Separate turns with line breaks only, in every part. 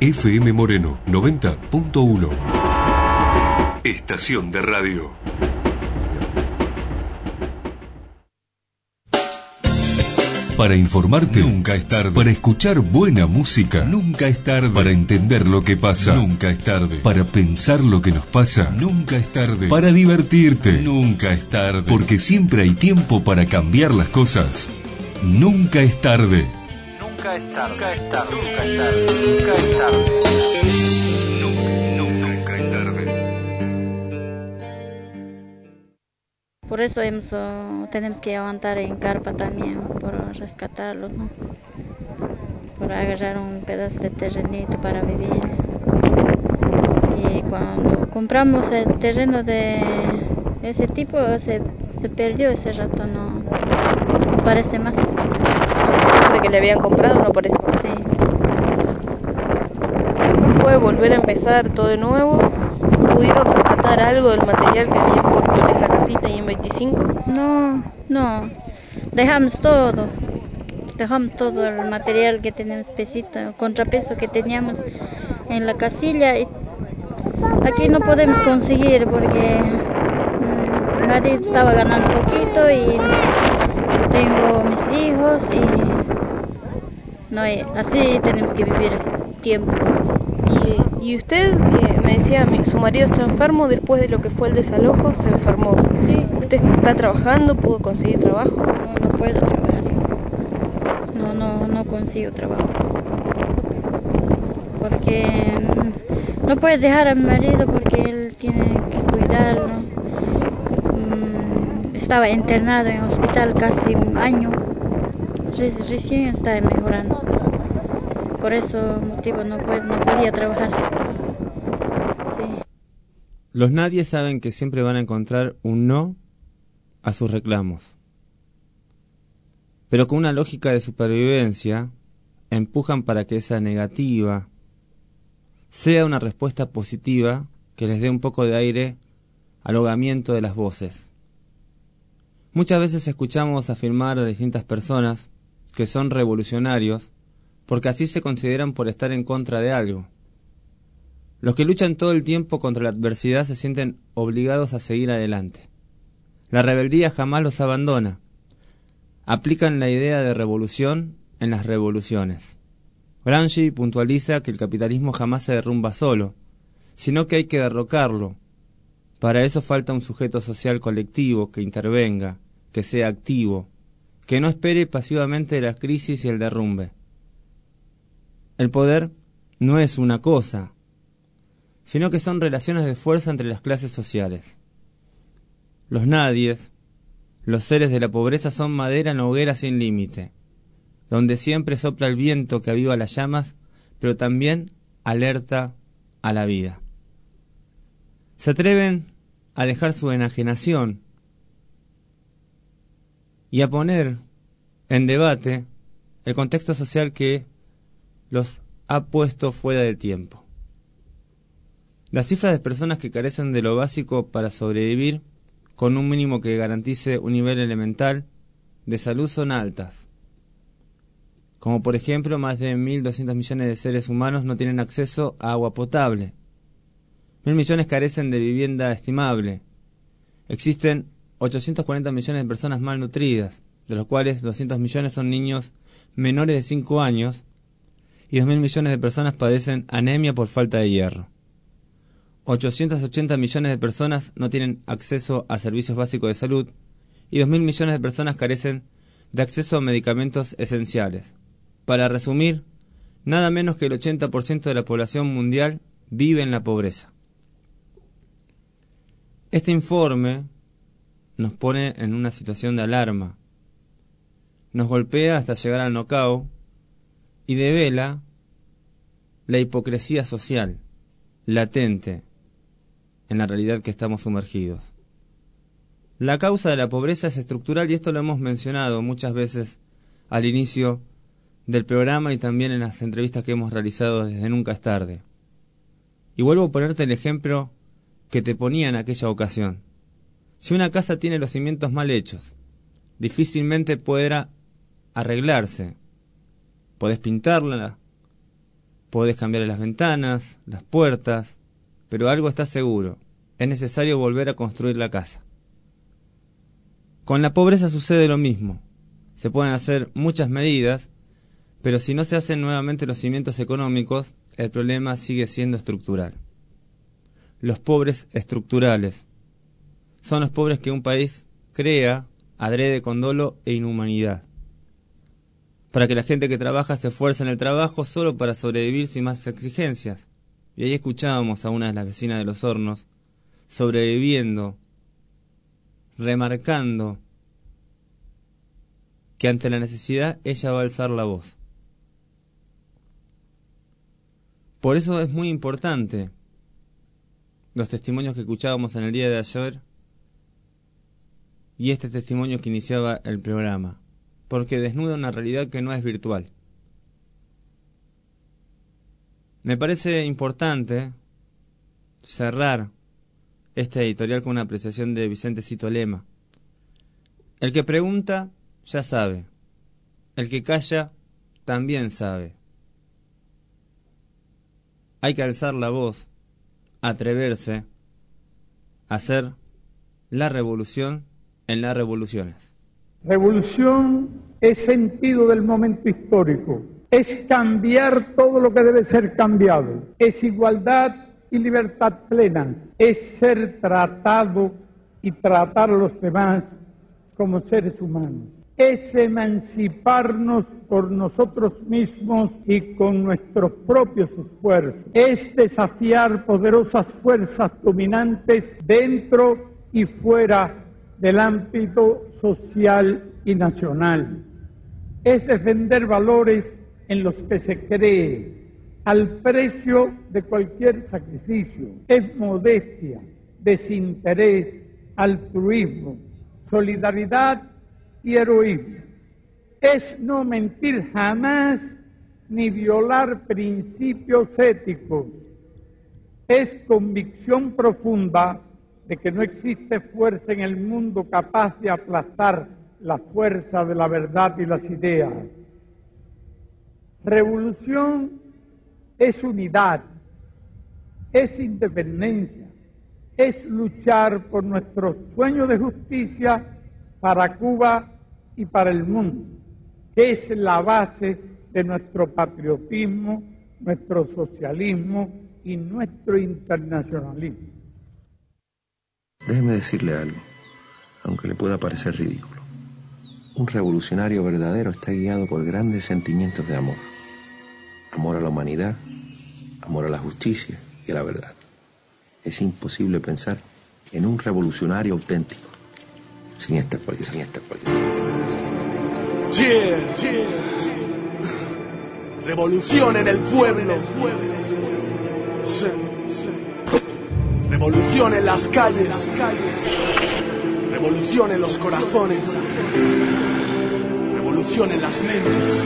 FM Moreno 90.1. Estación de radio. Para informarte, nunca es tarde. Para escuchar buena música, nunca es tarde. Para entender lo que pasa, nunca es tarde. Para pensar lo que nos pasa, nunca es tarde. Para divertirte, nunca es tarde. Porque siempre hay tiempo para cambiar las cosas. Nunca es tarde.
Nunca es tarde. Nunca es tarde. Nunca es tarde. Nunca es tarde.
Por eso oh, tenemos que aguantar en carpa también, por rescatarlos, ¿no? Por agarrar un pedazo de terrenito para vivir. Y cuando compramos el terreno de ese tipo, se, se perdió ese rato, no parece más.
Que le habían comprado no parece.
Sí.
¿No puede volver a empezar todo de nuevo? ¿Pudieron rescatar algo del material que habían puesto en esa casita y en 25?
No, no, dejamos todo, dejamos todo el material que tenemos pesito, el contrapeso que teníamos en la casilla y aquí no podemos conseguir porque mm, nadie estaba ganando poquito y tengo mis hijos y no hay, así tenemos que vivir tiempo.
Y, y usted eh, me decía, mi- su marido está enfermo, después de lo que fue el desalojo se enfermó.
Sí.
¿Usted está trabajando? ¿Pudo conseguir trabajo?
No, no puedo trabajar. No, no, no consigo trabajo. Porque mm, no puedes dejar a mi marido porque él tiene que cuidarlo. Mm, Estaba internado en hospital casi un año. Re- recién está mejorando. Por eso motivo no, no podía trabajar. Sí.
Los nadie saben que siempre van a encontrar un no a sus reclamos. Pero con una lógica de supervivencia, empujan para que esa negativa sea una respuesta positiva que les dé un poco de aire al ahogamiento de las voces. Muchas veces escuchamos afirmar a distintas personas que son revolucionarios porque así se consideran por estar en contra de algo. Los que luchan todo el tiempo contra la adversidad se sienten obligados a seguir adelante. La rebeldía jamás los abandona. Aplican la idea de revolución en las revoluciones. Gramsci puntualiza que el capitalismo jamás se derrumba solo, sino que hay que derrocarlo. Para eso falta un sujeto social colectivo que intervenga, que sea activo, que no espere pasivamente la crisis y el derrumbe. El poder no es una cosa, sino que son relaciones de fuerza entre las clases sociales. Los nadies, los seres de la pobreza son madera en hoguera sin límite, donde siempre sopla el viento que aviva las llamas, pero también alerta a la vida. Se atreven a dejar su enajenación y a poner en debate el contexto social que los ha puesto fuera del tiempo. Las cifras de personas que carecen de lo básico para sobrevivir con un mínimo que garantice un nivel elemental de salud son altas. Como por ejemplo, más de 1.200 millones de seres humanos no tienen acceso a agua potable. Mil millones carecen de vivienda estimable. Existen 840 millones de personas malnutridas, de los cuales 200 millones son niños menores de 5 años y 2.000 millones de personas padecen anemia por falta de hierro. 880 millones de personas no tienen acceso a servicios básicos de salud y 2.000 millones de personas carecen de acceso a medicamentos esenciales. Para resumir, nada menos que el 80% de la población mundial vive en la pobreza. Este informe nos pone en una situación de alarma, nos golpea hasta llegar al nocao y devela la hipocresía social latente en la realidad que estamos sumergidos. La causa de la pobreza es estructural y esto lo hemos mencionado muchas veces al inicio del programa y también en las entrevistas que hemos realizado desde Nunca es tarde. Y vuelvo a ponerte el ejemplo que te ponía en aquella ocasión. Si una casa tiene los cimientos mal hechos, difícilmente podrá arreglarse. Podés pintarla, Podés cambiar las ventanas, las puertas, pero algo está seguro. Es necesario volver a construir la casa. Con la pobreza sucede lo mismo. Se pueden hacer muchas medidas, pero si no se hacen nuevamente los cimientos económicos, el problema sigue siendo estructural. Los pobres estructurales son los pobres que un país crea adrede con dolo e inhumanidad. Para que la gente que trabaja se esfuerce en el trabajo solo para sobrevivir sin más exigencias. Y ahí escuchábamos a una de las vecinas de los hornos sobreviviendo, remarcando que ante la necesidad ella va a alzar la voz. Por eso es muy importante los testimonios que escuchábamos en el día de ayer y este testimonio que iniciaba el programa, porque desnuda una realidad que no es virtual. Me parece importante cerrar este editorial con una apreciación de Vicente Cito Lema. El que pregunta ya sabe. El que calla también sabe. Hay que alzar la voz, atreverse, hacer la revolución en las revoluciones.
Revolución es sentido del momento histórico, es cambiar todo lo que debe ser cambiado, es igualdad y libertad plena, es ser tratado y tratar a los demás como seres humanos, es emanciparnos por nosotros mismos y con nuestros propios esfuerzos, es desafiar poderosas fuerzas dominantes dentro y fuera del ámbito social y nacional. Es defender valores en los que se cree al precio de cualquier sacrificio. Es modestia, desinterés, altruismo, solidaridad y heroísmo. Es no mentir jamás ni violar principios éticos. Es convicción profunda de que no existe fuerza en el mundo capaz de aplastar la fuerza de la verdad y las ideas. Revolución es unidad, es independencia, es luchar por nuestro sueño de justicia para Cuba y para el mundo, que es la base de nuestro patriotismo, nuestro socialismo y nuestro internacionalismo.
Déjeme decirle algo, aunque le pueda parecer ridículo. Un revolucionario verdadero está guiado por grandes sentimientos de amor. Amor a la humanidad, amor a la justicia y a la verdad. Es imposible pensar en un revolucionario auténtico sin esta cualidad. Sin esta cualidad.
Revolución en el pueblo. Sí. Revolución en las calles. Revolución en los corazones. Revolución en las mentes.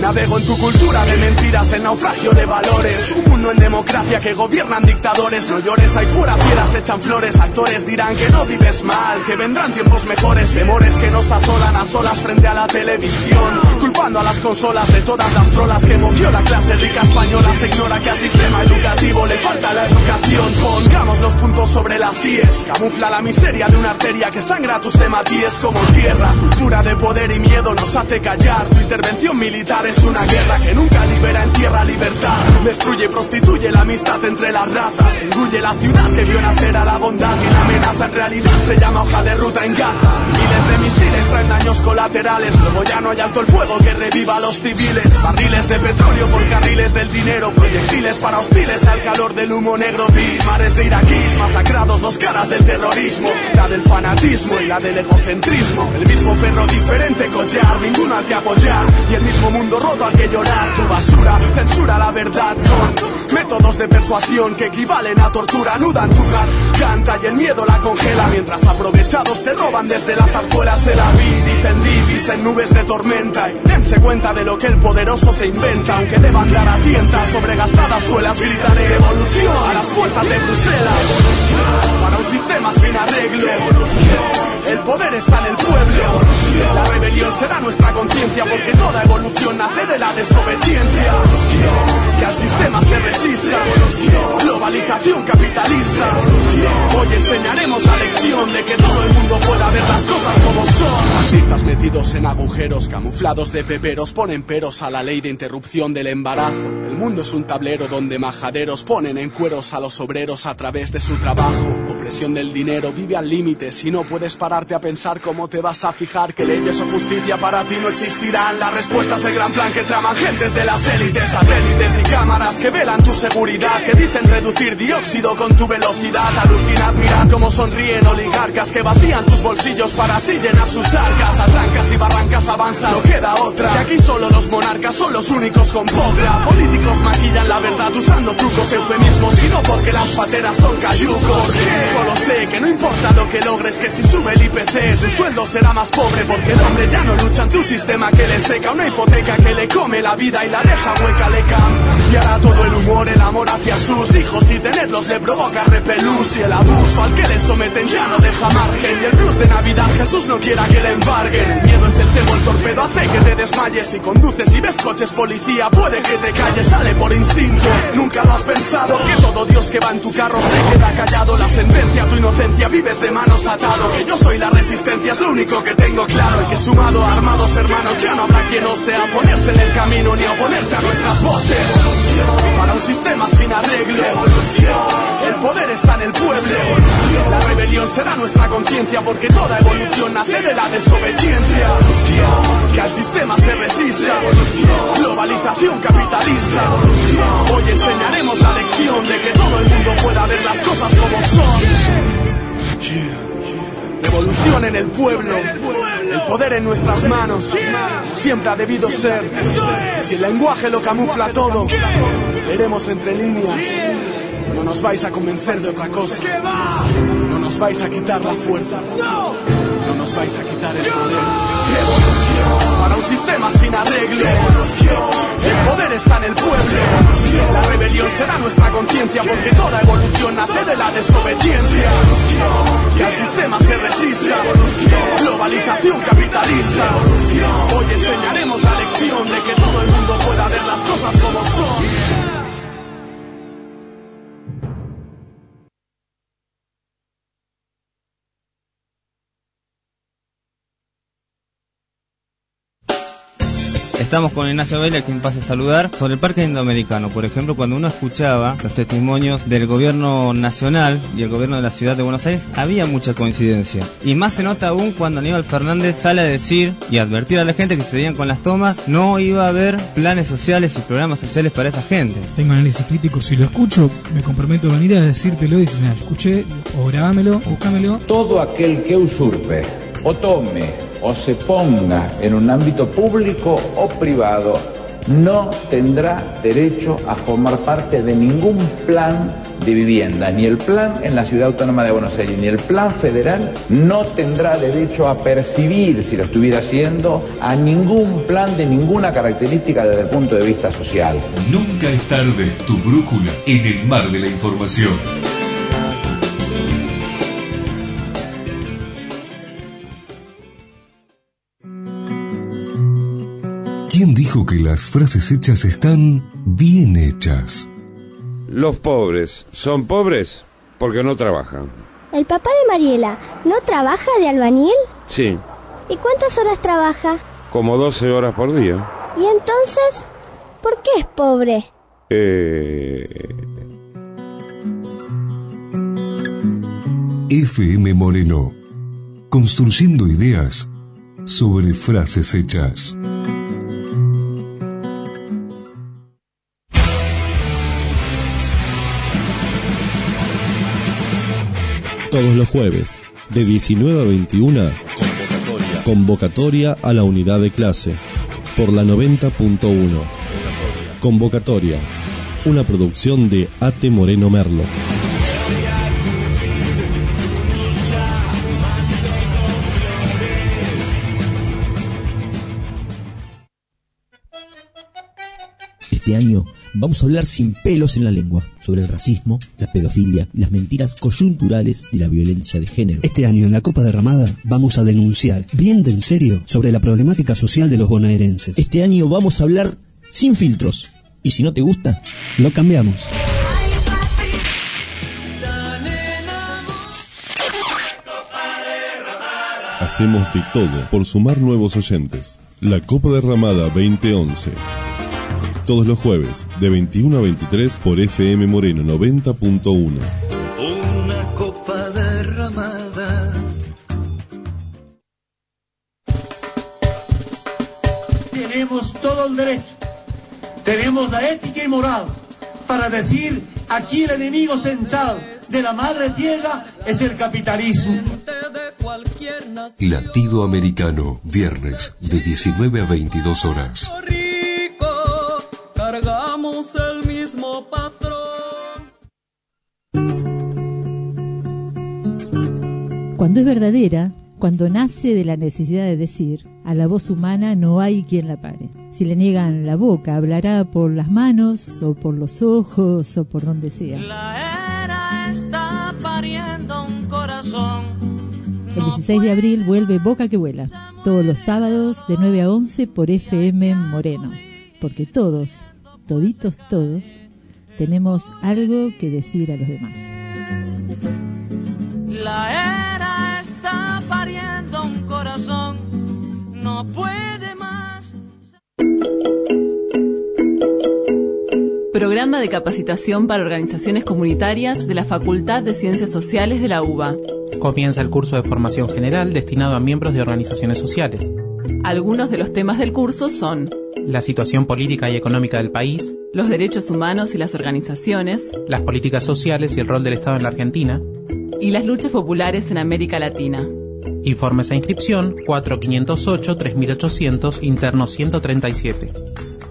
Navego en tu cultura de mentiras, el naufragio de valores. Un mundo en democracia que gobiernan dictadores. No llores, ahí fuera fieras echan flores. Actores dirán que no vives mal, que vendrán tiempos mejores. Temores que nos asolan a solas frente a la televisión. Culpando a las consolas de todas las trolas que movió la clase rica española. Se ignora que al sistema educativo le falta la educación. Pongamos los puntos sobre las IES. Camufla la miseria de una arteria que sangra tus hematíes como tierra. Cultura de poder y miedo nos hace callar. Tu intervención militar es una guerra que nunca libera, entierra libertad. Destruye y prostituye la amistad entre las razas. Engulle la ciudad que vio nacer a la bondad. Y la amenaza en realidad se llama hoja de ruta en Gaza. Miles de misiles traen daños colaterales. Luego ya no hay alto el fuego que reviva a los civiles. Barriles de petróleo por carriles del dinero. Proyectiles para hostiles al calor del humo negro. Mares de iraquíes masacrados, dos caras del terrorismo. La del fanatismo y la del egocentrismo. El mismo perro diferente collar, ninguno al que apoyar. Y el mismo mundo roto al que llorar. Tu basura censura la verdad con métodos de persuasión que equivalen a tortura. Nudan tu canta y el miedo la congela. Mientras aprovechados te roban desde la zarzuela. Se la vi, dicen divis en nubes de tormenta. Y dense cuenta de lo que el poderoso se inventa. Aunque deban dar a tientas sobre gastadas suelas, gritaré evolución a las puertas de Bruselas. Para un sistema sin arreglo. El poder está en el pueblo. La rebelión será nuestra conciencia porque toda evolución nace de la desobediencia. Que al sistema se resista. Globalización capitalista. Hoy enseñaremos la lección de que todo el mundo pueda ver las cosas como son. Fascistas metidos en agujeros, camuflados de peperos, ponen peros a la ley de interrupción del embarazo. El mundo es un tablero donde majaderos ponen en cueros a los obreros a través de su trabajo. Opresión del dinero vive al límite. Si no puedes pararte a pensar cómo te vas a fijar que leyes o justicia para ti no existirán. La respuesta es el gran plan que traman gentes de las élites, satélites y cámaras que velan tu seguridad, que dicen reducir dióxido con tu velocidad. Alucinad, mirad cómo sonríen oligarcas que vacían tus bolsillos para así llenar sus arcas. A trancas y barrancas avanzan, no queda otra. Que aquí solo los monarcas son los únicos con potra. Políticos maquillan la verdad usando trucos, eufemismos, y no porque las pateras son cayucos. Solo sé que no importa lo que logres, que si sube el IPC, tu sueldo será más pobre porque el hombre ya no lucha en tu sistema que le seca una hipoteca que le come la vida y la deja hueca, le cambiará todo el humor, el amor hacia sus hijos y tenerlos le provoca repelús y el abuso al que le someten ya no deja margen y el blues de Navidad Jesús no quiera que le embarguen. El miedo es el cebo, el torpedo hace que te desmayes si conduces y ves coches policía puede que te calles, sale por instinto. Nunca lo has pensado que todo Dios que va en tu carro se queda callado. La sentencia, tu inocencia vives de manos atado. Que yo soy la resistencia es lo único que tengo claro y que sumado a armados hermanos ya no habrá quien no sea en el camino ni oponerse a nuestras voces. Para un sistema sin arreglo, el poder está en el pueblo. La rebelión será nuestra conciencia porque toda evolución nace de la desobediencia. Que al sistema se resista. Globalización capitalista. Hoy enseñaremos la lección de que todo el mundo pueda ver las cosas como son. Revolución en el pueblo. El poder en nuestras manos. Siempre ha debido ser. Si el lenguaje lo camufla todo, leeremos entre líneas. No nos vais a convencer de otra cosa. No nos vais a quitar la fuerza. No nos vais a quitar el poder. Para un sistema sin arreglo. El poder está en el pueblo. La rebelión será nuestra conciencia porque toda evolución nace de la desobediencia. Que al sistema se resista. Globalización capitalista. Hoy enseñaremos la lección de que todo el mundo pueda ver las cosas como son.
Estamos con Ignacio Vélez, quien pasa a saludar, sobre el Parque Indoamericano. Por ejemplo, cuando uno escuchaba los testimonios del gobierno nacional y el gobierno de la ciudad de Buenos Aires, había mucha coincidencia. Y más se nota aún cuando Aníbal Fernández sale a decir y advertir a la gente que se veían con las tomas, no iba a haber planes sociales y programas sociales para esa gente.
Tengo análisis crítico, si lo escucho, me comprometo a venir a decírtelo y decir, mira, escuché, o grabámelo, búscamelo.
Todo aquel que usurpe o tome o se ponga en un ámbito público o privado no tendrá derecho a formar parte de ningún plan de vivienda, ni el plan en la Ciudad Autónoma de Buenos Aires, ni el plan federal, no tendrá derecho a percibir, si lo estuviera haciendo, a ningún plan de ninguna característica desde el punto de vista social.
Nunca es tarde, tu brújula en el mar de la información. ¿Quién dijo que las frases hechas están bien hechas?
Los pobres son pobres porque no trabajan.
¿El papá de Mariela no trabaja de albañil?
Sí,
¿Y cuántas horas trabaja?
como 12 horas por día.
¿Y entonces por qué es pobre?
Eh,
FM Moreno. Construyendo ideas sobre frases hechas.
Todos los jueves, de 19 a 21, convocatoria, convocatoria a la unidad de clase, por la 90.1. Convocatoria, una producción de Ate Moreno Merlo.
Este año vamos a hablar sin pelos en la lengua sobre el racismo, la pedofilia y las mentiras coyunturales de la violencia de género.
Este año en la Copa Derramada vamos a denunciar bien de en serio sobre la problemática social de los bonaerenses.
Este año vamos a hablar sin filtros
Y si no te gusta, lo cambiamos.
Hacemos de todo por sumar nuevos oyentes. La Copa Derramada 2011. Todos los jueves, de 21 a 23 por FM Moreno 90.1.
Una copa derramada.
Tenemos todo el derecho, tenemos la ética y moral para decir aquí el enemigo central de la madre tierra es el capitalismo.
Latido Americano, viernes de 19 a 22 horas.
El mismo patrón.
Cuando es verdadera, cuando nace de la necesidad de decir, a la voz humana no hay quien la pare. Si le niegan la boca, hablará por las manos o por los ojos o por donde sea.
Está pariendo un corazón.
El 16 de abril vuelve Boca que vuela, todos los sábados de 9 a 11 por FM Moreno, porque todos, toditos todos, tenemos algo que decir a los demás.
La era está pariendo un corazón. No puede más.
Programa de capacitación para organizaciones comunitarias de la Facultad de Ciencias Sociales de la UBA.
Comienza el curso de formación general destinado a miembros de organizaciones sociales.
Algunos de los temas del curso son
La situación política y económica del país,
los derechos humanos y las organizaciones,
las políticas sociales y el rol del Estado en la Argentina,
y las luchas populares en América Latina.
Informes a inscripción 4508-3800, interno 137.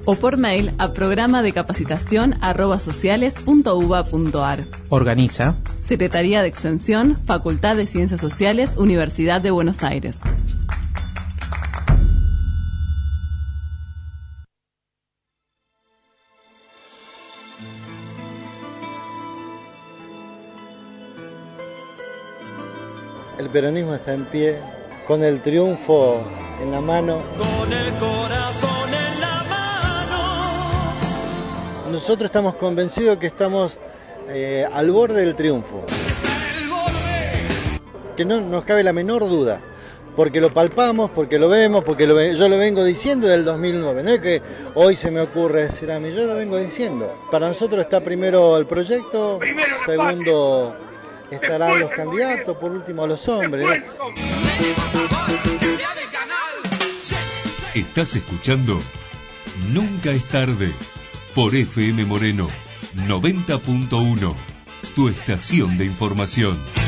O por mail a programa de capacitación arroba.
Organiza
Secretaría de Extensión, Facultad de Ciencias Sociales, Universidad de Buenos Aires.
Peronismo está en pie, con el triunfo en la mano.
Con el corazón en la mano.
Nosotros estamos convencidos que estamos eh, al borde del triunfo. Que no nos cabe la menor duda. Porque lo palpamos, porque lo vemos, porque lo yo lo vengo diciendo del 2009. No es que hoy se me ocurre decir a mí, yo lo vengo diciendo. Para nosotros está primero el proyecto, segundo estarán los candidatos, por último los hombres.
Estás escuchando Nunca es tarde por FM Moreno 90.1, tu estación de información.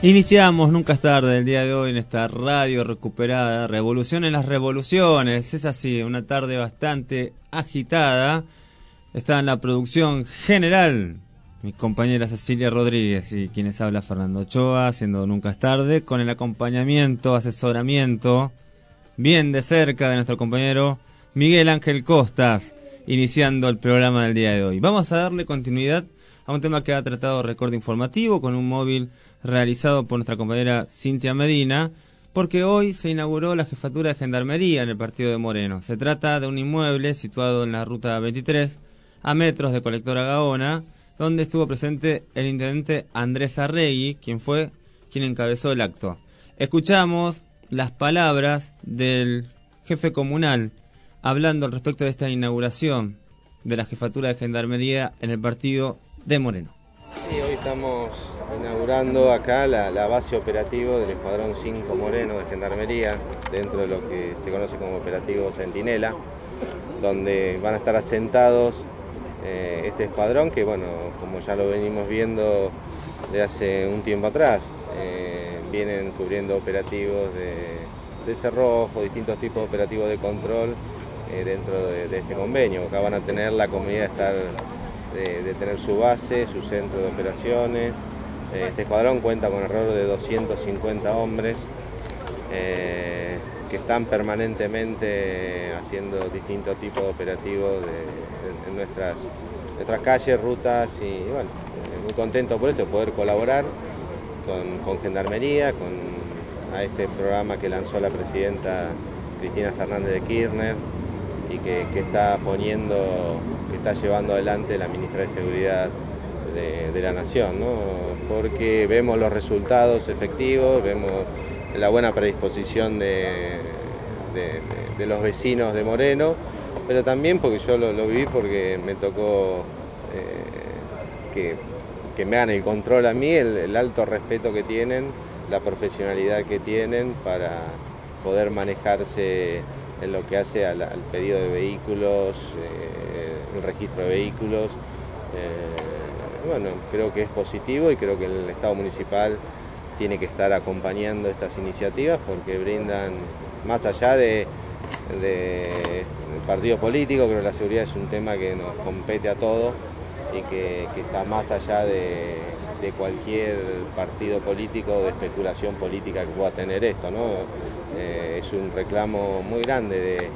Iniciamos Nunca es tarde el día de hoy en esta radio recuperada, Revolución en las Revoluciones. Es así, una tarde bastante agitada. Está en la producción general mi compañera Cecilia Rodríguez y quienes habla Fernando Ochoa, haciendo Nunca es tarde, con el acompañamiento, asesoramiento, bien de cerca de nuestro compañero Miguel Ángel Costas, iniciando el programa del día de hoy. Vamos a darle continuidad a un tema que ha tratado Recorte Informativo con un móvil realizado por nuestra compañera Cintia Medina, porque hoy se inauguró la jefatura de Gendarmería en el partido de Moreno. Se trata de un inmueble situado en la ruta 23, a metros de Colectora Gaona, donde estuvo presente el intendente Andrés Arregui, quien fue quien encabezó el acto. Escuchamos las palabras del jefe comunal hablando al respecto de esta inauguración de la jefatura de Gendarmería en el partido de Moreno.
Sí, hoy estamos inaugurando acá la, base operativo del Escuadrón 5 Moreno de Gendarmería, dentro de lo que se conoce como Operativo Centinela, donde van a estar asentados eh, este escuadrón que, bueno, como ya lo venimos viendo de hace un tiempo atrás, eh, vienen cubriendo operativos de, de cerrojo, distintos tipos de operativos de control eh, dentro de, de este convenio. Acá van a tener la comunidad de estar de, tener su base, su centro de operaciones. Eh, Este escuadrón cuenta con alrededor de 250 hombres. Eh, que están permanentemente haciendo distintos tipos de operativos en, nuestras, nuestras calles, rutas y bueno, eh, muy contento por esto, de poder colaborar con, con Gendarmería, con a este programa que lanzó la presidenta Cristina Fernández de Kirchner y que, está poniendo, que está llevando adelante la ministra de Seguridad de, la Nación, ¿no? porque vemos los resultados efectivos, vemos la buena predisposición de, los vecinos de Moreno, pero también porque yo lo, lo viví porque me tocó eh, que, me hagan el control a mí, el alto respeto que tienen, la profesionalidad que tienen para poder manejarse en lo que hace al, pedido de vehículos, eh, el registro de vehículos. Eh, bueno, creo que es positivo y creo que el Estado municipal tiene que estar acompañando estas iniciativas porque brindan, más allá de, de partido político, creo que la seguridad es un tema que nos compete a todos y que está más allá de, de cualquier partido político de especulación política que pueda tener esto. ¿no? Eh, es un reclamo muy grande de,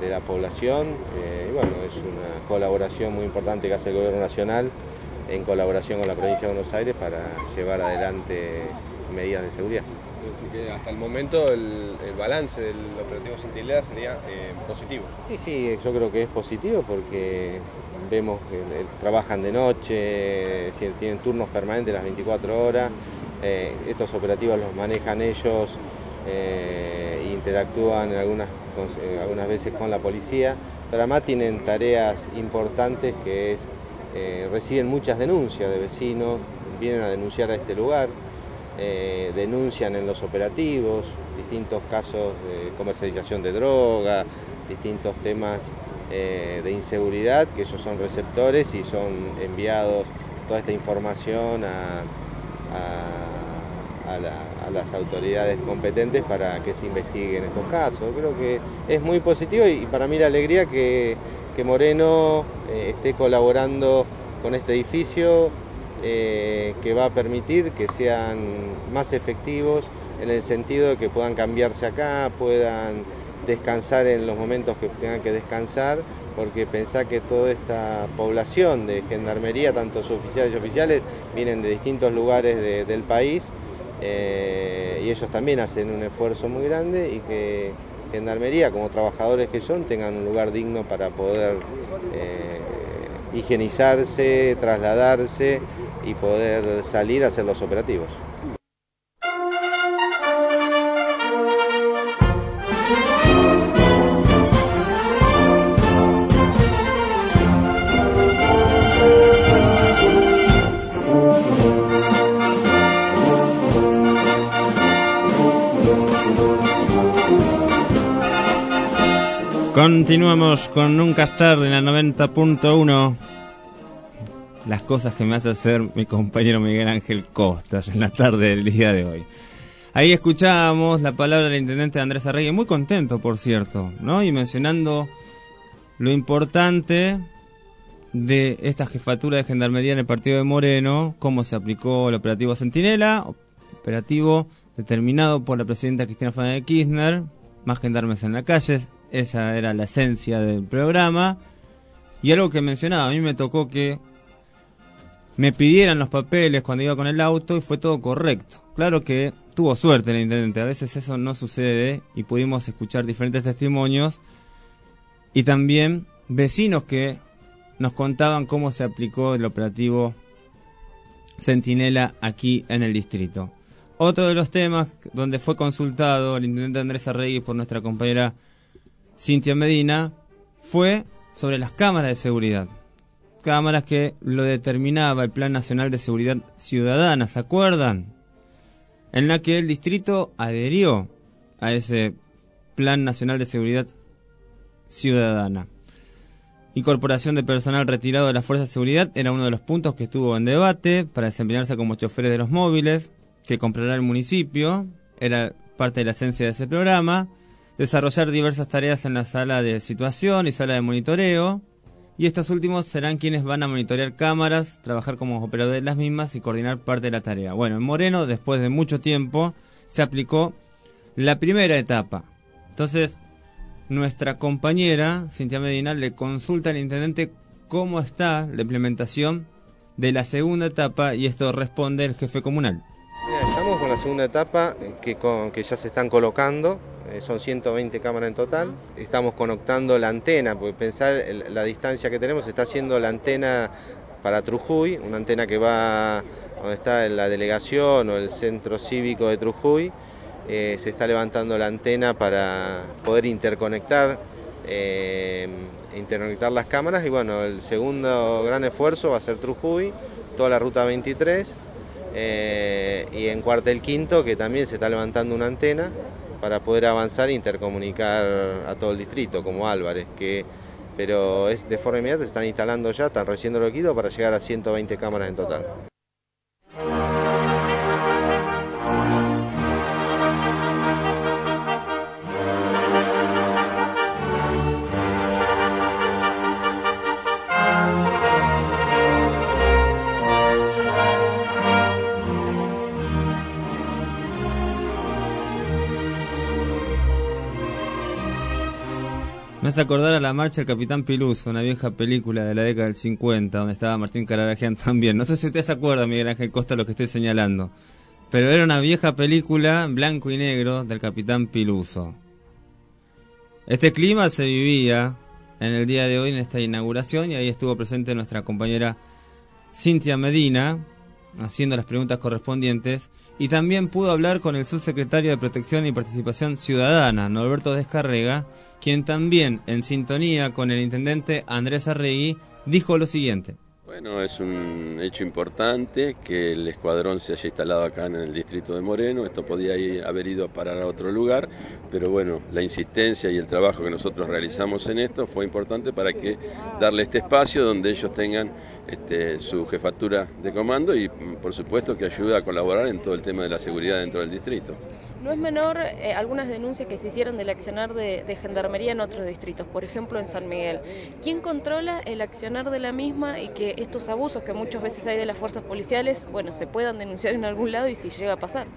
de la población eh, y bueno, es una colaboración muy importante que hace el Gobierno Nacional en colaboración con la provincia de Buenos Aires para llevar adelante medidas de seguridad.
Hasta el momento el, balance del operativo Centinela sería eh, positivo.
Sí, sí, yo creo que es positivo porque vemos que eh, trabajan de noche, tienen turnos permanentes las 24 horas, eh, estos operativos los manejan ellos, eh, e interactúan algunas, algunas veces con la policía, pero además tienen tareas importantes que es, reciben muchas denuncias de vecinos, vienen a denunciar a este lugar, eh, denuncian en los operativos distintos casos de comercialización de droga, distintos temas eh, de inseguridad, que ellos son receptores y son enviados toda esta información a, a- a la- a las autoridades competentes para que se investiguen estos casos. Creo que es muy positivo y para mí la alegría que, que Moreno eh, esté colaborando con este edificio eh, que va a permitir que sean más efectivos en el sentido de que puedan cambiarse acá, puedan descansar en los momentos que tengan que descansar, porque pensá que toda esta población de gendarmería, tanto oficiales y oficiales, vienen de distintos lugares de- del país eh, y ellos también hacen un esfuerzo muy grande y que gendarmería, como trabajadores que son, tengan un lugar digno para poder eh, higienizarse, trasladarse y poder salir a hacer los operativos.
Continuamos con Nunca es tarde en la 90.1. Las cosas que me hace hacer mi compañero Miguel Ángel Costas en la tarde del día de hoy. Ahí escuchábamos la palabra del intendente Andrés Arregui, muy contento por cierto, ¿no? Y mencionando lo importante de esta jefatura de gendarmería en el partido de Moreno, cómo se aplicó el operativo Centinela, operativo determinado por la presidenta Cristina Fernández de Kirchner, más gendarmes en la calle, esa era la esencia del programa. Y algo que mencionaba, a mí me tocó que me pidieran los papeles cuando iba con el auto y fue todo correcto. Claro que tuvo suerte el intendente, a veces eso no sucede y pudimos escuchar diferentes testimonios y también vecinos que nos contaban cómo se aplicó el operativo Centinela aquí en el distrito. Otro de los temas donde fue consultado el intendente Andrés Arregui por nuestra compañera Cintia Medina fue sobre las cámaras de seguridad. Cámaras que lo determinaba el Plan Nacional de Seguridad Ciudadana, ¿se acuerdan? En la que el distrito adherió a ese Plan Nacional de Seguridad Ciudadana. Incorporación de personal retirado de la Fuerza de Seguridad era uno de los puntos que estuvo en debate para desempeñarse como choferes de los móviles que comprará el municipio. Era parte de la esencia de ese programa. Desarrollar diversas tareas en la sala de situación y sala de monitoreo. Y estos últimos serán quienes van a monitorear cámaras, trabajar como operadores de las mismas y coordinar parte de la tarea. Bueno, en Moreno, después de mucho tiempo, se aplicó la primera etapa. Entonces, nuestra compañera, Cintia Medina, le consulta al intendente cómo está la implementación de la segunda etapa y esto responde el jefe comunal.
Estamos con la segunda etapa que, ya se están colocando, son 120 cámaras en total. Estamos conectando la antena, porque pensar la distancia que tenemos, está haciendo la antena para Trujuy, una antena que va donde está la delegación o el centro cívico de Trujuy. Eh, se está levantando la antena para poder interconectar, eh, interconectar las cámaras y bueno, el segundo gran esfuerzo va a ser Trujuy, toda la ruta 23 eh, y en Cuartel Quinto que también se está levantando una antena para poder avanzar e intercomunicar a todo el distrito como Álvarez, que pero es de forma inmediata, se están instalando ya, están recién lo quito para llegar a 120 cámaras en total.
Me hace acordar a la marcha del Capitán Piluso, una vieja película de la década del 50, donde estaba Martín Cararagian también. No sé si usted se acuerda, Miguel Ángel Costa, lo que estoy señalando. Pero era una vieja película blanco y negro del Capitán Piluso. Este clima se vivía en el día de hoy en esta inauguración y ahí estuvo presente nuestra compañera Cintia Medina haciendo las preguntas correspondientes y también pudo hablar con el subsecretario de Protección y Participación Ciudadana, Norberto Descarrega, quien también, en sintonía con el intendente Andrés Arregui, dijo lo siguiente.
Bueno, es un hecho importante que el escuadrón se haya instalado acá en el distrito de Moreno. Esto podía haber ido a parar a otro lugar, pero bueno, la insistencia y el trabajo que nosotros realizamos en esto fue importante para que darle este espacio donde ellos tengan este, su jefatura de comando y por supuesto que ayuda a colaborar en todo el tema de la seguridad dentro del distrito.
No es menor eh, algunas denuncias que se hicieron del accionar de, gendarmería en otros distritos, por ejemplo en San Miguel. ¿Quién controla el accionar de la misma y que estos abusos que muchas veces hay de las fuerzas policiales, bueno, se puedan denunciar en algún lado y si llega a pasar?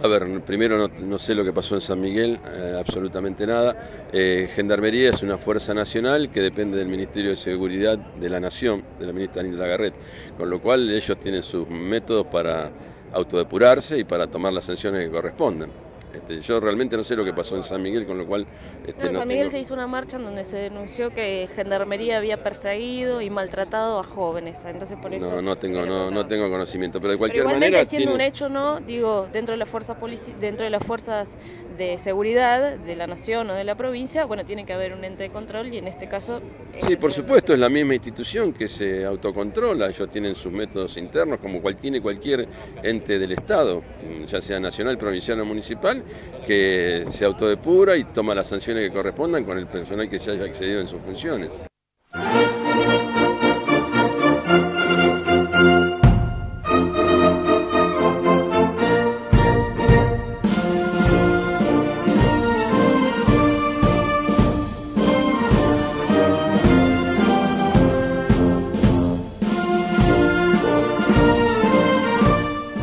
A ver, primero no, no sé lo que pasó en San Miguel, eh, absolutamente nada. Eh, Gendarmería es una fuerza nacional que depende del Ministerio de Seguridad de la Nación, de la ministra Nilda Garret, con lo cual ellos tienen sus métodos para autodepurarse y para tomar las sanciones que correspondan. Este, yo realmente no sé lo que pasó en San Miguel, con lo cual este,
No, en
no
San Miguel
tengo-
se hizo una marcha en donde se denunció que gendarmería había perseguido y maltratado a jóvenes, entonces por eso...
no, no tengo, no, no tengo conocimiento, pero de
Pero
cualquier
igualmente
manera
siendo
tiene-
un hecho no, digo, dentro de las fuerzas polici- dentro de las fuerzas de seguridad de la nación o de la provincia, bueno, tiene que haber un ente de control y en este caso
Sí, por supuesto, es la misma institución que se autocontrola, ellos tienen sus métodos internos, como cual tiene cualquier ente del Estado, mm, ya sea nacional, provincial o municipal, que se autodepura y toma las sanciones que correspondan con el personal que se haya excedido en sus funciones.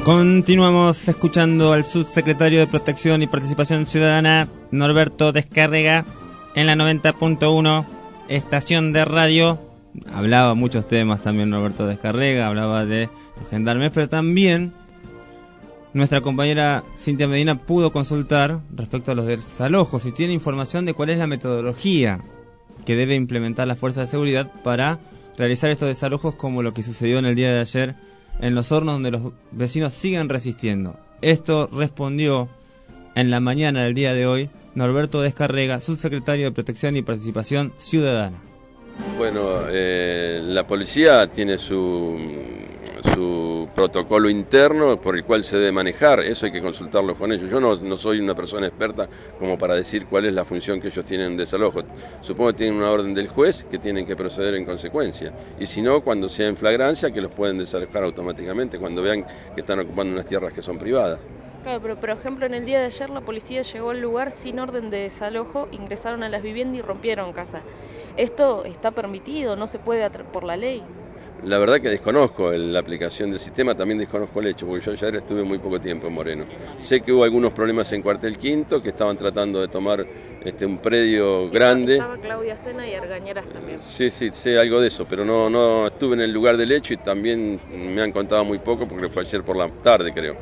Continuamos escuchando al subsecretario de Protección y Participación Ciudadana, Norberto Descárrega, en la 90.1 estación de radio. Hablaba muchos temas también Norberto Descarrega, hablaba de los gendarmes, pero también nuestra compañera Cintia Medina pudo consultar respecto a los desalojos y tiene información de cuál es la metodología que debe implementar la Fuerza de Seguridad para realizar estos desalojos como lo que sucedió en el día de ayer en los hornos donde los vecinos siguen resistiendo. Esto respondió en la mañana del día de hoy Norberto Descarrega, subsecretario de Protección y Participación Ciudadana.
Bueno, eh, la policía tiene su, su protocolo interno por el cual se debe manejar, eso hay que consultarlo con ellos. Yo no, no soy una persona experta como para decir cuál es la función que ellos tienen en desalojo. Supongo que tienen una orden del juez que tienen que proceder en consecuencia. Y si no, cuando sea en flagrancia, que los pueden desalojar automáticamente, cuando vean que están ocupando unas tierras que son privadas.
Claro, pero por ejemplo en el día de ayer la policía llegó al lugar sin orden de desalojo, ingresaron a las viviendas y rompieron casa. ¿Esto está permitido? ¿No se puede por la ley?
La verdad que desconozco el- la aplicación del sistema, también desconozco el hecho, porque yo ayer estuve muy poco tiempo en Moreno. Sé que hubo algunos problemas en Cuartel Quinto, que estaban tratando de tomar este, un predio grande.
Estaba Claudia Sena y Argañeras también.
Sí, sí, sé algo de eso, pero no, no estuve en el lugar del hecho y también me han contado muy poco porque fue ayer por la tarde, creo.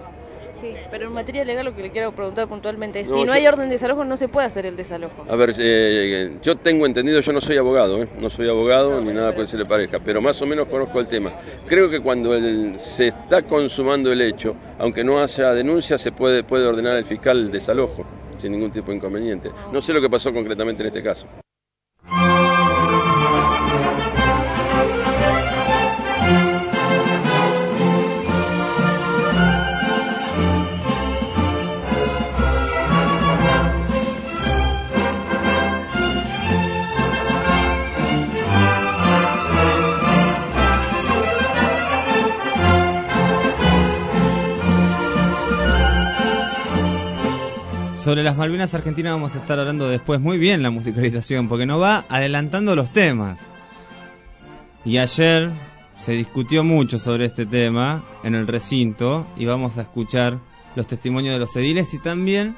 Sí, pero en materia legal lo que le quiero preguntar puntualmente es,
No,
si no
yo-
hay orden de desalojo no se puede hacer el desalojo.
A ver, eh, yo tengo entendido, yo no soy abogado, ¿eh? no soy abogado ni nada puede se le parezca, pero más o menos conozco el tema. Creo que cuando el- se está consumando el hecho, aunque no haya denuncia, se puede, puede ordenar el fiscal el desalojo sin ningún tipo de inconveniente. No sé lo que pasó concretamente en este caso.
Sobre las Malvinas Argentinas vamos a estar hablando después. Muy bien la musicalización, porque nos va adelantando los temas. Y ayer se discutió mucho sobre este tema en el recinto y vamos a escuchar los testimonios de los ediles y también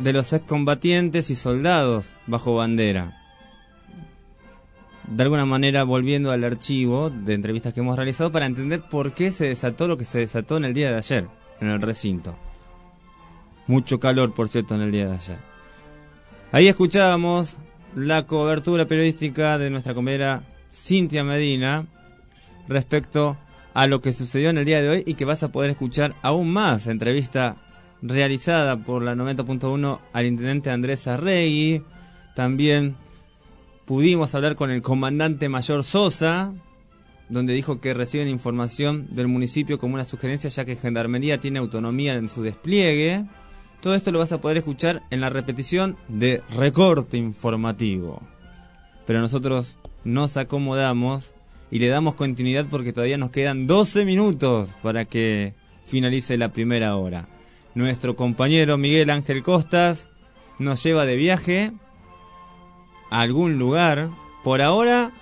de los excombatientes y soldados bajo bandera. De alguna manera volviendo al archivo de entrevistas que hemos realizado para entender por qué se desató lo que se desató en el día de ayer en el recinto. Mucho calor, por cierto, en el día de ayer. Ahí escuchábamos la cobertura periodística de nuestra compañera Cintia Medina respecto a lo que sucedió en el día de hoy y que vas a poder escuchar aún más. Entrevista realizada por la 90.1 al intendente Andrés Arregui. También pudimos hablar con el comandante mayor Sosa, donde dijo que reciben información del municipio como una sugerencia ya que Gendarmería tiene autonomía en su despliegue. Todo esto lo vas a poder escuchar en la repetición de recorte informativo. Pero nosotros nos acomodamos y le damos continuidad porque todavía nos quedan 12 minutos para que finalice la primera hora. Nuestro compañero Miguel Ángel Costas nos lleva de viaje a algún lugar, por ahora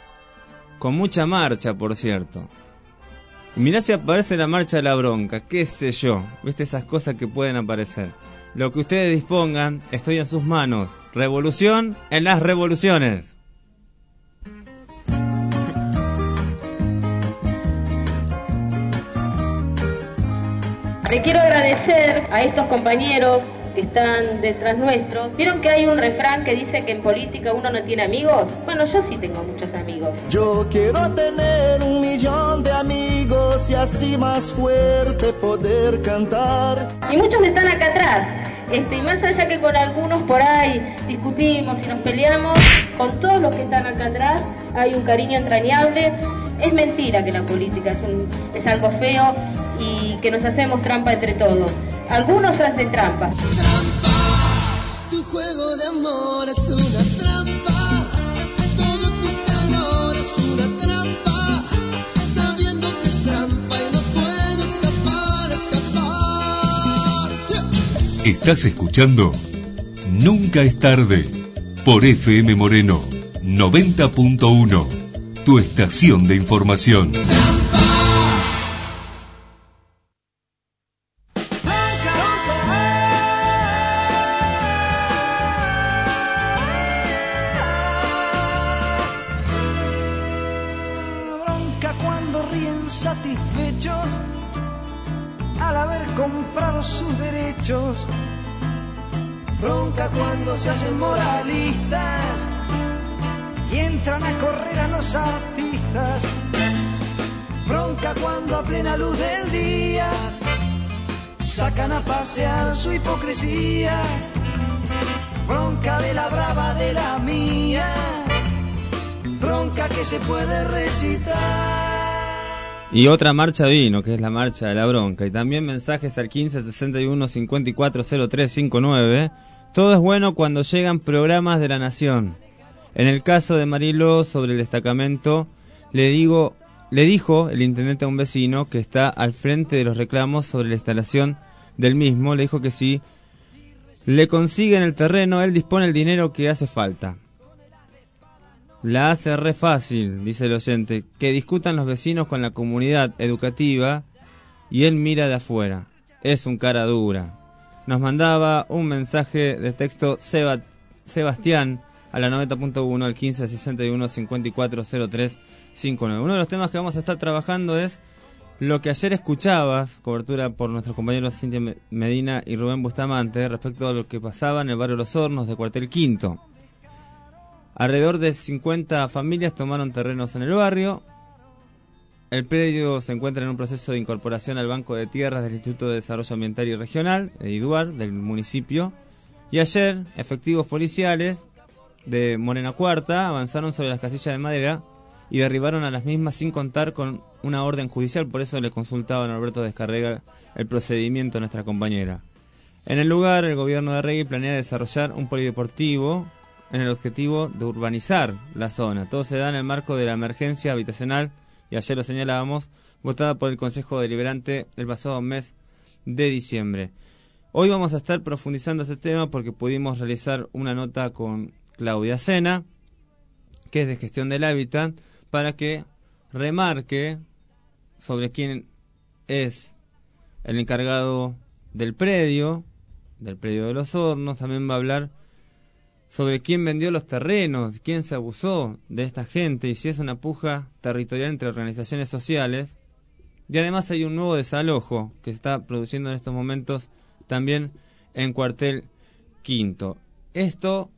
con mucha marcha, por cierto. Mirá si aparece la marcha de la bronca, qué sé yo, viste esas cosas que pueden aparecer. Lo que ustedes dispongan, estoy en sus manos. Revolución en las revoluciones.
Le quiero agradecer a estos compañeros que están detrás nuestros. ¿Vieron que hay un refrán que dice que en política uno no tiene amigos? Bueno, yo sí tengo muchos amigos.
Yo quiero tener un millón de amigos y así más fuerte poder cantar.
Y muchos están acá atrás. Este, y más allá que con algunos por ahí discutimos y nos peleamos, con todos los que están acá atrás hay un cariño entrañable. Es mentira que la política es, un- es algo feo y que nos hacemos trampa entre todos. Algunos hacen trampa.
Tu juego de amor es una trampa. Todo tu calor es una trampa. Sabiendo que es trampa y no puedo escapar, escapar.
Estás escuchando Nunca es tarde por FM Moreno 90.1, tu estación de información.
Bronca cuando ríen satisfechos al haber comprado sus derechos. Bronca cuando se hacen moralistas y entran a correr a los artistas. Bronca cuando a plena luz del día sacan a pasear su hipocresía. Bronca de la brava de la mía. Bronca que se puede recitar.
Y otra marcha vino, que es la marcha de la bronca. Y también mensajes al 15 61 54 03 59. Todo es bueno cuando llegan programas de la Nación. En el caso de Marilo sobre el destacamento, le digo, le dijo el intendente a un vecino que está al frente de los reclamos sobre la instalación del mismo, le dijo que si le consiguen el terreno, él dispone el dinero que hace falta. La hace re fácil, dice el oyente, que discutan los vecinos con la comunidad educativa y él mira de afuera. Es un cara dura. Nos mandaba un mensaje de texto Seba- Sebastián a la 90.1 al 1561 5403 59. Uno de los temas que vamos a estar trabajando es lo que ayer escuchabas, cobertura por nuestros compañeros Cintia Me- Medina y Rubén Bustamante, respecto a lo que pasaba en el barrio Los Hornos de Cuartel Quinto. Alrededor de 50 familias tomaron terrenos en el barrio. El predio se encuentra en un proceso de incorporación al Banco de Tierras del Instituto de Desarrollo Ambiental y Regional, IDUAR, del municipio. Y ayer, efectivos policiales de Morena Cuarta avanzaron sobre las casillas de madera y derribaron a las mismas sin contar con una orden judicial. Por eso le consultaba a Norberto Descarrega el procedimiento a nuestra compañera. En el lugar, el gobierno de Regui planea desarrollar un polideportivo en el objetivo de urbanizar la zona. Todo se da en el marco de la emergencia habitacional, y ayer lo señalábamos, votada por el Consejo Deliberante el pasado mes de diciembre. Hoy vamos a estar profundizando este tema porque pudimos realizar una nota con Claudia Sena, que es de gestión del hábitat, para que remarque sobre quién es el encargado del predio, del predio de los hornos, también va a hablar sobre quién vendió los terrenos, quién se abusó de esta gente y si es una puja territorial entre organizaciones sociales. Y además hay un nuevo desalojo que se está produciendo en estos momentos también en cuartel quinto. Esto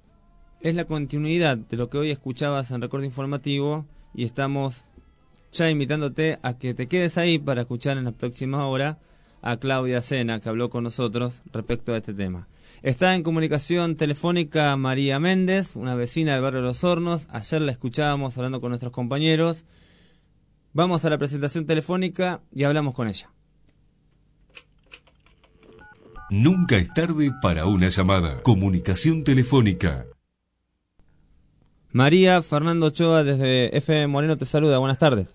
es la continuidad de lo que hoy escuchabas en recorte informativo y estamos ya invitándote a que te quedes ahí para escuchar en la próxima hora a Claudia Sena que habló con nosotros respecto a este tema. Está en comunicación telefónica María Méndez, una vecina del barrio Los Hornos. Ayer la escuchábamos hablando con nuestros compañeros. Vamos a la presentación telefónica y hablamos con ella.
Nunca es tarde para una llamada. Comunicación telefónica.
María Fernando Ochoa desde FM Moreno te saluda. Buenas tardes.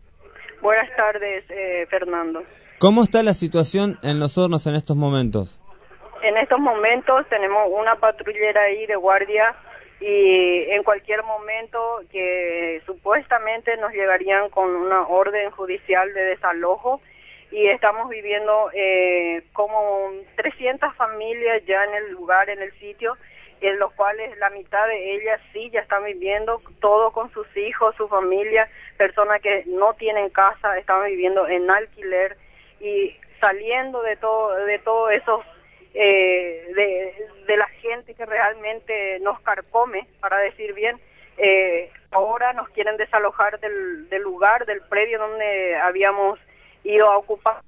Buenas tardes, eh, Fernando.
¿Cómo está la situación en Los Hornos en estos momentos?
En estos momentos tenemos una patrullera ahí de guardia y en cualquier momento que supuestamente nos llegarían con una orden judicial de desalojo y estamos viviendo eh, como 300 familias ya en el lugar, en el sitio, en los cuales la mitad de ellas sí ya están viviendo, todo con sus hijos, su familia, personas que no tienen casa, están viviendo en alquiler y saliendo de todo, de todo esos eh, de, de la gente que realmente nos carcome, para decir bien, eh, ahora nos quieren desalojar del, del lugar, del predio donde habíamos ido a ocupar.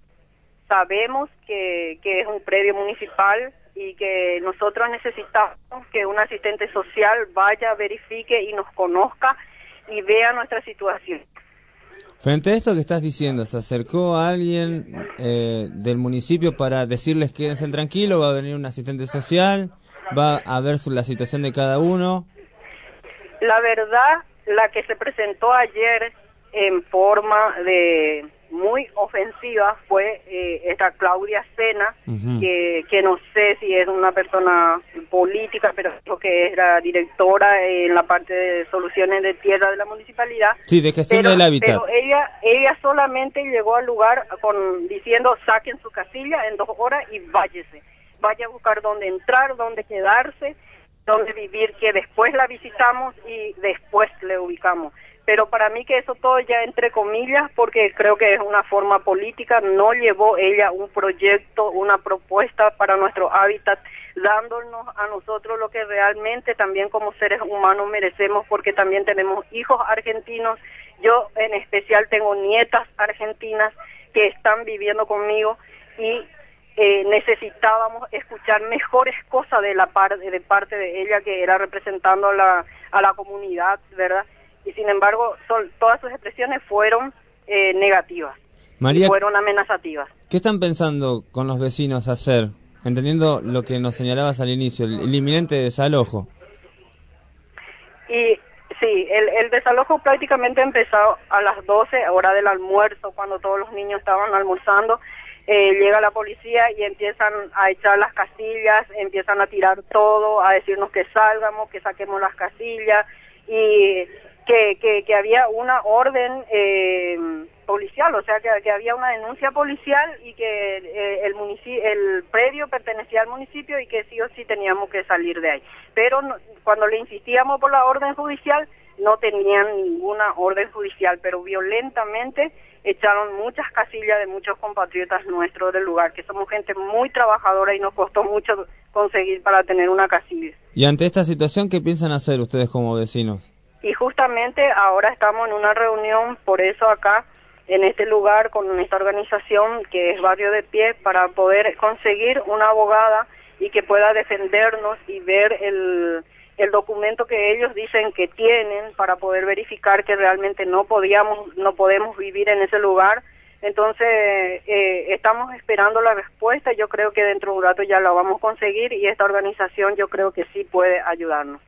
Sabemos que, que es un predio municipal y que nosotros necesitamos que un asistente social vaya, verifique y nos conozca y vea nuestra situación.
Frente a esto que estás diciendo, ¿se acercó a alguien eh, del municipio para decirles quédense tranquilos? ¿Va a venir un asistente social? ¿Va a ver su- la situación de cada uno?
La verdad, la que se presentó ayer en forma de muy ofensiva fue eh, esta Claudia Sena, que, que no sé si es una persona política, pero creo que es la directora en la parte de soluciones de tierra de la municipalidad.
Sí, de gestión
Pero,
del hábitat.
pero ella, ella solamente llegó al lugar con diciendo saquen su casilla en dos horas y váyese. Vaya a buscar dónde entrar, dónde quedarse, dónde vivir, que después la visitamos y después le ubicamos. Pero para mí que eso todo ya entre comillas, porque creo que es una forma política, no llevó ella un proyecto, una propuesta para nuestro hábitat, dándonos a nosotros lo que realmente también como seres humanos merecemos, porque también tenemos hijos argentinos, yo en especial tengo nietas argentinas que están viviendo conmigo y eh, necesitábamos escuchar mejores cosas de la parte de parte de ella que era representando a la, a la comunidad, ¿verdad? Y sin embargo, sol- todas sus expresiones fueron eh, negativas,
María,
fueron amenazativas.
¿qué están pensando con los vecinos hacer? Entendiendo lo que nos señalabas al inicio, el, el inminente desalojo.
Y sí, el, el desalojo prácticamente empezó a las 12 hora del almuerzo, cuando todos los niños estaban almorzando. Eh, llega la policía y empiezan a echar las casillas, empiezan a tirar todo, a decirnos que salgamos, que saquemos las casillas y que, que, que había una orden eh, policial, o sea, que, había una denuncia policial y que eh, el, el predio pertenecía al municipio y que sí o sí teníamos que salir de ahí. Pero cuando le insistíamos por la orden judicial, no tenían ninguna orden judicial, pero violentamente echaron muchas casillas de muchos compatriotas nuestros del lugar, que somos gente muy trabajadora y nos costó mucho conseguir para tener una casilla.
Y ante esta situación, ¿qué piensan hacer ustedes como vecinos?
Y justamente ahora estamos en una reunión, por eso acá, en este lugar, con esta organización que es Barrio de Pie, para poder conseguir una abogada y que pueda defendernos y ver el, el documento que ellos dicen que tienen para poder verificar que realmente no podíamos, no podemos vivir en ese lugar. Entonces, eh, estamos esperando la respuesta. Yo creo que dentro de un rato ya la vamos a conseguir y esta organización yo creo que sí puede ayudarnos.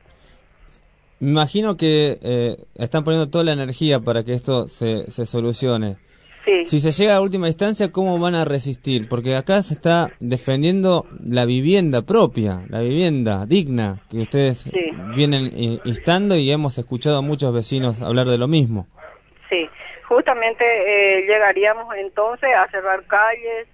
Me imagino que eh, están poniendo toda la energía para que esto se, se solucione.
Sí.
Si se llega a última instancia, ¿cómo van a resistir? Porque acá se está defendiendo la vivienda propia, la vivienda digna que ustedes vienen instando y hemos escuchado a muchos vecinos hablar de lo mismo.
Sí, justamente eh, llegaríamos entonces a cerrar calles,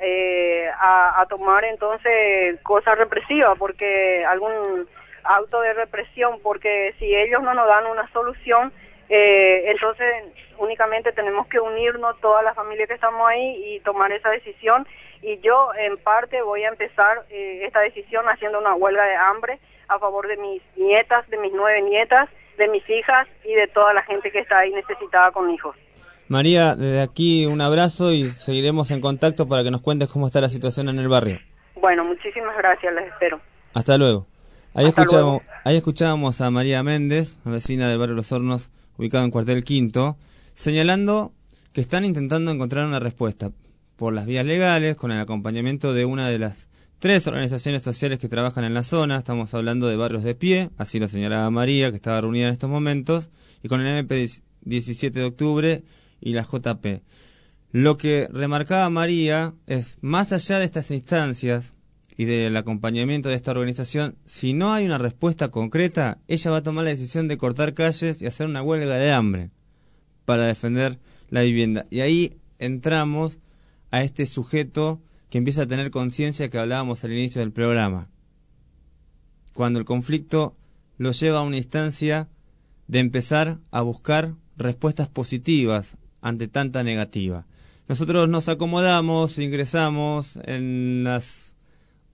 eh, a, a tomar entonces cosas represivas, porque algún auto de represión, porque si ellos no nos dan una solución, eh, entonces únicamente tenemos que unirnos todas las familias que estamos ahí y tomar esa decisión. Y yo en parte voy a empezar eh, esta decisión haciendo una huelga de hambre a favor de mis nietas, de mis nueve nietas, de mis hijas y de toda la gente que está ahí necesitada con hijos.
María, desde aquí un abrazo y seguiremos en contacto para que nos cuentes cómo está la situación en el barrio.
Bueno, muchísimas gracias, les espero.
Hasta luego. Ahí,
Hasta
escuchamos, ahí escuchábamos a María Méndez, vecina del barrio Los Hornos, ubicado en Cuartel Quinto, señalando que están intentando encontrar una respuesta por las vías legales, con el acompañamiento de una de las tres organizaciones sociales que trabajan en la zona. Estamos hablando de barrios de pie, así lo señalaba María, que estaba reunida en estos momentos, y con el MP 17 de octubre y la JP. Lo que remarcaba María es, más allá de estas instancias, y del acompañamiento de esta organización, si no hay una respuesta concreta, ella va a tomar la decisión de cortar calles y hacer una huelga de hambre para defender la vivienda. Y ahí entramos a este sujeto que empieza a tener conciencia que hablábamos al inicio del programa. Cuando el conflicto lo lleva a una instancia de empezar a buscar respuestas positivas ante tanta negativa. Nosotros nos acomodamos, ingresamos en las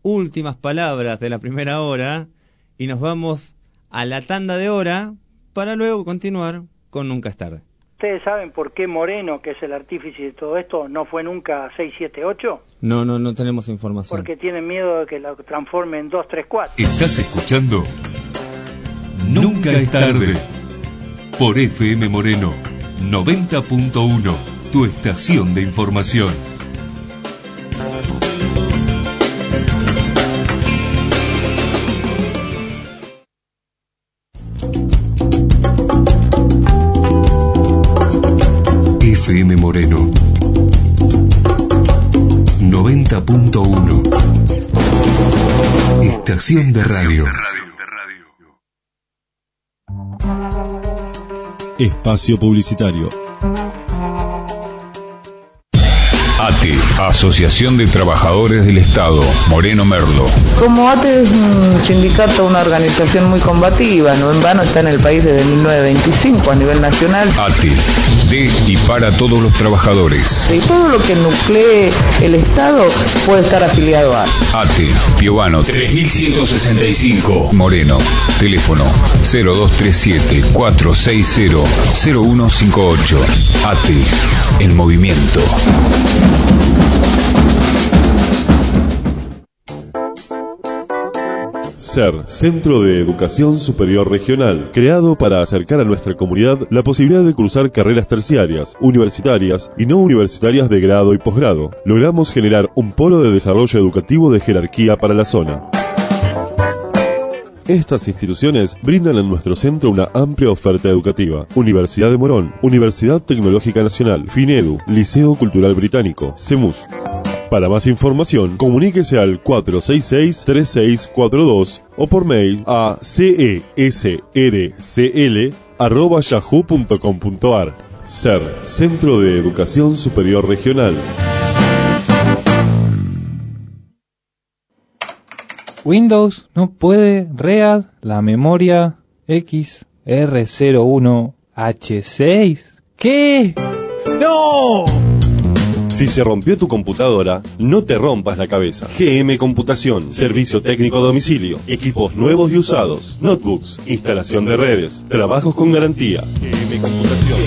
últimas palabras de la primera hora y nos vamos a la tanda de hora para luego continuar con Nunca es tarde.
¿Ustedes saben por qué Moreno, que es el artífice de todo esto, no fue nunca 678?
No, no, no tenemos información.
Porque tienen miedo de que lo transforme en 234.
Estás escuchando Nunca es tarde por FM Moreno 90.1, tu estación de información. Moreno 90.1 Estación de radio.
Espacio publicitario.
ATE, Asociación de Trabajadores del Estado, Moreno Merlo.
Como ATE es un sindicato, una organización muy combativa, no en vano está en el país desde 1925 a nivel nacional.
ATE, de y para todos los trabajadores.
Y todo lo que nuclee el Estado puede estar afiliado a
ATE, Piovano 3165, Moreno. Teléfono 0237 460 0158. ATE, el movimiento.
Centro de Educación Superior Regional, creado para acercar a nuestra comunidad la posibilidad de cursar carreras terciarias, universitarias y no universitarias de grado y posgrado. Logramos generar un polo de desarrollo educativo de jerarquía para la zona. Estas instituciones brindan en nuestro centro una amplia oferta educativa. Universidad de Morón, Universidad Tecnológica Nacional, FINEDU, Liceo Cultural Británico, CEMUS. Para más información, comuníquese al 466-3642 o por mail a cesrcl.yahoo.com.ar. SER, Centro de Educación Superior Regional.
Windows no puede READ la memoria XR01H6. ¿Qué? ¡No!
Si se rompió tu computadora, no te rompas la cabeza. GM Computación, servicio técnico a domicilio, equipos nuevos y usados, notebooks, instalación de redes, trabajos con garantía. GM Computación.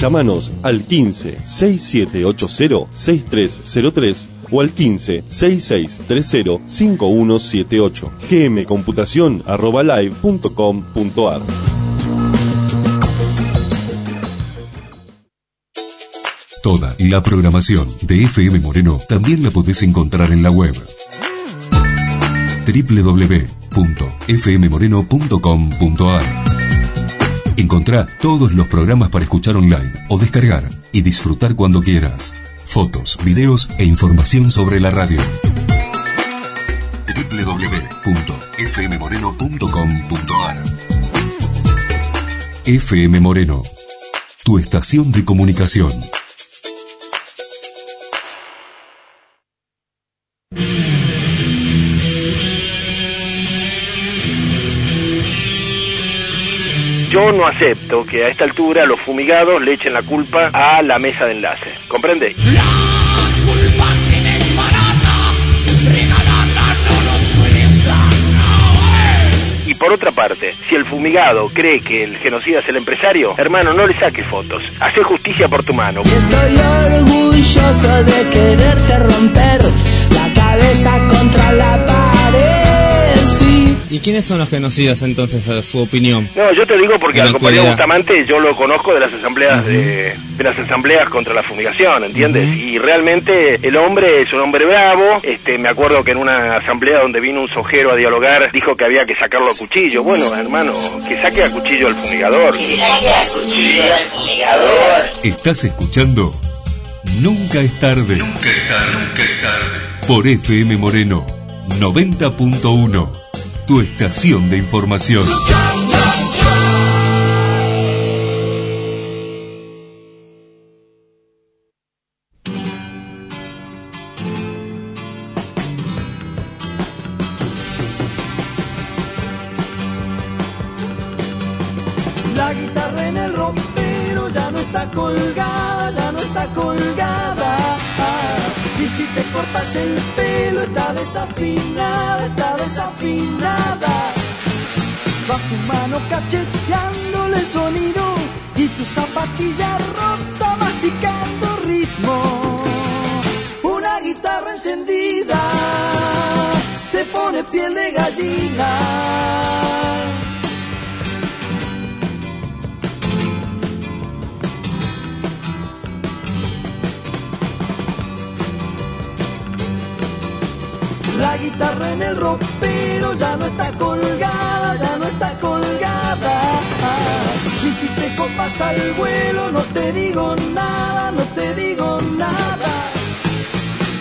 Llámanos al 15 6780 6303 o al 15 6630 5178 gmcomputación
Toda la programación de FM Moreno también la podés encontrar en la web www.fmmoreno.com.ar Encontrá todos los programas para escuchar online o descargar y disfrutar cuando quieras. Fotos, videos e información sobre la radio. www.fmmoreno.com.ar FM Moreno, tu estación de comunicación.
Yo no acepto que a esta altura los fumigados le echen la culpa a la mesa de enlace. ¿Comprende? Y por otra parte, si el fumigado cree que el genocida es el empresario, hermano, no le saques fotos. Hacé justicia por tu mano.
Estoy orgulloso de quererse romper la cabeza contra la pared. Sí.
¿Y quiénes son los genocidas entonces, a su opinión?
No, yo te digo porque al
la
compañero
actualidad.
Bustamante yo lo conozco de las asambleas de, de las asambleas contra la fumigación, ¿entiendes? Y realmente el hombre es un hombre bravo. Este, me acuerdo que en una asamblea donde vino un sojero a dialogar dijo que había que sacarlo a cuchillo. Bueno, hermano, que saque a cuchillo al fumigador.
Estás escuchando Nunca es tarde. Nunca es tarde. Nunca es tarde. Por FM Moreno 90.1. Tu estación de información.
La guitarra en el rompero ya no está colgada, ya no está colgada. Ah, y si te cortas el desafinada, está desafinada. Va tu mano cacheteándole sonido y tu zapatilla rota masticando ritmo. Una guitarra encendida te pone piel de gallina. La guitarra en el ropero ya no está colgada, ya no está colgada. Y si te copas al vuelo, no te digo nada, no te digo nada.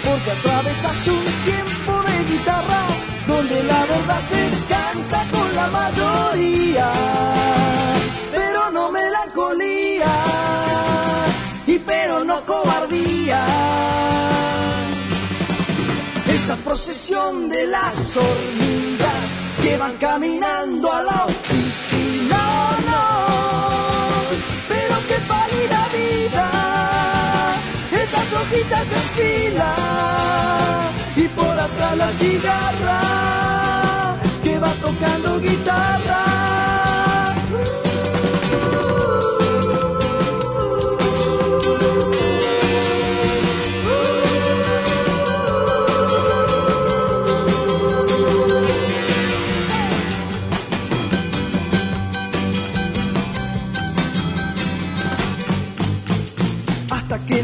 Porque atravesas un tiempo de guitarra donde la verdad se canta con la mayoría. Esa procesión de las hormigas que van caminando a la oficina. No, pero qué pálida vida, esas hojitas en fila y por atrás la cigarra que va tocando guitarra.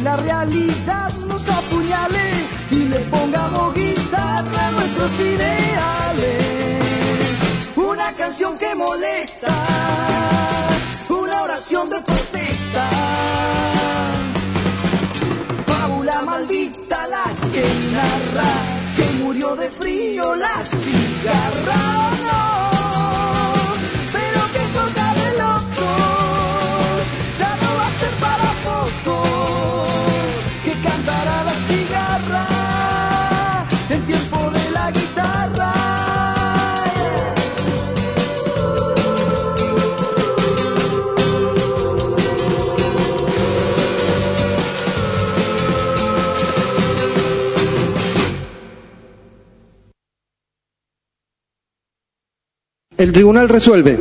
La realidad nos apuñale y le pongamos guitarra a nuestros ideales. Una canción que molesta, una oración de protesta, fábula maldita la que narra que murió de frío la cigarra.
Tribunal resuelve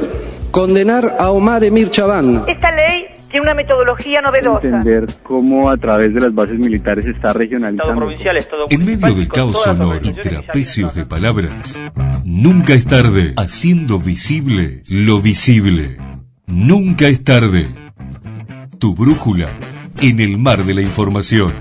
condenar a Omar Emir Chabán.
Esta ley tiene una metodología novedosa.
entender cómo a través de las bases militares está regionalizando.
En medio del caos sonoro y trapecios de palabras, nunca es tarde haciendo visible lo visible. Nunca es tarde. Tu brújula en el mar de la información.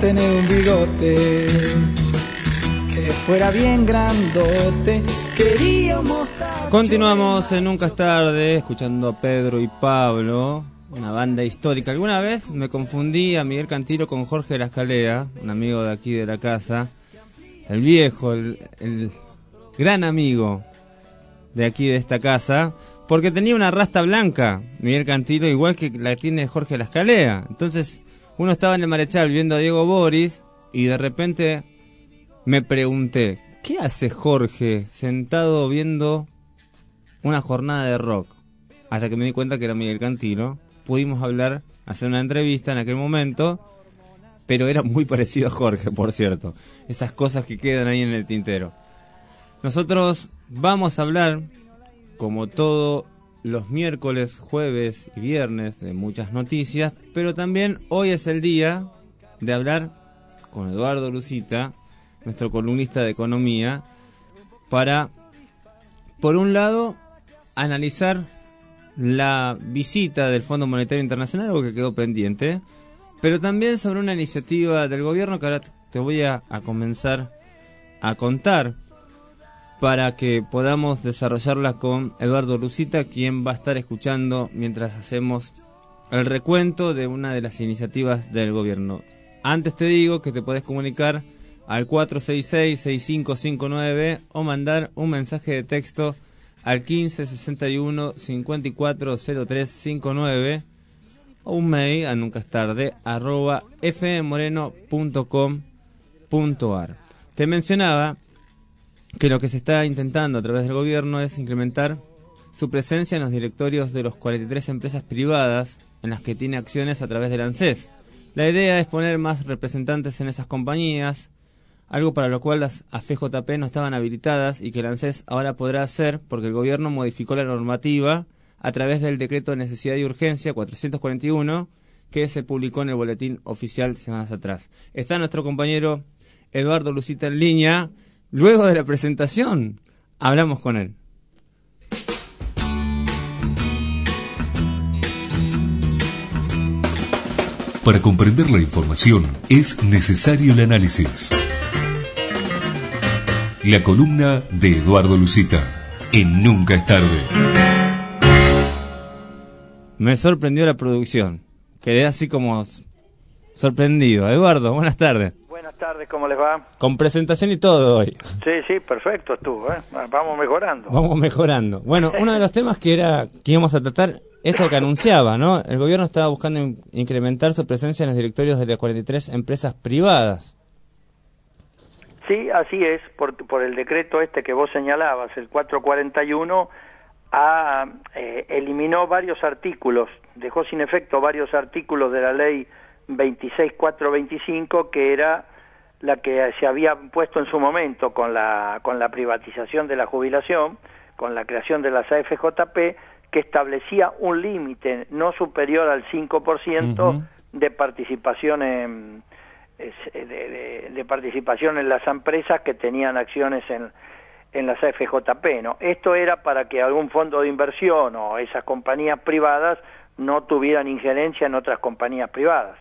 Tener un bigote que fuera bien grandote. Quería mostrar.
Continuamos en Nunca es tarde, escuchando a Pedro y Pablo, una banda histórica. Alguna vez me confundí a Miguel Cantilo con Jorge La Escalera, un amigo de aquí de la casa, el viejo, el, el gran amigo de aquí de esta casa, porque tenía una rasta blanca, Miguel Cantilo, igual que la tiene Jorge La Escalera. Entonces, uno estaba en el Marechal viendo a Diego Boris y de repente me pregunté, ¿qué hace Jorge sentado viendo una jornada de rock? Hasta que me di cuenta que era Miguel Cantilo. Pudimos hablar, hacer una entrevista en aquel momento, pero era muy parecido a Jorge, por cierto. Esas cosas que quedan ahí en el tintero. Nosotros vamos a hablar, como todo los miércoles, jueves y viernes de muchas noticias, pero también hoy es el día de hablar con Eduardo Lucita, nuestro columnista de economía, para, por un lado, analizar la visita del Fondo Monetario Internacional, algo que quedó pendiente, pero también sobre una iniciativa del gobierno que ahora te voy a, a comenzar a contar para que podamos desarrollarla con Eduardo Lucita, quien va a estar escuchando mientras hacemos el recuento de una de las iniciativas del gobierno. Antes te digo que te puedes comunicar al 466-6559 o mandar un mensaje de texto al 1561 540359 o un mail a nunca es tarde arroba fmmoreno.com.ar. Te mencionaba que lo que se está intentando a través del gobierno es incrementar su presencia en los directorios de los 43 empresas privadas en las que tiene acciones a través del ANSES. La idea es poner más representantes en esas compañías, algo para lo cual las AFJP no estaban habilitadas y que el ANSES ahora podrá hacer porque el gobierno modificó la normativa a través del decreto de necesidad y urgencia 441 que se publicó en el boletín oficial semanas atrás. Está nuestro compañero Eduardo Lucita en línea. Luego de la presentación, hablamos con él.
Para comprender la información es necesario el análisis. La columna de Eduardo Lucita en Nunca es tarde.
Me sorprendió la producción. Quedé así como sorprendido. Eduardo, buenas tardes.
Buenas tardes, ¿cómo les va?
Con presentación y todo hoy.
Sí, sí, perfecto estuvo, ¿eh? Vamos mejorando.
Vamos mejorando. Bueno, uno de los temas que era que íbamos a tratar, esto que anunciaba, ¿no? El gobierno estaba buscando in- incrementar su presencia en los directorios de las 43 empresas privadas.
Sí, así es, por, por el decreto este que vos señalabas, el 441, ha, eh, eliminó varios artículos, dejó sin efecto varios artículos de la ley 26425, que era la que se había puesto en su momento con la, con la privatización de la jubilación, con la creación de las AFJP, que establecía un límite no superior al 5% de participación en, eh, de, de- de participación en las empresas que tenían acciones en, en las AFJP. ¿no? Esto era para que algún fondo de inversión o esas compañías privadas no tuvieran injerencia en otras compañías privadas.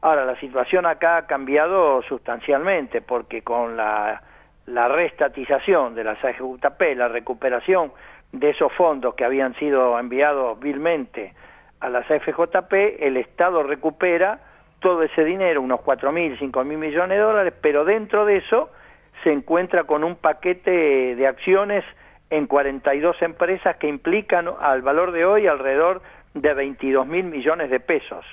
Ahora, la situación acá ha cambiado sustancialmente porque con la, la restatización de la SAGJP, la recuperación de esos fondos que habían sido enviados vilmente a la CFJP, el Estado recupera todo ese dinero, unos 4.000, 5.000 millones de dólares, pero dentro de eso se encuentra con un paquete de acciones en 42 empresas que implican al valor de hoy alrededor de 22 mil millones de pesos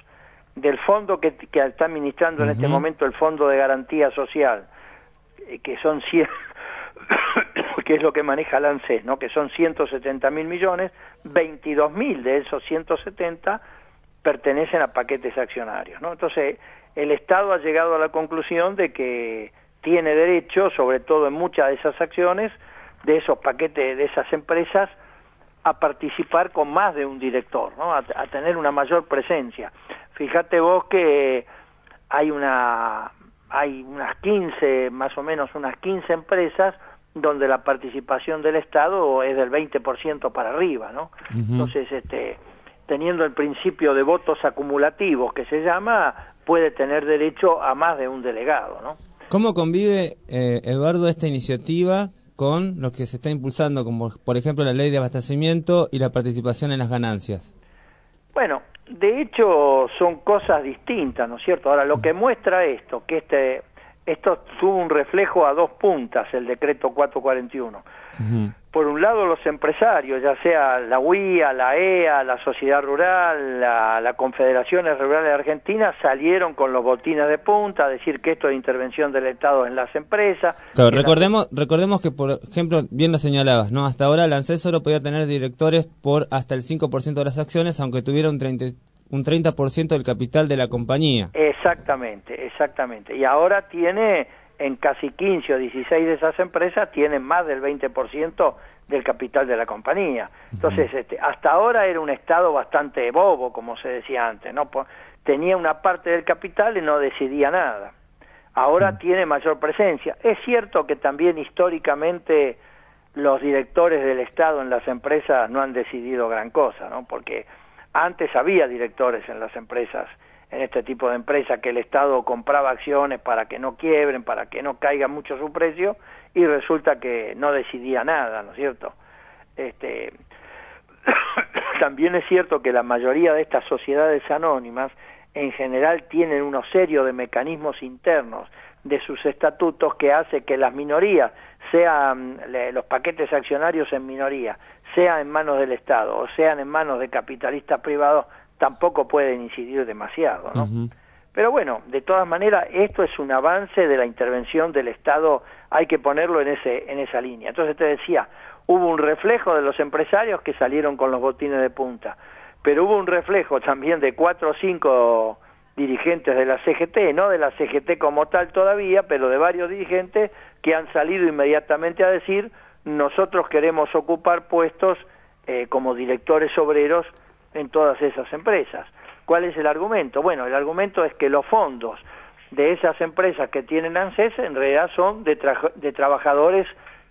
del fondo que, que está administrando en este momento el Fondo de Garantía Social, eh, que son 100, que es lo que maneja el ANSES, ¿no? que son 170 mil millones, 22 mil de esos 170 pertenecen a paquetes accionarios. ¿no? Entonces, el Estado ha llegado a la conclusión de que tiene derecho, sobre todo en muchas de esas acciones, de esos paquetes, de esas empresas, a participar con más de un director, ¿no? a, a tener una mayor presencia. Fíjate vos que hay una hay unas 15, más o menos unas 15 empresas donde la participación del Estado es del 20% para arriba, ¿no? Entonces, este teniendo el principio de votos acumulativos que se llama, puede tener derecho a más de un delegado, ¿no?
¿Cómo convive, eh, Eduardo, esta iniciativa con lo que se está impulsando, como por ejemplo la ley de abastecimiento y la participación en las ganancias?
Bueno, de hecho son cosas distintas, ¿no es cierto? Ahora, lo que muestra esto, que este, esto tuvo un reflejo a dos puntas, el decreto 441. Por un lado, los empresarios, ya sea la UIA, la EA, la Sociedad Rural, la, la Confederaciones Rurales de Argentina, salieron con los botines de punta a decir que esto es intervención del Estado en las empresas.
Claro,
la-
recordemos, recordemos que, por ejemplo, bien lo señalabas, ¿no? Hasta ahora la ANSES solo podía tener directores por hasta el 5% de las acciones, aunque tuviera un 30, un 30% del capital de la compañía.
Exactamente, exactamente. Y ahora tiene en casi 15 o 16 de esas empresas tienen más del 20% del capital de la compañía. Entonces, este, hasta ahora era un estado bastante bobo, como se decía antes, ¿no? Tenía una parte del capital y no decidía nada. Ahora tiene mayor presencia. Es cierto que también históricamente los directores del Estado en las empresas no han decidido gran cosa, ¿no? Porque antes había directores en las empresas, en este tipo de empresas, que el Estado compraba acciones para que no quiebren, para que no caiga mucho su precio, y resulta que no decidía nada, ¿no es cierto? Este, también es cierto que la mayoría de estas sociedades anónimas en general tienen unos serios de mecanismos internos de sus estatutos que hace que las minorías, sean los paquetes accionarios en minoría, sean en manos del Estado o sean en manos de capitalistas privados, tampoco pueden incidir demasiado, ¿no? Pero bueno, de todas maneras, esto es un avance de la intervención del Estado, hay que ponerlo en, ese, en esa línea. Entonces te decía, hubo un reflejo de los empresarios que salieron con los botines de punta, pero hubo un reflejo también de cuatro o cinco dirigentes de la CGT, no de la CGT como tal todavía, pero de varios dirigentes que han salido inmediatamente a decir, nosotros queremos ocupar puestos eh, como directores obreros en todas esas empresas. ¿Cuál es el argumento? Bueno, el argumento es que los fondos de esas empresas que tienen ANSES en realidad son de, tra- de trabajadores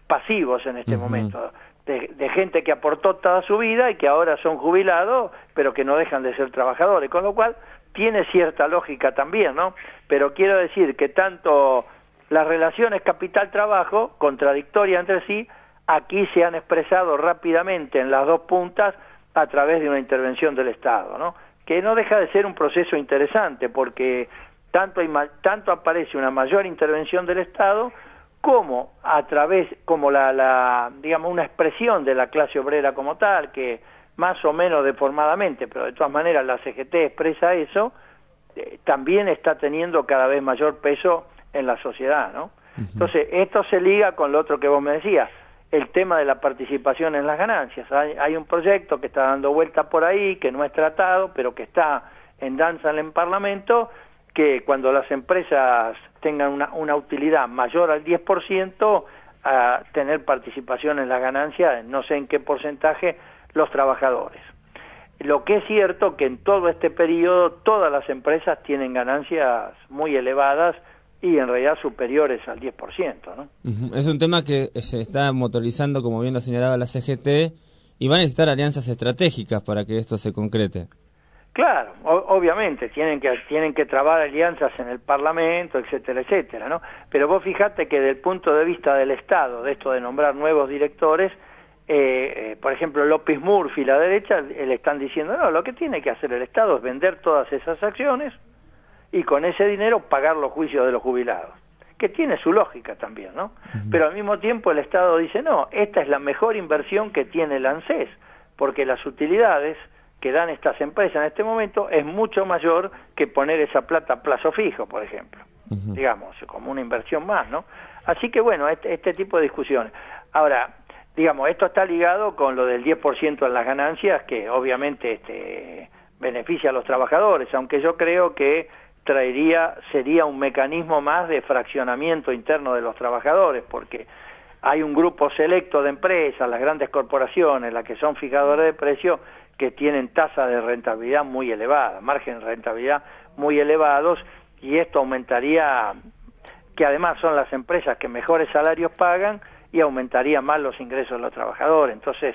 pasivos en este momento, de, de gente que aportó toda su vida y que ahora son jubilados, pero que no dejan de ser trabajadores, con lo cual tiene cierta lógica también, ¿no? Pero quiero decir que tanto las relaciones capital-trabajo, contradictorias entre sí, aquí se han expresado rápidamente en las dos puntas a través de una intervención del Estado, ¿no? Que no deja de ser un proceso interesante porque tanto, hay tanto aparece una mayor intervención del Estado como a través, como la, la, digamos, una expresión de la clase obrera como tal, que más o menos deformadamente, pero de todas maneras la CGT expresa eso, eh, también está teniendo cada vez mayor peso en la sociedad, ¿no? Entonces, esto se liga con lo otro que vos me decías, el tema de la participación en las ganancias. Hay, hay un proyecto que está dando vuelta por ahí, que no es tratado, pero que está en danza en el Parlamento, que cuando las empresas tengan una, utilidad mayor al 10%, a tener participación en las ganancias, no sé en qué porcentaje, los trabajadores. Lo que es cierto que en todo este periodo todas las empresas tienen ganancias muy elevadas y en realidad superiores al 10%, ¿no?
Es un tema que se está motorizando, como bien lo señalaba la CGT, y va a necesitar alianzas estratégicas para que esto se concrete.
Claro, obviamente tienen que tienen que trabar alianzas en el Parlamento, etcétera, etcétera, ¿no? Pero vos fijate que desde el punto de vista del Estado, de esto de nombrar nuevos directores, eh, eh, por ejemplo López Murphy, la derecha, le están diciendo no, lo que tiene que hacer el Estado es vender todas esas acciones y con ese dinero pagar los juicios de los jubilados, que tiene su lógica también, ¿no? Pero al mismo tiempo el Estado dice no, esta es la mejor inversión que tiene el ANSES, porque las utilidades que dan estas empresas en este momento es mucho mayor que poner esa plata a plazo fijo, por ejemplo, digamos, como una inversión más, ¿no? Así que bueno, este, este tipo de discusiones. Ahora, digamos, esto está ligado con lo del 10% en las ganancias, que obviamente este, beneficia a los trabajadores, aunque yo creo que traería, sería un mecanismo más de fraccionamiento interno de los trabajadores, porque hay un grupo selecto de empresas, las grandes corporaciones, las que son fijadoras de precios, que tienen tasas de rentabilidad muy elevadas, margen de rentabilidad muy elevados, y esto aumentaría, que además son las empresas que mejores salarios pagan, y aumentaría más los ingresos de los trabajadores. Entonces,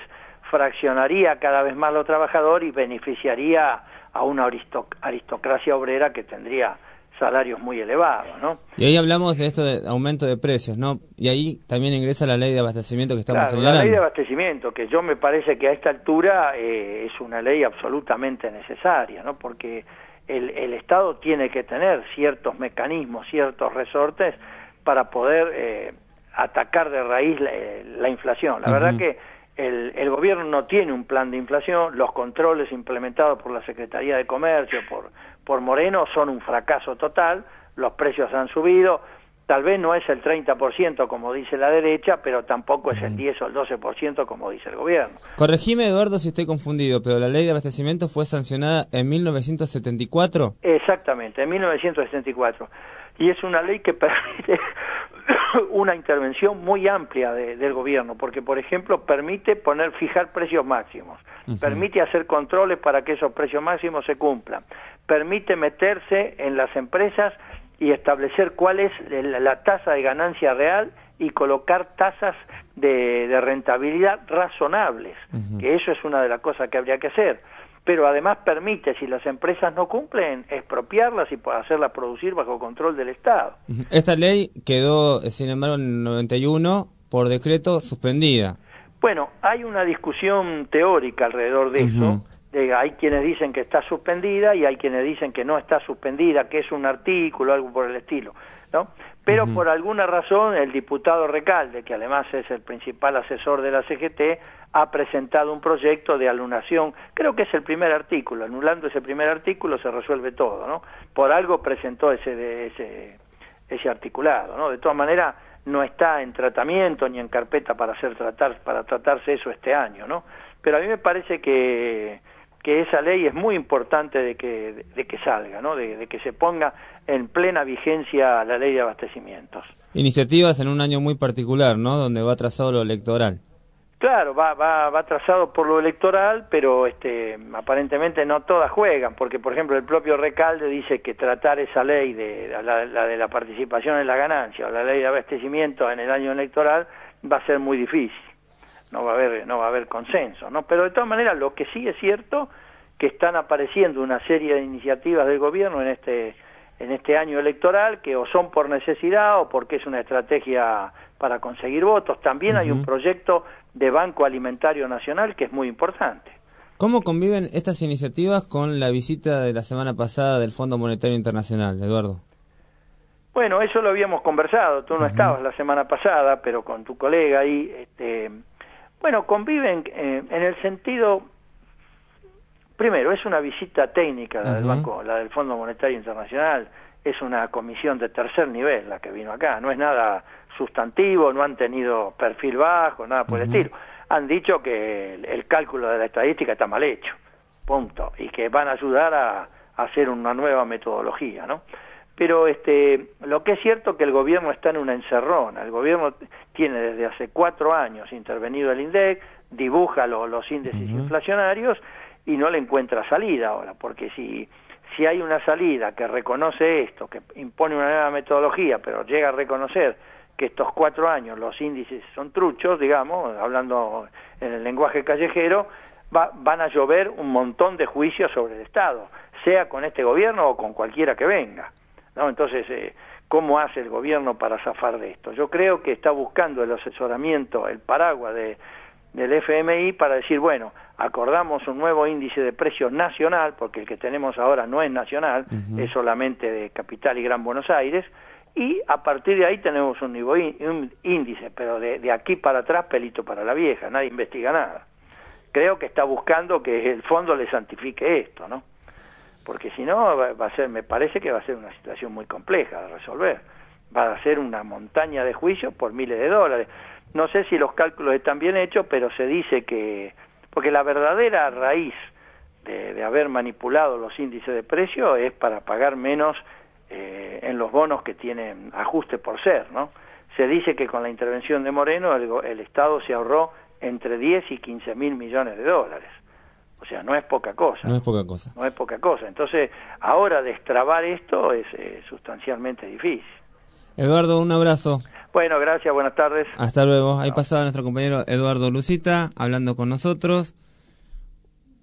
fraccionaría cada vez más los trabajadores y beneficiaría a una aristo- aristocracia obrera que tendría salarios muy elevados, ¿no?
Y ahí hablamos de esto de aumento de precios, ¿no? Y ahí también ingresa la ley de abastecimiento que estamos
Claro, la ley de abastecimiento, que yo me parece que a esta altura eh, es una ley absolutamente necesaria, ¿no? Porque el, el Estado tiene que tener ciertos mecanismos, ciertos resortes para poder eh, atacar de raíz la, eh, la inflación. La verdad que el, el gobierno no tiene un plan de inflación, los controles implementados por la Secretaría de Comercio, por, por Moreno, son un fracaso total, los precios han subido, tal vez no es el 30% como dice la derecha, pero tampoco es el 10 o el 12% como dice el gobierno.
Corregime, Eduardo, si estoy confundido, pero la ley de abastecimiento fue sancionada en 1974.
Exactamente, en 1964. Y es una ley que permite una intervención muy amplia de- del gobierno, porque, por ejemplo, permite poner, fijar precios máximos, permite hacer controles para que esos precios máximos se cumplan, permite meterse en las empresas y establecer cuál es la, la tasa de ganancia real y colocar tasas de, de rentabilidad razonables, que eso es una de las cosas que habría que hacer. Pero además permite, si las empresas no cumplen, expropiarlas y hacerlas producir bajo control del Estado.
Esta ley quedó, eh, sin embargo, en el 91 por decreto suspendida.
Bueno, hay una discusión teórica alrededor de eso. De- hay quienes dicen que está suspendida y hay quienes dicen que no está suspendida, que es un artículo, algo por el estilo, ¿no? Pero por alguna razón el diputado Recalde, que además es el principal asesor de la CGT, ha presentado un proyecto de alunación, creo que es el primer artículo, anulando ese primer artículo se resuelve todo, ¿no? Por algo presentó ese ese ese articulado, ¿no? De todas maneras no está en tratamiento ni en carpeta para hacer tratar para tratarse eso este año, ¿no? Pero a mí me parece que que esa ley es muy importante de que de que salga, ¿no? De, de que se ponga en plena vigencia la ley de abastecimientos.
Iniciativas en un año muy particular, ¿no? Donde va trazado lo electoral.
Claro, va, va, va trazado por lo electoral, pero este, aparentemente no todas juegan, porque por ejemplo el propio Recalde dice que tratar esa ley de la, la de la participación en la ganancia o la ley de abastecimiento en el año electoral va a ser muy difícil, no va a haber, no va a haber consenso, ¿no? Pero de todas maneras lo que sí es cierto que están apareciendo una serie de iniciativas del gobierno en este en este año electoral que o son por necesidad o porque es una estrategia para conseguir votos. También hay un proyecto de Banco Alimentario Nacional que es muy importante.
¿Cómo conviven estas iniciativas con la visita de la semana pasada del Fondo Monetario Internacional, Eduardo?
Bueno, eso lo habíamos conversado, tú no estabas la semana pasada, pero con tu colega ahí, este, bueno, conviven eh, en el sentido, primero, es una visita técnica la del. Banco, la del Fondo Monetario Internacional, es una comisión de tercer nivel la que vino acá, no es nada sustantivo, no han tenido perfil bajo, nada por el estilo. Han dicho que el, el cálculo de la estadística está mal hecho, punto, y que van a ayudar a, a hacer una nueva metodología, ¿no? Pero este, lo que es cierto que el gobierno está en una encerrona. El gobierno tiene desde hace cuatro años intervenido el INDEC, dibuja lo- los índices inflacionarios y no le encuentra salida ahora, porque si, si hay una salida que reconoce esto, que impone una nueva metodología, pero llega a reconocer que estos cuatro años los índices son truchos, digamos, hablando en el lenguaje callejero, va- van a llover un montón de juicios sobre el Estado, sea con este gobierno o con cualquiera que venga. ¿No? Entonces, eh, ¿cómo hace el gobierno para zafar de esto? Yo creo que está buscando el asesoramiento, el paraguas de, del FMI para decir, bueno, acordamos un nuevo índice de precios nacional, porque el que tenemos ahora no es nacional, es solamente de Capital y Gran Buenos Aires, y a partir de ahí tenemos un, nivo í- un índice, pero de, de aquí para atrás pelito para la vieja, nadie investiga nada. Creo que está buscando que el fondo le santifique esto, ¿no? Porque si no, va a ser, me parece que va a ser una situación muy compleja de resolver. Va a ser una montaña de juicios por miles de dólares. No sé si los cálculos están bien hechos, pero se dice que, porque la verdadera raíz de, haber manipulado los índices de precio es para pagar menos eh, en los bonos que tienen ajuste por ser, ¿no? Se dice que con la intervención de Moreno el, el Estado se ahorró entre 10 y 15 mil millones de dólares. O sea, no es poca cosa.
No es poca cosa.
No es poca cosa. Entonces, ahora destrabar esto es eh, sustancialmente difícil.
Eduardo, un abrazo.
Bueno, gracias, buenas tardes.
Hasta luego. Ahí pasaba nuestro compañero Eduardo Lucita hablando con nosotros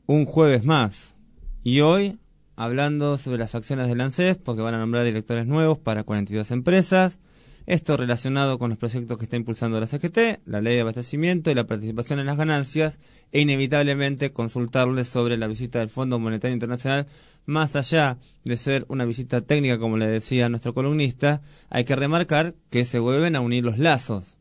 un jueves más. Y hoy hablando sobre las acciones del ANSES, porque van a nombrar directores nuevos para 42 empresas. Esto relacionado con los proyectos que está impulsando la CGT, la ley de abastecimiento y la participación en las ganancias, e inevitablemente consultarles sobre la visita del Fondo Monetario Internacional, más allá de ser una visita técnica, como le decía nuestro columnista, hay que remarcar que se vuelven a unir los lazos,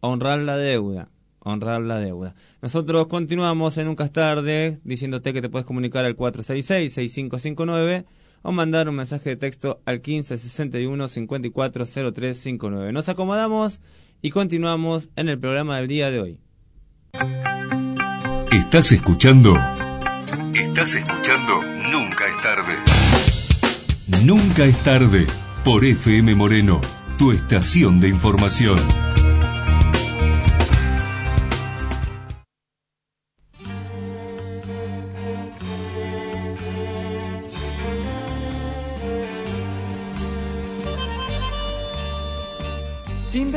honrar la deuda, honrar la deuda. Nosotros continuamos en es tarde, diciéndote que te puedes comunicar al 466-6559 o mandar un mensaje de texto al 1561-540359. Nos acomodamos y continuamos en el programa del día de hoy.
Estás escuchando. Estás escuchando Nunca es tarde. Nunca es tarde por FM Moreno, tu estación de información.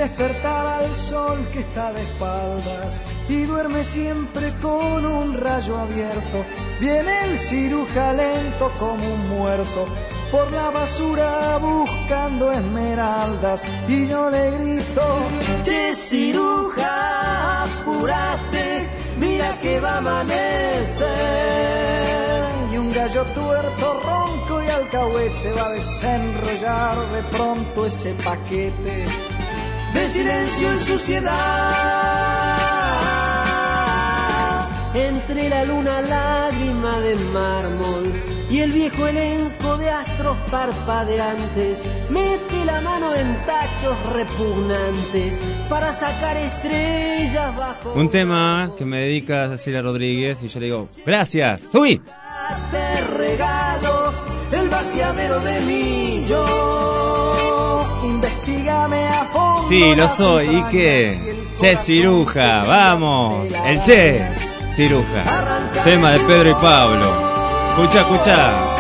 Despertar al sol que está de espaldas y duerme siempre con un rayo abierto. Viene el ciruja lento como un muerto por la basura buscando esmeraldas y yo le grito, che ciruja, apurate, mira que va a amanecer. Y un gallo tuerto ronco y alcahuete va a desenrollar de pronto ese paquete de silencio y suciedad. Entre la luna lágrima de mármol y el viejo elenco de astros parpadeantes, mete la mano en tachos repugnantes para sacar estrellas bajo.
Un tema que me dedica Cecilia Rodríguez y yo le digo, gracias, subí.
Te regalo el vaciadero de mi yo.
Sí, lo soy. ¿Y qué? Che Ciruja, vamos. El Che Ciruja. Tema de Pedro y Pablo. Escucha, escucha.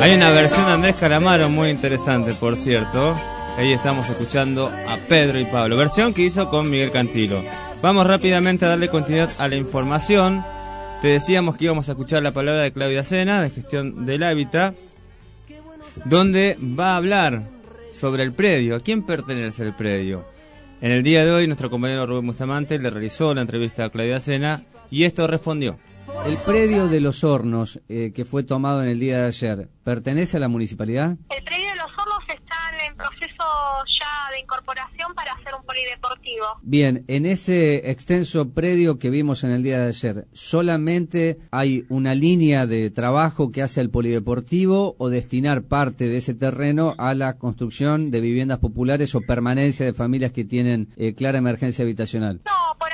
Hay una versión de Andrés Calamaro muy interesante, por cierto. Ahí estamos escuchando a Pedro y Pablo. Versión que hizo con Miguel Cantilo. Vamos rápidamente a darle continuidad a la información. Te decíamos que íbamos a escuchar la palabra de Claudia Sena, de gestión del hábitat, donde va a hablar sobre el predio. ¿A quién pertenece el predio? En el día de hoy, nuestro compañero Rubén Bustamante le realizó la entrevista a Claudia Sena y esto respondió.
El predio de los hornos eh, que fue tomado en el día de ayer, ¿pertenece a la municipalidad?
El predio de los hornos está en proceso ya de incorporación para hacer un polideportivo.
Bien, en ese extenso predio que vimos en el día de ayer, ¿solamente hay una línea de trabajo que hace el polideportivo o destinar parte de ese terreno a la construcción de viviendas populares o permanencia de familias que tienen eh, clara emergencia habitacional?
No, por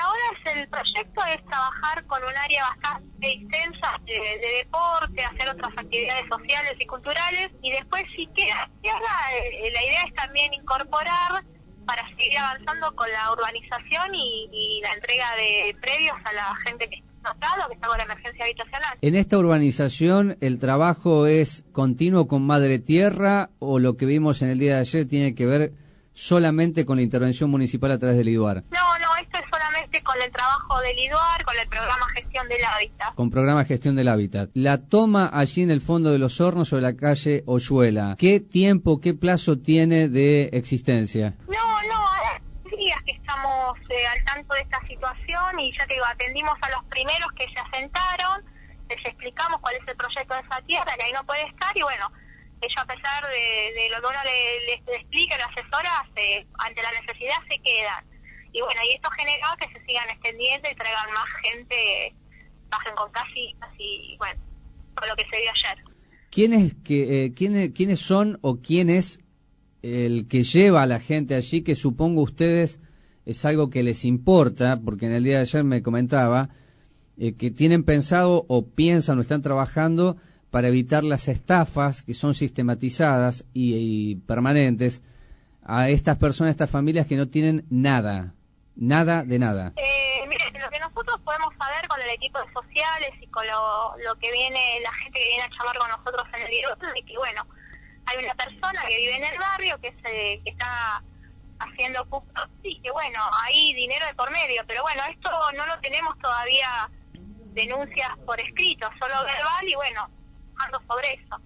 el proyecto es trabajar con un área bastante extensa de, de deporte, hacer otras actividades sociales y culturales y después si queda eh, la idea es también incorporar para seguir avanzando con la urbanización y, la entrega de predios a la gente que está acá, que está con la emergencia habitacional.
En esta urbanización, ¿el trabajo es continuo con Madre Tierra o lo que vimos en el día de ayer tiene que ver solamente con la intervención municipal a través del IDUAR?
No, no, esto es solamente con el trabajo del IDUAR, con el programa Gestión del Hábitat.
Con programa Gestión del Hábitat. La toma allí en el fondo de los hornos sobre la calle Oyuela. ¿Qué tiempo, qué plazo tiene de existencia?
No, no, hace días que estamos eh, al tanto de esta situación y ya te digo, atendimos a los primeros que se asentaron, les explicamos cuál es el proyecto de esa tierra, que ahí no puede estar y bueno, ellos a pesar de, de lo que uno le, le, explica, le asesora, se- ante la necesidad se quedan. Y bueno, y esto generó que se sigan extendiendo y traigan más gente, bajen con casitas y bueno, con lo que se vio ayer.
¿Quiénes, que, eh, quiénes, ¿Quiénes son o quién es el que lleva a la gente allí que supongo ustedes es algo que les importa? Porque en el día de ayer me comentaba eh, que tienen pensado o piensan o están trabajando para evitar las estafas que son sistematizadas y, y permanentes a estas personas, estas familias que no tienen nada, nada de nada.
Eh, mire, lo que nosotros podemos saber con el equipo de sociales y con lo, que viene, la gente que viene a charlar con nosotros en el directo, es que bueno, hay una persona que vive en el barrio que, se, que está haciendo y que bueno, hay dinero de por medio, pero bueno, esto no lo tenemos todavía denuncias por escrito, solo verbal y bueno, ando sobre eso.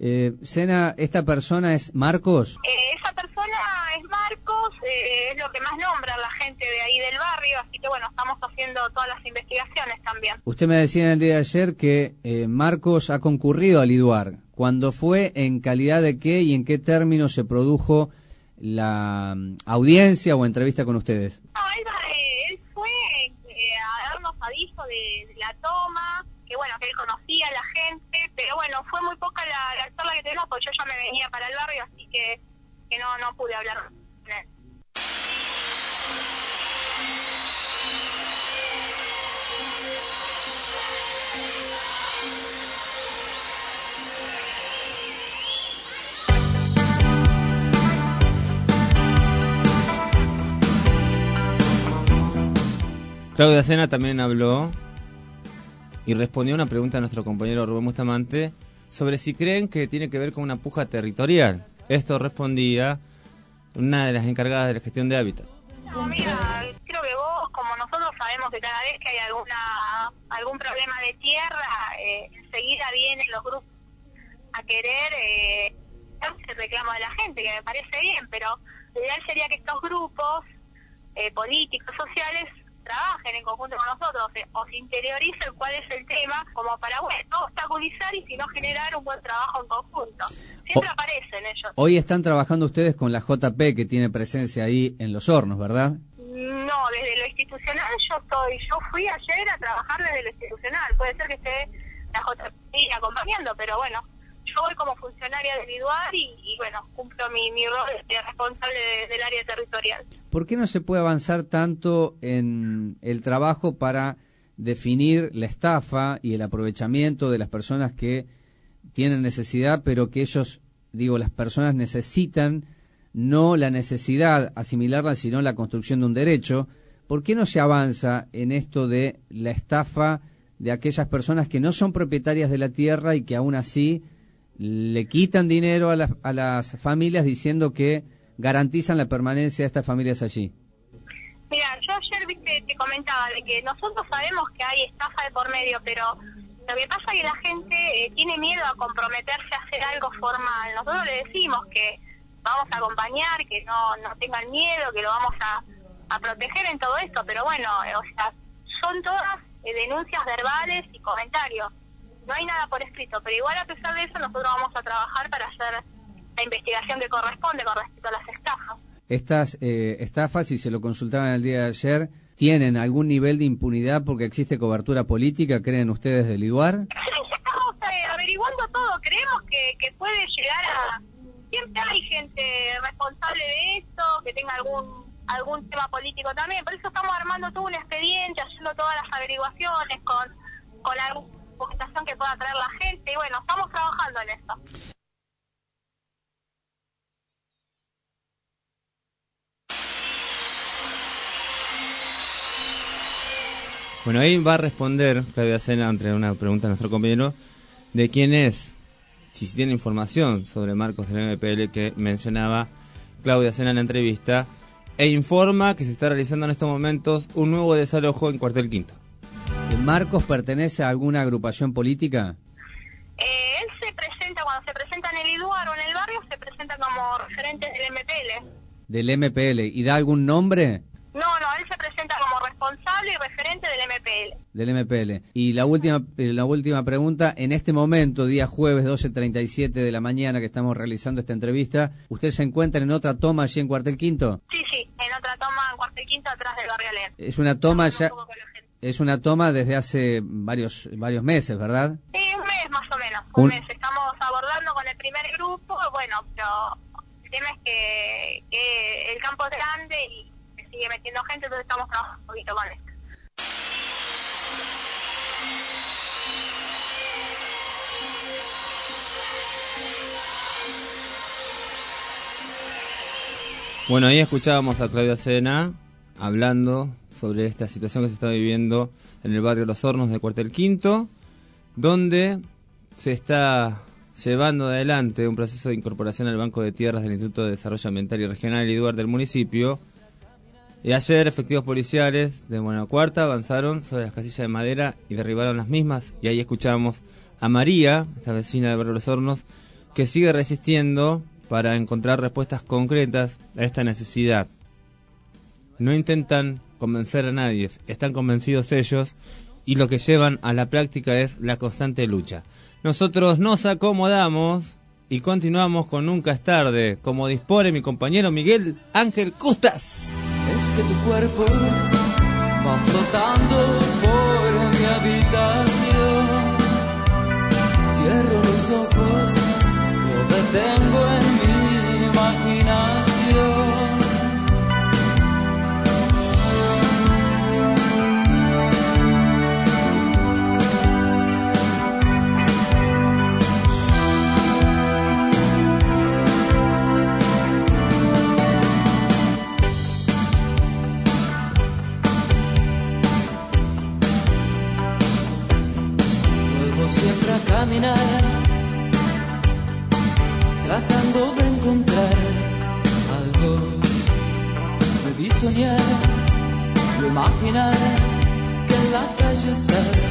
Eh, Sena, ¿esta persona es Marcos?
Eh, esa persona es Marcos, eh, es lo que más nombra la gente de ahí del barrio, así que bueno, estamos haciendo todas las investigaciones también.
Usted me decía en el día de ayer que eh, Marcos ha concurrido al IDUAR. ¿Cuándo fue? ¿En calidad de qué y en qué términos se produjo la mm, audiencia o entrevista con ustedes?
No, él, eh, él fue eh, a darnos aviso de, de la toma, que bueno, que él conocía a la gente, pero bueno, fue muy poca la, la charla que tuvimos porque yo ya me venía para el barrio, así que, que no, no pude hablar con él.
Claudia Sena también habló y respondió a una pregunta de nuestro compañero Rubén Bustamante sobre si creen que tiene que ver con una puja territorial. Esto respondía una de las encargadas de la gestión de hábitat.
Mira, creo que vos, como nosotros sabemos que cada vez que hay alguna algún problema de tierra, eh, enseguida vienen los grupos a querer eh, el reclamo de la gente, que me parece bien, pero lo ideal sería que estos grupos eh, políticos, sociales, trabajen en conjunto con nosotros o se, interioricen cuál es el tema, como para, bueno, no obstaculizar y sino generar un buen trabajo en conjunto. Siempre
O-
aparecen ellos.
Hoy están trabajando ustedes con la JP que tiene presencia ahí en los hornos, ¿verdad?
No, desde lo institucional yo estoy, yo fui ayer a trabajar desde lo institucional, puede ser que esté la JPI acompañando, pero bueno, yo voy como funcionaria del IDUAR y, bueno, cumplo mi, mi rol de responsable de- del área territorial.
¿Por qué no se puede avanzar tanto en el trabajo para definir la estafa y el aprovechamiento de las personas que tienen necesidad, pero que ellos, digo, las personas necesitan no la necesidad asimilarla, sino la construcción de un derecho? ¿Por qué no se avanza en esto de la estafa de aquellas personas que no son propietarias de la tierra y que aún así le quitan dinero a las, a las familias diciendo que garantizan la permanencia de estas familias allí?
Mira, yo ayer viste, te comentaba de que nosotros sabemos que hay estafa de por medio, pero lo que pasa es que la gente eh, tiene miedo a comprometerse a hacer algo formal. Nosotros le decimos que vamos a acompañar, que no, no tengan miedo, que lo vamos a, a proteger en todo esto, pero bueno, eh, o sea, son todas eh, denuncias verbales y comentarios. No hay nada por escrito, pero igual a pesar de eso nosotros vamos a trabajar para hacer la investigación que corresponde con respecto a las estafas.
Estas eh, estafas, si se lo consultaban el día de ayer, ¿tienen algún nivel de impunidad porque existe cobertura política, creen ustedes, del IDUAR?
estamos eh, averiguando todo. Creemos que, que puede llegar a... Siempre hay gente responsable de esto, que tenga algún algún tema político también. Por eso estamos armando todo un expediente, haciendo todas las averiguaciones con, con alguna que pueda traer la gente. Y bueno, estamos trabajando en eso.
Bueno, ahí va a responder Claudia Sena entre una pregunta a nuestro compañero de quién es, si tiene información sobre Marcos del MPL que mencionaba Claudia Sena en la entrevista e informa que se está realizando en estos momentos un nuevo desalojo en Cuartel Quinto.
¿Marcos pertenece a alguna agrupación política?
Eh, él se presenta, cuando se presenta en el IDUAR o en el barrio, se presenta como referente del MPL.
Del MPL. ¿Y da algún nombre?
No, no, él se presenta como responsable y referente del MPL.
Del MPL. Y la última, eh, la última pregunta, en este momento, día jueves 12.37 de la mañana que estamos realizando esta entrevista, ¿usted se encuentra en otra toma allí en Cuartel Quinto?
Sí, sí, en otra toma en Cuartel Quinto atrás del barrio Alén.
Es una toma ya... Es una toma desde hace varios varios meses, ¿verdad?
Sí, un mes más o menos, un,
Un-
mes. Estamos abordando con el primer grupo, bueno, pero el tema es que, que el campo es grande y se sigue metiendo gente, entonces estamos trabajando un poquito con esto.
Bueno, ahí escuchábamos a Claudia Sena hablando sobre esta situación que se está viviendo en el barrio Los Hornos de Cuartel Quinto, donde se está llevando adelante un proceso de incorporación al Banco de Tierras del Instituto de Desarrollo Ambiental y Regional IDUAR del municipio. Y ayer efectivos policiales de Buena Cuarta avanzaron sobre las casillas de madera y derribaron las mismas. Y ahí escuchamos a María, esta vecina de Barrio Los Hornos, que sigue resistiendo para encontrar respuestas concretas a esta necesidad. No intentan convencer a nadie, están convencidos ellos y lo que llevan a la práctica es la constante lucha. Nosotros nos acomodamos y continuamos con Nunca es tarde, como dispone mi compañero Miguel Ángel Custas.
Es que tu cuerpo va flotando por mi habitación. Siempre a caminar, tratando de encontrar algo. Me vi soñar, lo imaginar que en la calle estás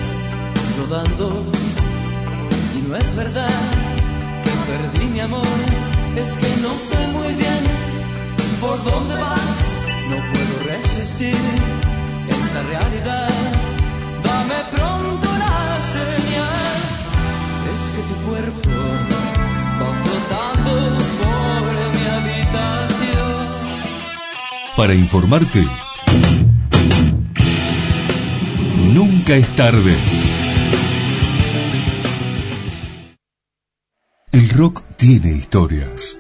rodando. Y no es verdad que perdí mi amor, es que no sé muy bien por dónde vas. No puedo resistir esta realidad. Dame pronto que tu cuerpo va flotando por mi habitación.
Para informarte, nunca es tarde. El rock tiene historias.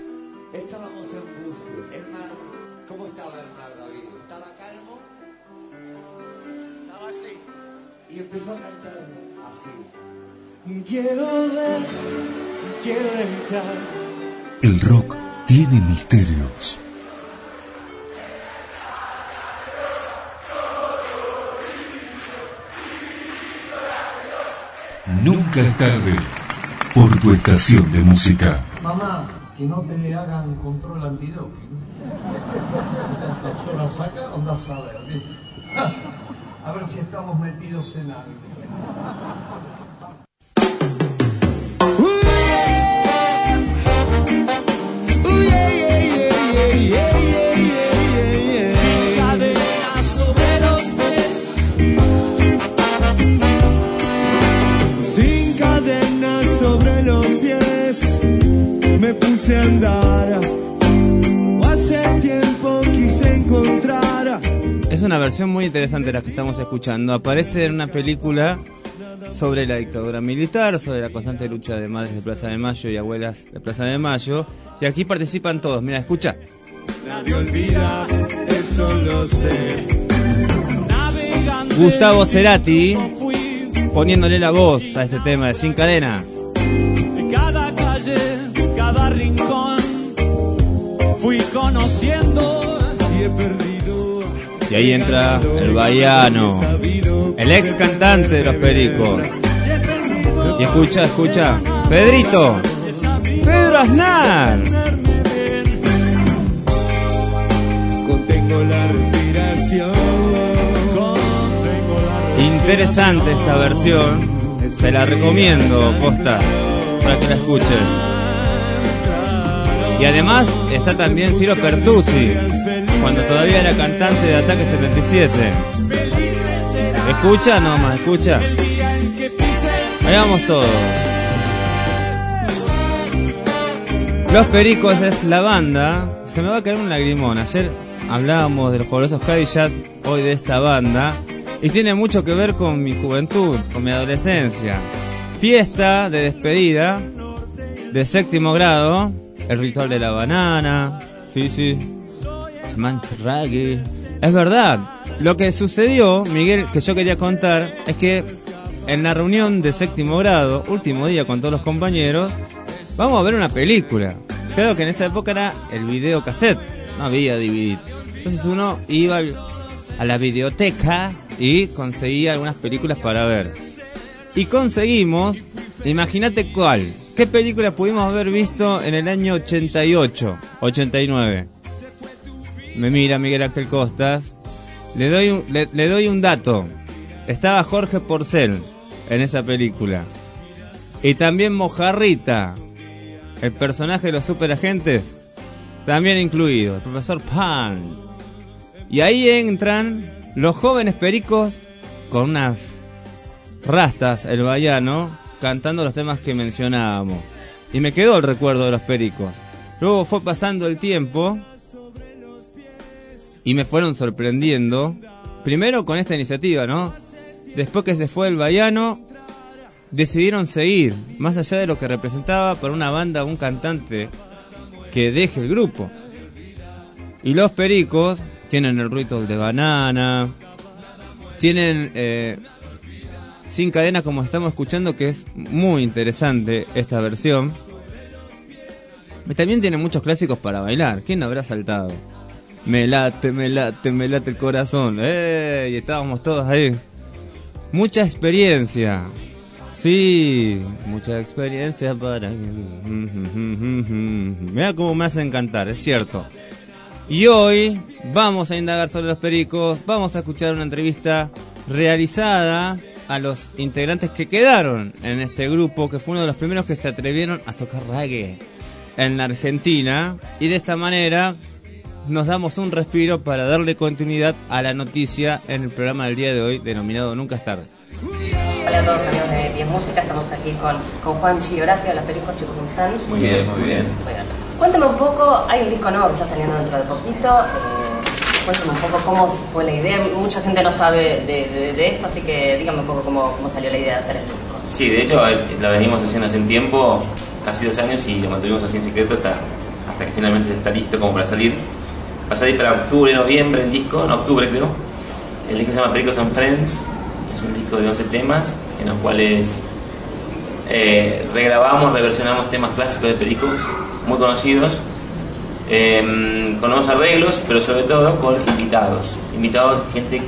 Quiero ver, quiero entrar.
El rock tiene misterios. Nunca es tarde. Por tu estación de música.
Mamá, que no te hagan control antidoping. ¿Cuántas horas saca? Andás a ver, ¿viste? A ver si estamos metidos en algo.
Me puse a andar. Hace tiempo quise encontrar.
Es una versión muy interesante la que estamos escuchando. Aparece en una película sobre la dictadura militar, sobre la constante lucha de madres de Plaza de Mayo y abuelas de Plaza de Mayo. Y aquí participan todos. Mira, escucha.
Nadie olvida, eso lo sé.
Gustavo Cerati poniéndole la voz a este tema de Sin Cadenas.
De cada calle, cada rincón, fui conociendo
y he perdido.
Y ahí entra el Baiano, el ex cantante de los Pericos. Y escucha, escucha. Pedrito, Pedro Aznar.
La respiración.
Interesante esta versión. Se la recomiendo, Costa, para que la escuchen. Y además está también Ciro Pertusi, cuando todavía era cantante de Ataque 77. Escucha nomás, escucha. Ahí todo. Los Pericos es la banda. Se me va a caer un lagrimón. Ayer hablábamos de los fabulosos Cadillac, hoy de esta banda. Y tiene mucho que ver con mi juventud, con mi adolescencia. Fiesta de despedida de séptimo grado. El ritual de la banana. Sí, sí. Manch Reggae. Es verdad. Lo que sucedió, Miguel, que yo quería contar, es que en la reunión de séptimo grado, último día con todos los compañeros, vamos a ver una película. Claro que en esa época era el video cassette, no había DVD. Entonces uno iba a la videoteca y conseguía algunas películas para ver. Y conseguimos, imagínate cuál, qué película pudimos haber visto en el año 88, 89. Me mira Miguel Ángel Costas, le doy un, le, le doy un dato. Estaba Jorge Porcel en esa película. Y también Mojarrita, el personaje de los superagentes, también incluido, el profesor Pan. Y ahí entran los jóvenes pericos con unas rastas, el vallano, cantando los temas que mencionábamos. Y me quedó el recuerdo de los pericos. Luego fue pasando el tiempo y me fueron sorprendiendo. Primero con esta iniciativa, ¿no? Después que se fue el vallano, decidieron seguir, más allá de lo que representaba para una banda, un cantante que deje el grupo. Y los pericos tienen el ritual de banana, tienen eh, sin cadena como estamos escuchando, que es muy interesante esta versión. También tiene muchos clásicos para bailar. ¿Quién habrá saltado? Me late, me late, me late el corazón. ¡Eh! Y estábamos todos ahí. Mucha experiencia. Sí, mucha experiencia para... Mira cómo me hacen cantar, es cierto. Y hoy vamos a indagar sobre los pericos, vamos a escuchar una entrevista realizada a los integrantes que quedaron en este grupo, que fue uno de los primeros que se atrevieron a tocar reggae en la Argentina. Y de esta manera nos damos un respiro para darle continuidad a la noticia en el programa del día de hoy denominado Nunca es tarde.
Hola a todos amigos de Bien Música, estamos aquí con, con Juanchi y Horacio de las Pericos Chicos ¿cómo están?
Muy bien, muy bien.
Cuéntame un poco, hay un disco nuevo que está saliendo dentro de poquito. eh, cuéntame un poco cómo fue la idea. Mucha gente no sabe de, esto, así que dígame un poco cómo, cómo salió la idea de hacer el disco.
Sí, de hecho eh, la venimos haciendo hace un tiempo, casi dos años, y lo mantuvimos así en secreto hasta, hasta que finalmente está listo como para salir. Va a salir para octubre, noviembre el disco, en octubre creo. El disco se llama Pericos and Friends, es un disco de 11 temas en los cuales eh, regrabamos, reversionamos temas clásicos de Pericos, muy conocidos, eh, con nuevos arreglos, pero sobre todo con invitados. Invitados, gente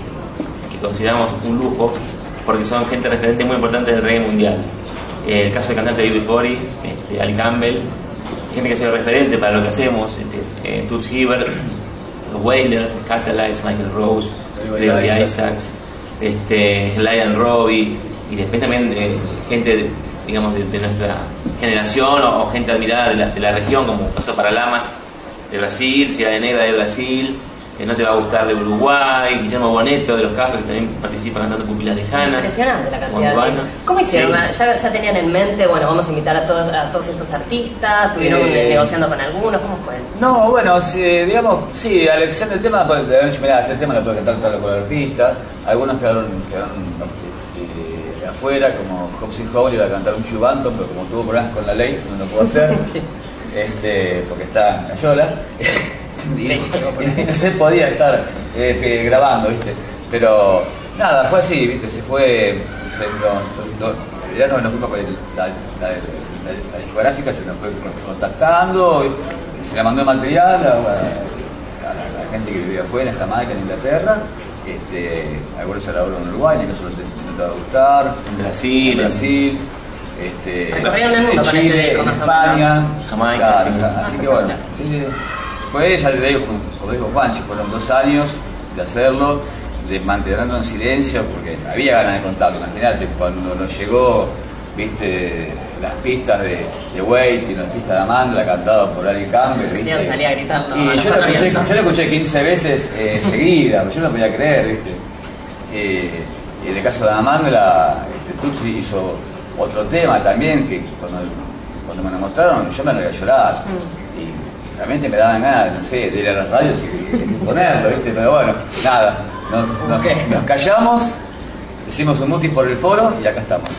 que consideramos un lujo, porque son gente referente muy importante del reggae mundial. Eh, el caso del cantante David Fori, este, Ali Campbell, gente que ha sido referente para lo que hacemos, este, eh, Toots Hibbert, los Wailers, Catalites, Michael Rose,
Gregory Isaacs.
Este, Lion Robbie, y después también eh, gente, de- digamos, de, de nuestra generación o, o gente admirada de la, de la región, como el caso de Paralamas de Brasil, Ciudad de Negra de Brasil, eh, No Te Va a Gustar de Uruguay, Guillermo Boneto de Los Cafés, que también participa cantando Pupilas Lejanas.
Impresionante la cantidad. ¿Cómo hicieron?
Sí.
¿Ya, ya tenían en mente, bueno, vamos a invitar a todos, a todos estos artistas? ¿Estuvieron
Eh,
negociando con algunos? ¿Cómo fue?
No, bueno, digamos, sí, a elección del tema, pues, de mirá, este tema lo puede cantar con el artista. Algunos quedaron, quedaron afuera, como Hobson Howell iba a cantar un Chubanton, pero como tuvo problemas con la ley, no lo pudo hacer, este, porque está en Cayola. y, no se podía estar eh, fe- grabando, ¿viste? Pero nada, fue así, ¿viste? Se fue, se, lo- lo- ya nos, nos fuimos con el- la, la- la- la discográfica, se nos fue contactando, y se le mandó el material a, a- a la, la gente que vivía afuera, en Jamaica, en Inglaterra. Este, algunos se grabaron en Uruguay, en no te, va a gustar.
En Brasil,
En Brasil. Este, en Chile, en España.
Jamaica.
Así que bueno, fue, ya te digo, como, dijo Juanchi, fueron dos años de hacerlo de mantenerlo en silencio, porque había ganas de contarlo. Imagínate, cuando nos llegó, viste, las pistas de, de Wait y las pistas de Amanda, cantado por Ali Campbell,
salía gritando.
Y yo lo, escuché, yo lo escuché 15 veces eh, seguidas, pero yo no podía creer, ¿viste? Eh, y en el caso de Amanda, este, Tutsi hizo otro tema también, que cuando, cuando me lo mostraron yo me lo iba a llorar. Y realmente me daban ganas, no sé, de ir a las radios y, ponerlo, ¿viste? Pero bueno, nada, nos, nos- nos callamos, hicimos un mutis por el foro y acá estamos.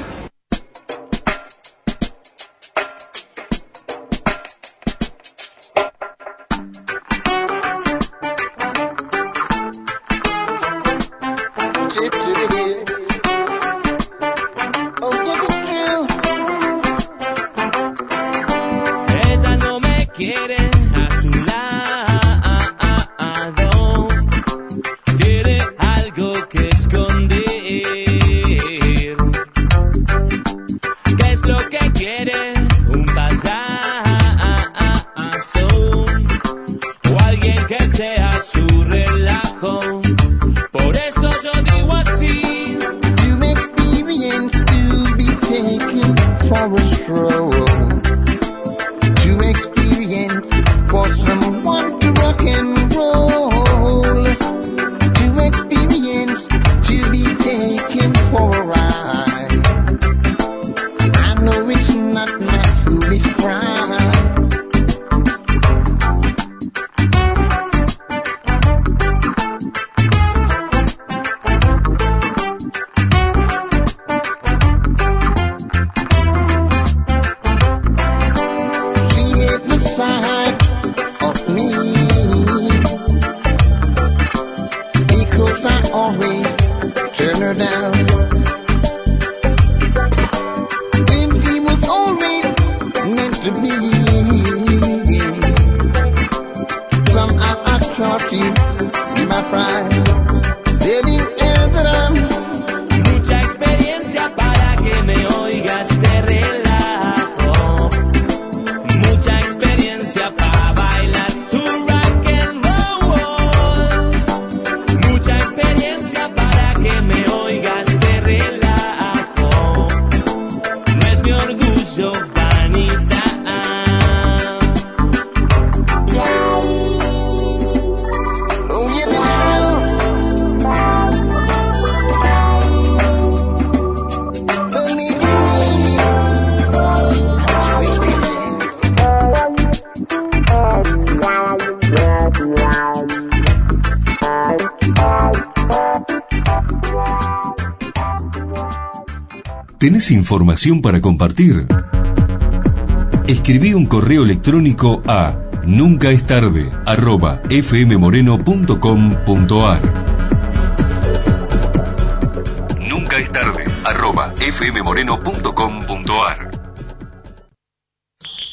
¿Tenés información para compartir? Escribí un correo electrónico a nunca es tarde fmmoreno.com.ar Nunca es tarde arroba fmmoreno.com.ar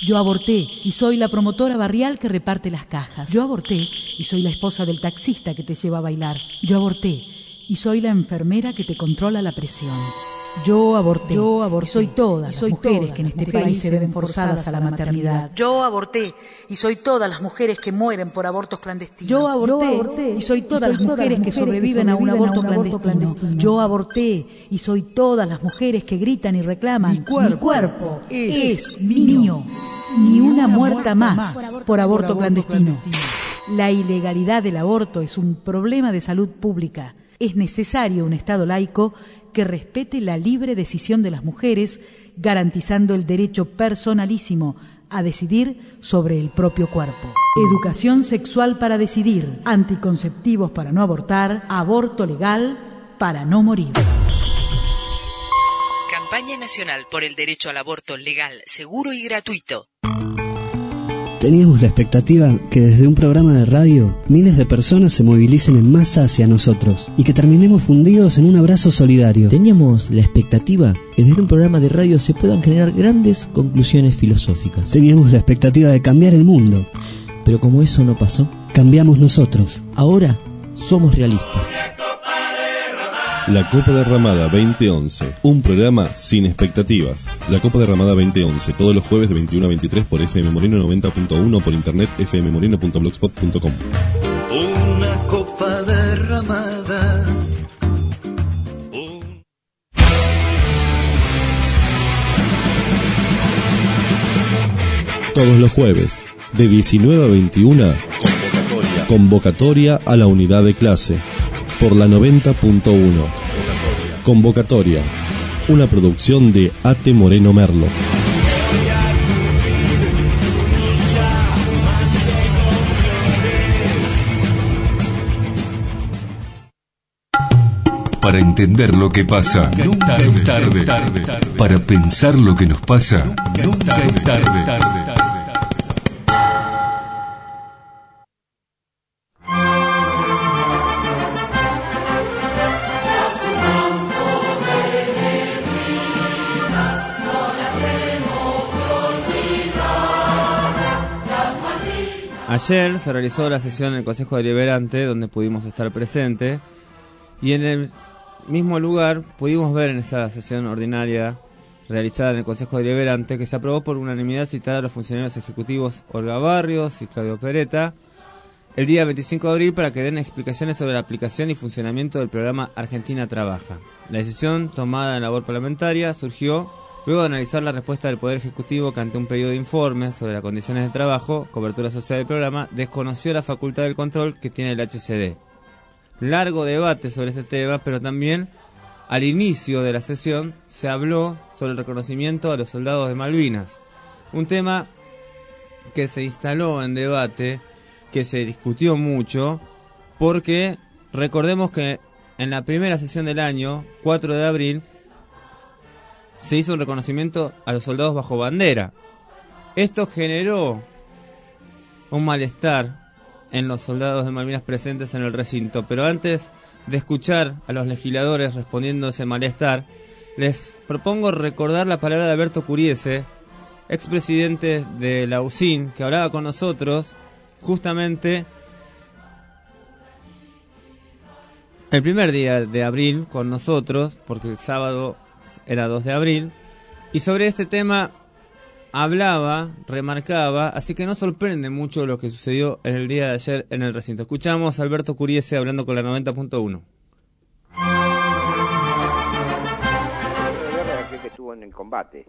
Yo aborté y soy la promotora barrial que reparte las cajas. Yo aborté y soy la esposa del taxista que te lleva a bailar. Yo aborté y soy la enfermera que te controla la presión. Yo aborté. Yo aborté. Y soy todas las mujeres que en este país se ven forzadas a la maternidad. Yo aborté y soy todas las mujeres que mueren por abortos clandestinos. Yo aborté, y soy todas las mujeres que sobreviven a un aborto clandestino. Yo aborté y soy todas las mujeres que gritan y reclaman. Mi cuerpo, es, mío. Ni una muerta más por aborto clandestino. La ilegalidad del aborto es un problema de salud pública. Es necesario un Estado laico que respete la libre decisión de las mujeres, garantizando el derecho personalísimo a decidir sobre el propio cuerpo. Educación sexual para decidir, anticonceptivos para no abortar, aborto legal para no morir.
Campaña Nacional por el Derecho al Aborto Legal, Seguro y Gratuito.
Teníamos la expectativa que desde un programa de radio miles de personas se movilicen en masa hacia nosotros y que terminemos fundidos en un abrazo solidario.
Teníamos la expectativa que desde un programa de radio se puedan generar grandes conclusiones filosóficas.
Teníamos la expectativa de cambiar el mundo.
Pero como eso no pasó,
cambiamos nosotros.
Ahora somos realistas.
La Copa Derramada 2011, un programa sin expectativas. La Copa Derramada 2011, todos los jueves de 21 a 23 por FM Moreno 90.1 por internet fmmoreno.blogspot.com.
Una copa derramada. Un...
Todos los jueves, de 19 a 21, convocatoria, convocatoria a la unidad de clase por la 90.1. Convocatoria, una producción de Ate Moreno Merlo.
Para entender lo que pasa, nunca es tarde. Para pensar lo que nos pasa, nunca es tarde.
Ayer se realizó la sesión en el Consejo Deliberante donde pudimos estar presentes y en el mismo lugar pudimos ver en esa sesión ordinaria realizada en el Consejo Deliberante que se aprobó por unanimidad citar a los funcionarios ejecutivos Olga Barrios y Claudio Pereta el día 25 de abril para que den explicaciones sobre la aplicación y funcionamiento del programa Argentina Trabaja. La decisión tomada en labor parlamentaria surgió luego de analizar la respuesta del Poder Ejecutivo que ante un pedido de informes sobre las condiciones de trabajo, cobertura social del programa, desconoció la facultad del control que tiene el HCD largo debate sobre este tema, pero también al inicio de la sesión se habló sobre el reconocimiento a los soldados de Malvinas. Un tema que se instaló en debate, que se discutió mucho, porque recordemos que en la primera sesión del año, 4 de abril, se hizo un reconocimiento a los soldados bajo bandera. Esto generó un malestar en los soldados de Malvinas presentes en el recinto. Pero antes de escuchar a los legisladores respondiendo ese malestar, les propongo recordar la palabra de Alberto Curiese, expresidente de la USIN, que hablaba con nosotros justamente el primer día de abril con nosotros, porque el sábado era 2 de abril, y sobre este tema hablaba, remarcaba, así que no sorprende mucho lo que sucedió en el día de ayer en el recinto. Escuchamos a Alberto Curiese hablando con la 90.1.
que estuvo en el combate,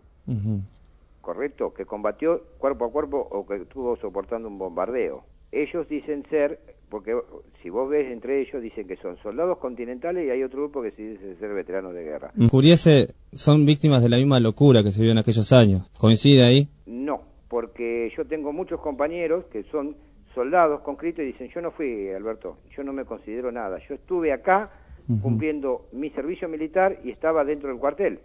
correcto, que combatió cuerpo a cuerpo o que estuvo soportando un bombardeo. Ellos dicen ser porque si vos ves entre ellos dicen que son soldados continentales y hay otro grupo que se dice ser veteranos de guerra.
Curiese son víctimas de la misma locura que se vio en aquellos años. ¿Coincide ahí?
No, porque yo tengo muchos compañeros que son soldados conscritos y dicen, yo no fui, Alberto, yo no me considero nada. Yo estuve acá cumpliendo mi servicio militar y estaba dentro del cuartel,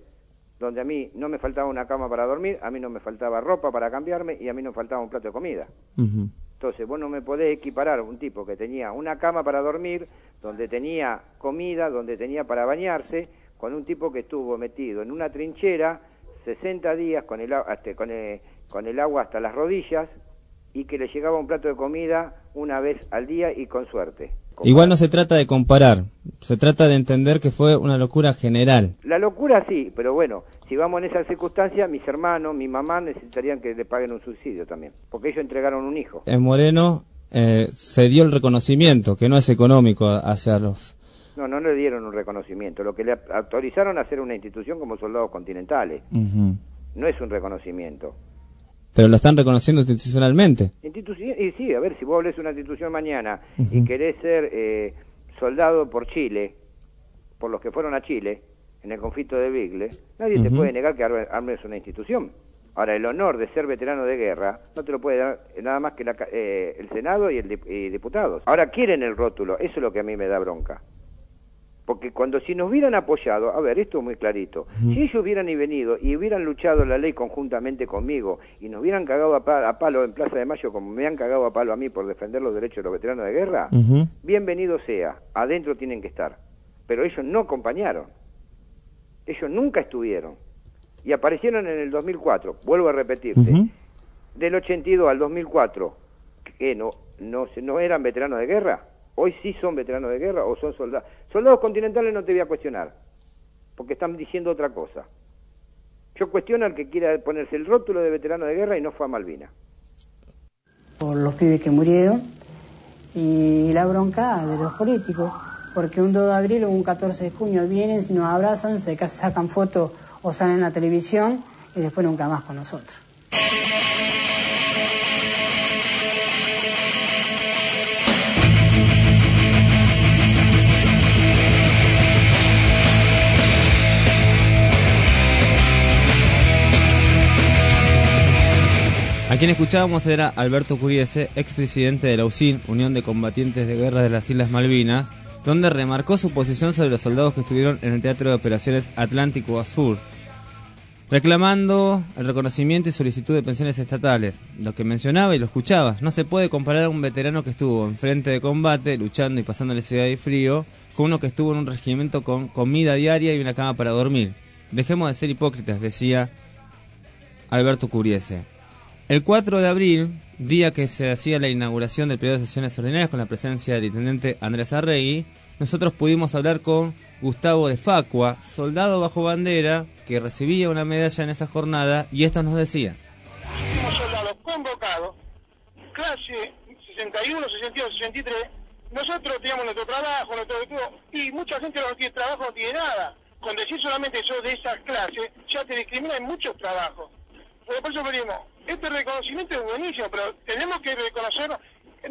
donde a mí no me faltaba una cama para dormir, a mí no me faltaba ropa para cambiarme y a mí no faltaba un plato de comida. Entonces, vos no me podés equiparar un tipo que tenía una cama para dormir, donde tenía comida, donde tenía para bañarse, con un tipo que estuvo metido en una trinchera 60 días con el, hasta, con el, con el agua hasta las rodillas y que le llegaba un plato de comida una vez al día y con suerte.
Igual no se trata de comparar, se trata de entender que fue una locura general.
La locura sí, pero bueno, si vamos en esa circunstancia, mis hermanos, mi mamá necesitarían que le paguen un subsidio también, porque ellos entregaron un hijo.
En Moreno eh, se dio el reconocimiento, que no es económico hacia los...
No, no le dieron un reconocimiento, lo que le autorizaron a hacer una institución como soldados continentales. No es un reconocimiento.
Pero lo están reconociendo institucionalmente.
y sí, a ver, si vos hables una institución mañana y querés ser eh, soldado por Chile, por los que fueron a Chile, en el conflicto de Bigle, nadie te puede negar que armes una institución. Ahora, el honor de ser veterano de guerra no te lo puede dar nada más que eh, el Senado y el y diputados. Ahora quieren el rótulo, eso es lo que a mí me da bronca. Porque cuando si nos hubieran apoyado, a ver, esto es muy clarito, si ellos hubieran venido y hubieran luchado la ley conjuntamente conmigo y nos hubieran cagado a, palo en Plaza de Mayo como me han cagado a palo a mí por defender los derechos de los veteranos de guerra, bienvenido sea, adentro tienen que estar. Pero ellos no acompañaron, ellos nunca estuvieron y aparecieron en el 2004, vuelvo a repetirte, del 82 al 2004, que no, no, no eran veteranos de guerra, hoy sí son veteranos de guerra o son soldados. Soldados continentales no te voy a cuestionar, porque están diciendo otra cosa. Yo cuestiono al que quiera ponerse el rótulo de veterano de guerra y no fue a Malvina.
Por los pibes que murieron y la bronca de los políticos, porque un 2 de abril o un 14 de junio vienen, nos abrazan, se sacan fotos o salen en la televisión y después nunca más con nosotros.
A quien escuchábamos era Alberto Curiese, expresidente de la UCIN, Unión de Combatientes de Guerra de las Islas Malvinas, donde remarcó su posición sobre los soldados que estuvieron en el Teatro de Operaciones Atlántico Azul, reclamando el reconocimiento y solicitud de pensiones estatales. Lo que mencionaba y lo escuchaba, no se puede comparar a un veterano que estuvo en frente de combate, luchando y pasando necesidad y frío, con uno que estuvo en un regimiento con comida diaria y una cama para dormir. Dejemos de ser hipócritas, decía Alberto Curiese. El 4 de abril, día que se hacía la inauguración del periodo de sesiones ordinarias con la presencia del intendente Andrés Arregui, nosotros pudimos hablar con Gustavo de Facua, soldado bajo bandera, que recibía una medalla en esa jornada, y esto nos decía.
Fuimos soldados convocados, clase 61, 62, 63. Nosotros teníamos nuestro trabajo, nuestro todo, y mucha gente no tiene trabajo, no tiene nada. Con decir solamente eso de esas clases, ya te discrimina en muchos trabajos. Por eso pedimos, este reconocimiento es buenísimo, pero tenemos que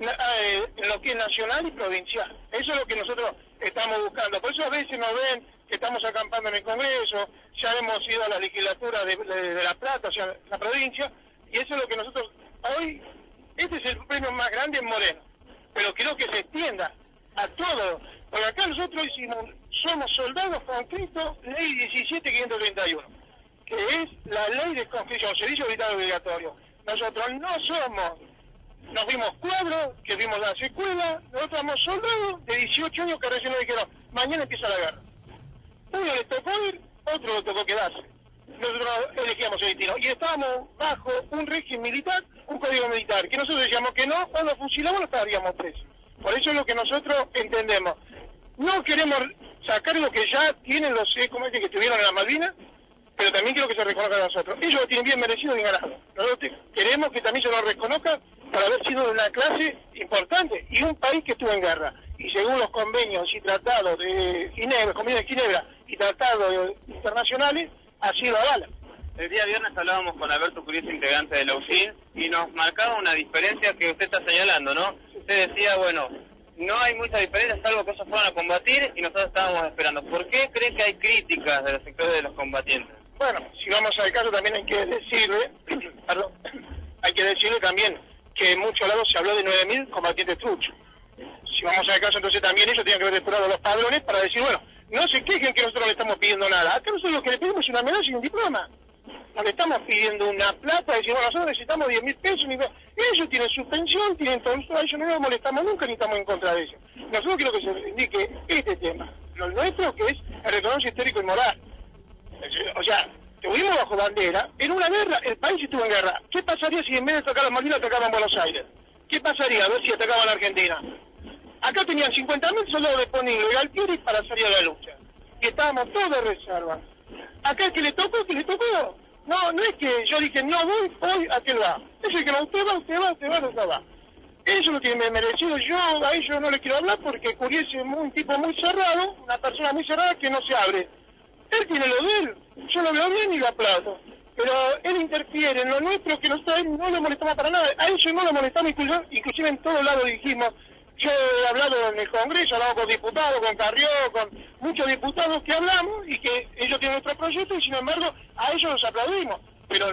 la- eh, lo que es nacional y provincial. Eso es lo que nosotros estamos buscando. Por eso a veces nos ven que estamos acampando en el Congreso, ya hemos ido a la legislatura de, La Plata, o sea, la provincia, y eso es lo que nosotros hoy, este es el premio más grande en Moreno, pero quiero que se extienda a todos, porque acá nosotros hicimos, somos soldados conscriptos, ley 17531 que es la ley de conscripción, servicio militar obligatorio. Nosotros no somos, nos vimos cuadros, que vimos la secuela, nosotros somos soldados de 18 años que recién nos dijeron, mañana empieza la guerra. Uno le tocó ir, otro le tocó quedarse. Nosotros elegíamos el destino. Y estábamos bajo un régimen militar, un código militar, que nosotros decíamos que no, o nos fusilamos o estaríamos presos. Por eso es lo que nosotros entendemos. No queremos sacar lo que ya tienen los eh, que estuvieron en la Malvinas, pero también quiero que se reconozca a nosotros. Ellos lo tienen bien merecido y ganado. Queremos que también se nos reconozca por haber sido de una clase importante y un país que estuvo en guerra. Y según los convenios y tratados de Ginebra, convenios de Ginebra y tratados internacionales, así lo avalan.
El día viernes hablábamos con Alberto Curiese, integrante de la UCIN, y nos marcaba una diferencia que usted está señalando, ¿no? Usted decía, bueno, no hay mucha diferencia, salvo que ellos fueron a combatir y nosotros estábamos esperando. ¿Por qué cree que hay críticas de los sectores de los combatientes?
Bueno, si vamos al caso también hay que decirle, perdón, hay que decirle también que en muchos lados se habló de 9.000 combatientes truchos. Si vamos al caso, entonces también ellos tenían que haber depurado los padrones para decir, bueno, no se quejen que nosotros no le estamos pidiendo nada. Acá nosotros lo que le pedimos es una medalla y un diploma. No le estamos pidiendo una plata, decir, bueno, nosotros necesitamos 10 mil pesos. Ni... Ellos tienen su pensión, tienen todo eso, a ellos no nos molestamos nunca ni estamos en contra de eso. Nosotros quiero que se indique este tema, lo nuestro que es el reconocimiento histórico y moral. O sea, estuvimos bajo bandera, en una guerra, el país estuvo en guerra. ¿Qué pasaría si en vez de atacar a Malvinas atacaban Buenos Aires? ¿Qué pasaría? A ver si atacaban a Argentina. Acá tenían 50.000 soldados disponibles y Altieri para salir a la lucha. Y estábamos todos de reserva. Acá el que le tocó, que le tocó. No, no es que yo dije, no voy, hoy a aquel va. Es el que no, usted va, usted va, usted va, usted va. Eso lo tiene merecido. Yo a ellos no les quiero hablar porque Curiese es un tipo muy cerrado, una persona muy cerrada que no se abre. Él tiene lo de él, yo lo veo bien y lo aplaudo. Pero él interfiere en lo nuestro que nosotros a él no le molestamos para nada. A ellos no le molestamos, incluso, inclusive en todos lados dijimos. Yo he hablado en el Congreso, he hablado con diputados, con Carrió, con muchos diputados que hablamos y que ellos tienen nuestro proyecto y sin embargo a ellos los aplaudimos. Pero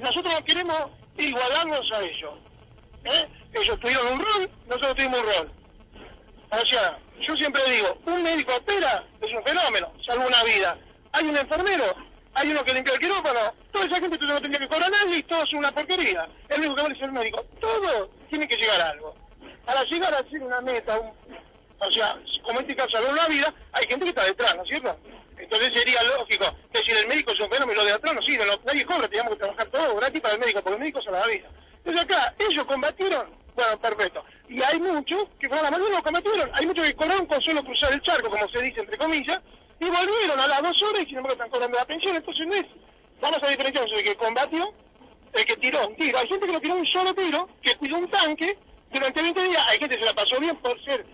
nosotros no queremos igualarnos a ellos. ¿eh? Ellos tuvieron un rol, nosotros tuvimos un rol. O sea, yo siempre digo, un médico opera es un fenómeno, salva una vida. Hay un enfermero, hay uno que limpia el quirófano, toda esa gente no tendría que cobrar nadie y todo es una porquería. El único que vale es el médico. Todo tiene que llegar a algo. Para llegar a ser una meta, un- o sea, como en este caso salvar una vida, hay gente que está detrás, ¿no es cierto? Entonces sería lógico decir el médico es un fenómeno de atrás no sirve, no- nadie cobra, teníamos que trabajar todo gratis para el médico, porque el médico salva la vida. Entonces acá, ellos combatieron, bueno, perfecto. Y hay muchos que fueron a la mañana no combatieron, hay muchos que cobraron con solo cruzar el charco, como se dice entre comillas, y volvieron a las dos horas y sin embargo están cobrando la pensión, entonces no es, vamos a diferenciar entre el que combatió, el que tiró un tiro. Hay gente que no tiró un solo tiro, que cuidó un tanque durante 20 días, hay gente que se la pasó bien por ser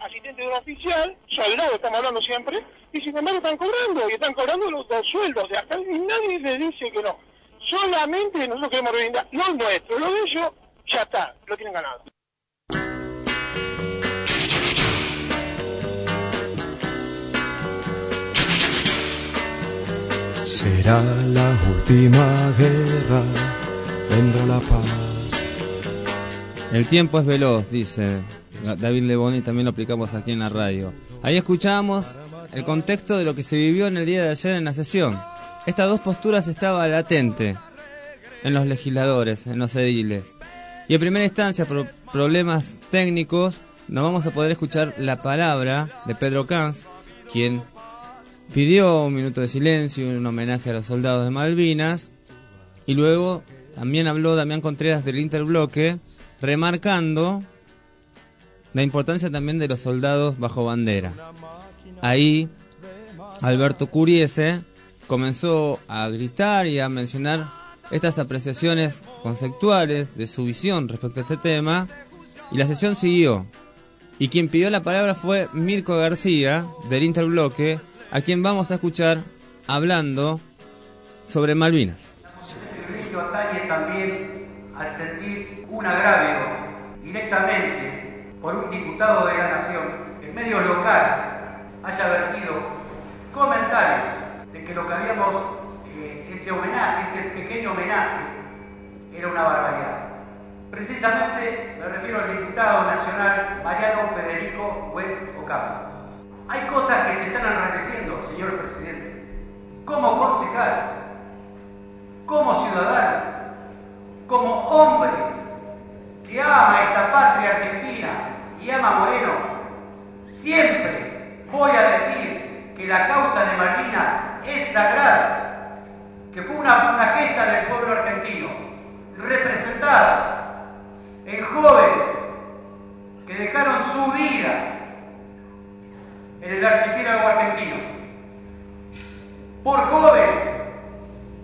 asistente de un oficial, soldado estamos hablando siempre, y sin embargo están cobrando, y están cobrando los dos sueldos, de acá y nadie le dice que no. Solamente nosotros queremos reivindicar, no el nuestro, lo de ellos ya está, lo tienen ganado.
Será la última guerra, vendrá la paz
El tiempo es veloz, dice David Leboni, también lo aplicamos aquí en la radio. Ahí escuchamos el contexto de lo que se vivió en el día de ayer en la sesión. Estas dos posturas estaban latente en los legisladores, en los ediles. Y en primera instancia, por problemas técnicos, no vamos a poder escuchar la palabra de Pedro Cans, quien pidió un minuto de silencio, un homenaje a los soldados de Malvinas, y luego también habló Damián Contreras del interbloque, remarcando la importancia también de los soldados bajo bandera. Ahí Alberto Curiese comenzó a gritar y a mencionar estas apreciaciones conceptuales de su visión respecto a este tema y la sesión siguió. Y quien pidió la palabra fue Mirko García del Interbloque, a quien vamos a escuchar hablando sobre Malvinas.
El también al sentir un agravio directamente por un diputado de la Nación en medios locales haya vertido comentarios de que lo que habíamos, eh, ese homenaje, ese pequeño homenaje, era una barbaridad. Precisamente me refiero al diputado nacional Mariano Federico West Ocampo. Hay cosas que se están enrareciendo, señor presidente. Como concejal, como ciudadano, como hombre que ama esta patria argentina y ama Moreno, siempre voy a decir que la causa de Malvinas es sagrada, que fue una, una gesta del pueblo argentino, representada en jóvenes que dejaron su vida en el archipiélago argentino, por jóvenes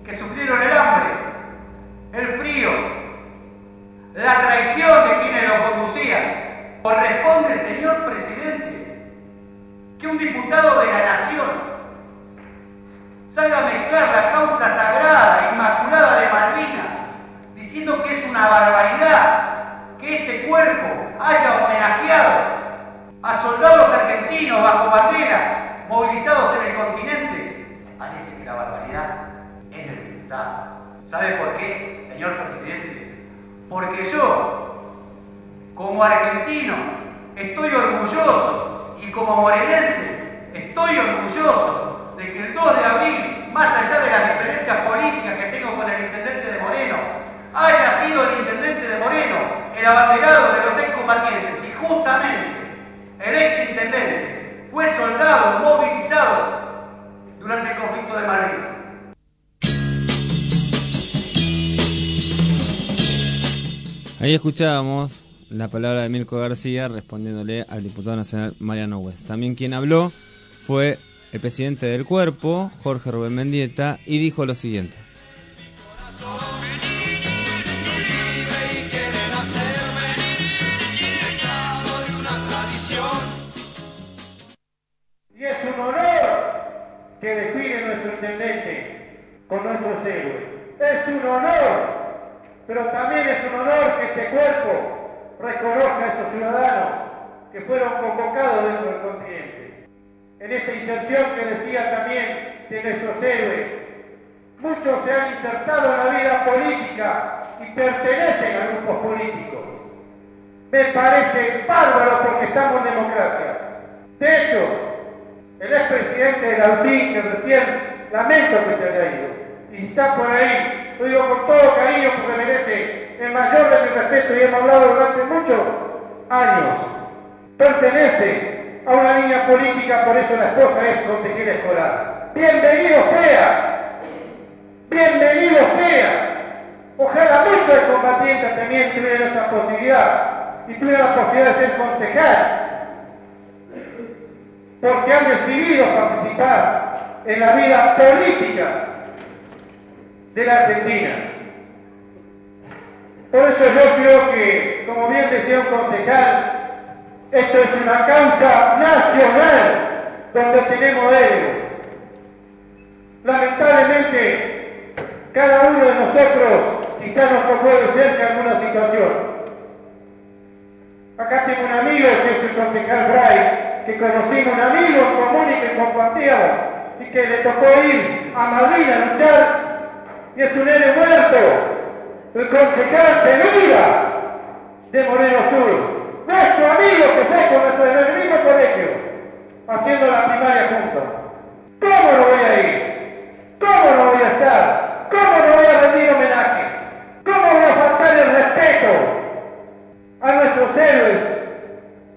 que sufrieron el hambre, el frío, la traición de quienes lo conducían. Corresponde, señor presidente, que un diputado de la nación salga a mezclar la causa sagrada, inmaculada de Malvinas, diciendo que es una barbaridad que este cuerpo haya homenajeado a soldados argentinos bajo bandera movilizados en el continente, la barbaridad es del diputado. ¿Sabe por qué, señor presidente? Porque yo, como argentino, estoy orgulloso y como morenense, estoy orgulloso de que el 2 de abril, más allá de las diferencias políticas que tengo con el intendente de Moreno, haya sido el intendente de Moreno el abanderado de los excombatientes y justamente el ex intendente fue soldado movilizado conflicto de Malvinas.
Ahí escuchábamos la palabra de Mirko García respondiéndole al diputado nacional Mariano West. También quien habló fue el presidente del cuerpo, Jorge Rubén Mendieta, y dijo lo siguiente.
Que desfile nuestro intendente con nuestros héroes. Es un honor, pero también es un honor que este cuerpo reconozca a esos ciudadanos que fueron convocados dentro del continente. En esta inserción que decía también de nuestros héroes, muchos se han insertado en la vida política y pertenecen a grupos políticos. Me parece bárbaro porque estamos en democracia. De hecho, el expresidente de la UCI, que recién lamento que se haya ido, y está por ahí, lo digo con todo cariño porque merece el mayor de mi respeto y hemos hablado durante muchos años, pertenece a una línea política, por eso la esposa es consejera escolar. Bienvenido sea, bienvenido sea. Ojalá muchos combatientes también tuvieran esa posibilidad y tuvieran la posibilidad de ser concejal porque han decidido participar en la vida política de la Argentina. Por eso yo creo que, como bien decía un concejal, esto es una causa nacional donde tenemos héroes. Lamentablemente, cada uno de nosotros quizás nos tocó de cerca alguna situación. Acá tengo un amigo que es el concejal Bray, que conocimos un amigo en común y que compartíamos, y que le tocó ir a Madrid a luchar, y es un héroe muerto. El concejal Sevilla, de Moreno Sur, nuestro amigo que fue con nuestro en el mismo colegio, haciendo la primaria juntos. ¿Cómo no voy a ir? ¿Cómo no voy a estar? ¿Cómo no voy a rendir homenaje? ¿Cómo voy a faltar el respeto a nuestros héroes?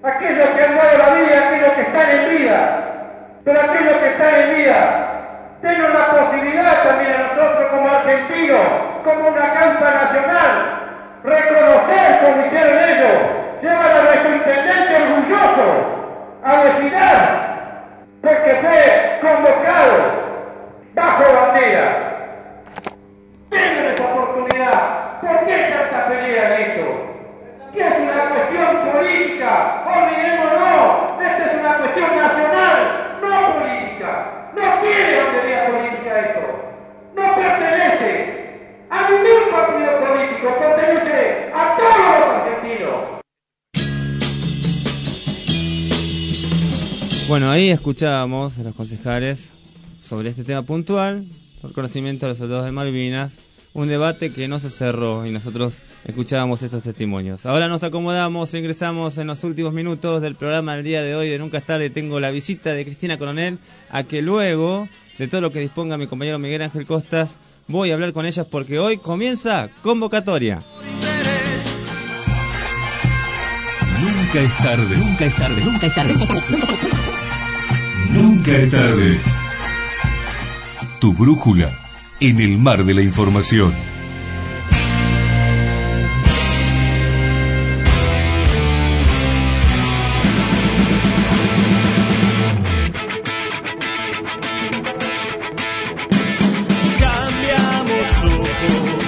Aquellos que han dado la vida, en vida. Pero aquellos que están en vida, Denos la posibilidad también a nosotros como argentinos, como una causa nacional, reconocer como hicieron ellos, llevar a nuestro intendente orgulloso a desfilar, porque fue convocado bajo bandera. Tengan esa oportunidad. ¿Por qué tanta pelea en esto? Que es una cuestión política. Olvidémonos. Esta es una cuestión nacional, no política. No tiene bandería política esto. No pertenece a ningún partido político. Pertenece a todos los argentinos.
Bueno, ahí escuchábamos a los concejales sobre este tema puntual, por conocimiento de los soldados de Malvinas, un debate que no se cerró y nosotros escuchábamos estos testimonios. Ahora nos acomodamos, ingresamos en los últimos minutos del programa del día de hoy de Nunca es tarde. Tengo la visita de Cristina Coronel, a que luego de todo lo que disponga mi compañero Miguel Ángel Costas, voy a hablar con ellas porque hoy comienza convocatoria.
Nunca es tarde.
Nunca es tarde, nunca es tarde.
Nunca es tarde. Tu brújula en el mar de la información.
Cambiamos ojos.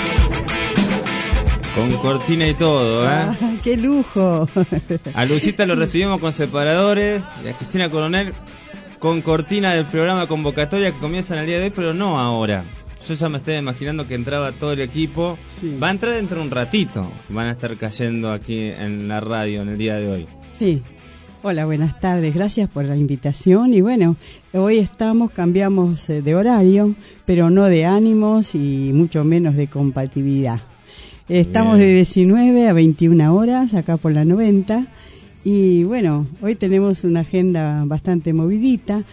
Con cortina y todo, ¿eh?
Ah, ¡Qué lujo!
A Lucita lo recibimos con separadores y a Cristina Coronel con cortina del programa convocatoria que comienza en el día de hoy, pero no ahora. Yo ya me estoy imaginando que entraba todo el equipo. Va a entrar dentro de un ratito. Van a estar cayendo aquí en la radio en el día de hoy.
Sí. Hola, buenas tardes. Gracias por la invitación. Y bueno, hoy estamos, cambiamos eh, de horario, pero no de ánimos y mucho menos de compatibilidad. Estamos de 19 a 21 horas acá por la 90. Y bueno, hoy tenemos una agenda bastante movidita.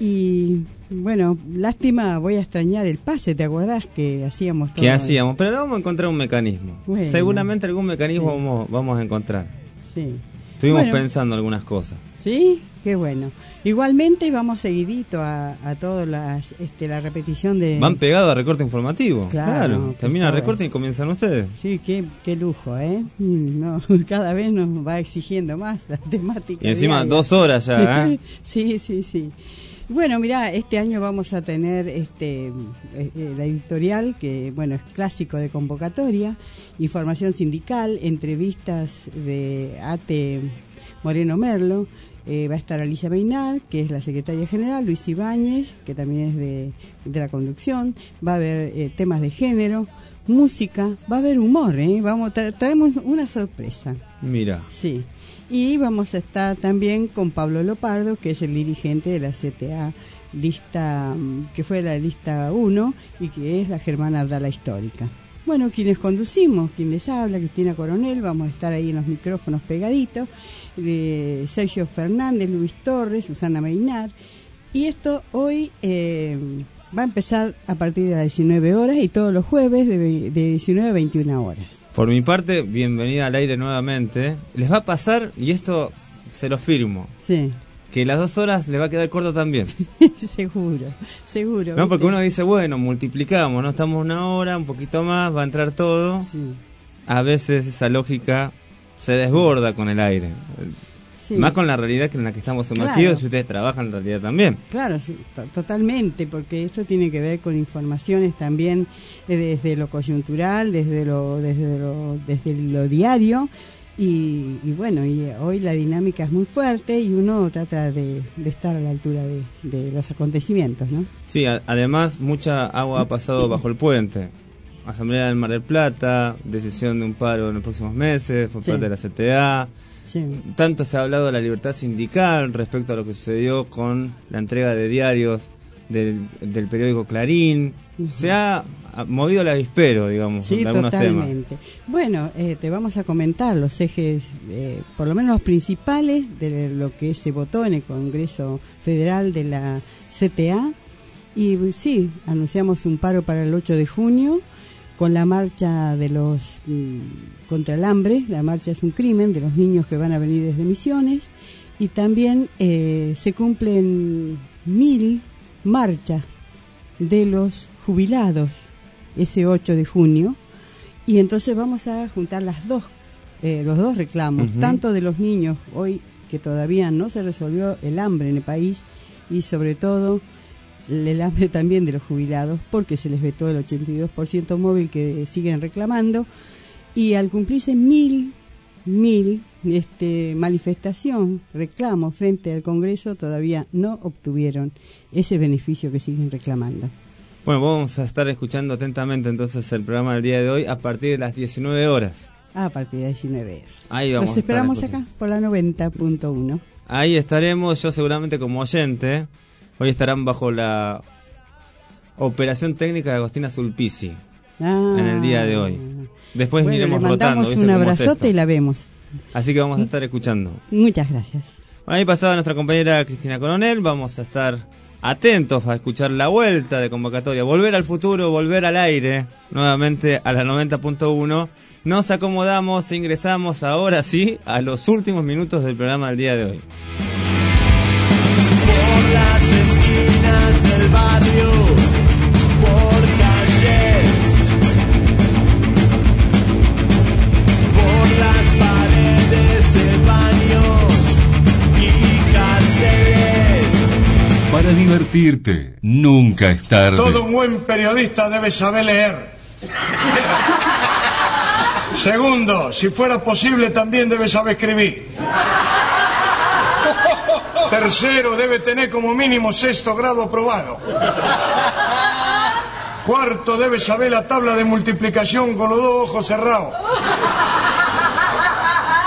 Y bueno, lástima, voy a extrañar el pase, ¿te acordás que hacíamos todo?
¿Qué hacíamos? Pero vamos a encontrar un mecanismo.
Bueno.
Seguramente algún mecanismo
Sí.
vamos, vamos a encontrar.
Sí.
Estuvimos
Bueno.
pensando algunas cosas.
¿Sí? Qué bueno. Igualmente vamos seguidito a, a todas las, este, la repetición de...
Van pegados a recorte informativo.
Claro,
Claro.
que
Termina recorte y comienzan ustedes.
Sí, qué, qué lujo, ¿eh? Mm, No, cada vez nos va exigiendo más la temática.
Y encima
diaria.
dos horas ya, ¿eh?
sí, sí, sí. Bueno, mira, este año vamos a tener este eh, eh, la editorial que, bueno, es clásico de convocatoria, información sindical, entrevistas de Ate Moreno Merlo, eh, va a estar Alicia Beinar, que es la secretaria general, Luis Ibáñez, que también es de, de la conducción, va a haber eh, temas de género, música, va a haber humor, ¿eh? Vamos, tra- traemos una sorpresa.
Mira.
Sí. Y vamos a estar también con Pablo Lopardo, que es el dirigente de la CTA lista, mm, que fue la lista 1 y que es la Germana Ardala Histórica. Bueno, quienes conducimos, quien les habla, Cristina Coronel, vamos a estar ahí en los micrófonos pegaditos, Sergio Fernández, Luis Torres, Susana Meinar. Y esto hoy eh, va a empezar a partir de las 19 horas y todos los jueves de, de 19 a 21 horas.
Por mi parte, bienvenida al aire nuevamente. Les va a pasar, y esto se lo firmo,
Sí,
que las dos horas les va a quedar corto también.
seguro, seguro.
No, porque uno dice, bueno, multiplicamos, no estamos una hora, un poquito más, va a entrar todo. A veces esa lógica se desborda con el aire.
Sí.
Más con la realidad que en la que estamos sumergidos
Claro.
y ustedes trabajan en realidad también.
Claro, sí, totalmente, porque esto tiene que ver con informaciones también eh, desde lo coyuntural, desde lo, desde lo, desde lo diario. Y, y bueno, y hoy la dinámica es muy fuerte y uno trata de, de estar a la altura de, de los acontecimientos, ¿no?
Sí, a- además mucha agua ha pasado bajo el puente. Asamblea del Mar del Plata, decisión de un paro en los próximos meses por
Sí.
parte de la CTA.
Sí.
Tanto se ha hablado de la libertad sindical respecto a lo que sucedió con la entrega de diarios del, del periódico Clarín. Se ha movido el avispero, digamos,
Sí,
de algunos temas.
totalmente. Bueno, eh, te vamos a comentar los ejes, eh, por lo menos los principales de lo que se votó en el Congreso Federal de la CTA. Y sí, anunciamos un paro para el 8 de junio con la marcha de los mm, contra el hambre. La marcha es un crimen de los niños que van a venir desde Misiones. Y también eh, se cumplen mil marchas de los jubilados ese 8 de junio y entonces vamos a juntar las dos eh, los dos reclamos tanto de los niños hoy que todavía no se resolvió el hambre en el país y sobre todo el hambre también de los jubilados porque se les vetó el 82% móvil que siguen reclamando y al cumplirse mil mil este manifestación reclamo frente al Congreso todavía no obtuvieron ese beneficio que siguen reclamando
Bueno, vamos a estar escuchando atentamente entonces el programa del día de hoy a partir de las 19 horas.
a partir de 19
Ahí vamos estar
esperamos acá por la 90.1.
Ahí estaremos, yo seguramente como oyente. Hoy estarán bajo la operación técnica de Agostina Sulpici
Ah.
en el día de hoy. Después
Bueno,
iremos
le
rotando.
mandamos
¿viste
un
es
abrazote y la vemos.
Así que vamos a estar escuchando.
Muchas gracias.
Ahí pasaba nuestra compañera Cristina Coronel. Vamos a estar atentos a escuchar la vuelta de convocatoria. Volver al futuro, volver al aire. Nuevamente a la 90.1. Nos acomodamos e ingresamos ahora sí a los últimos minutos del programa del día de hoy.
Para divertirte, nunca es tarde.
Todo un buen periodista debe saber leer. Segundo, si fuera posible también debe saber escribir. Tercero, debe tener como mínimo sexto grado aprobado. Cuarto, debe saber la tabla de multiplicación con los dos ojos cerrados.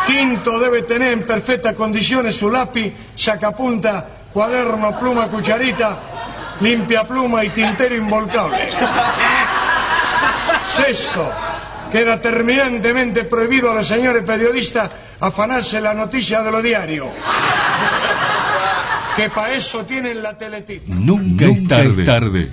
Quinto, debe tener en perfectas condiciones su lápiz, sacapunta, cuaderno, pluma, cucharita, limpia pluma y tintero involcable. Sexto, queda terminantemente prohibido a los señores periodistas afanarse la noticia de lo diario. Que para eso tienen la teletip.
Nunca, es tarde. tarde.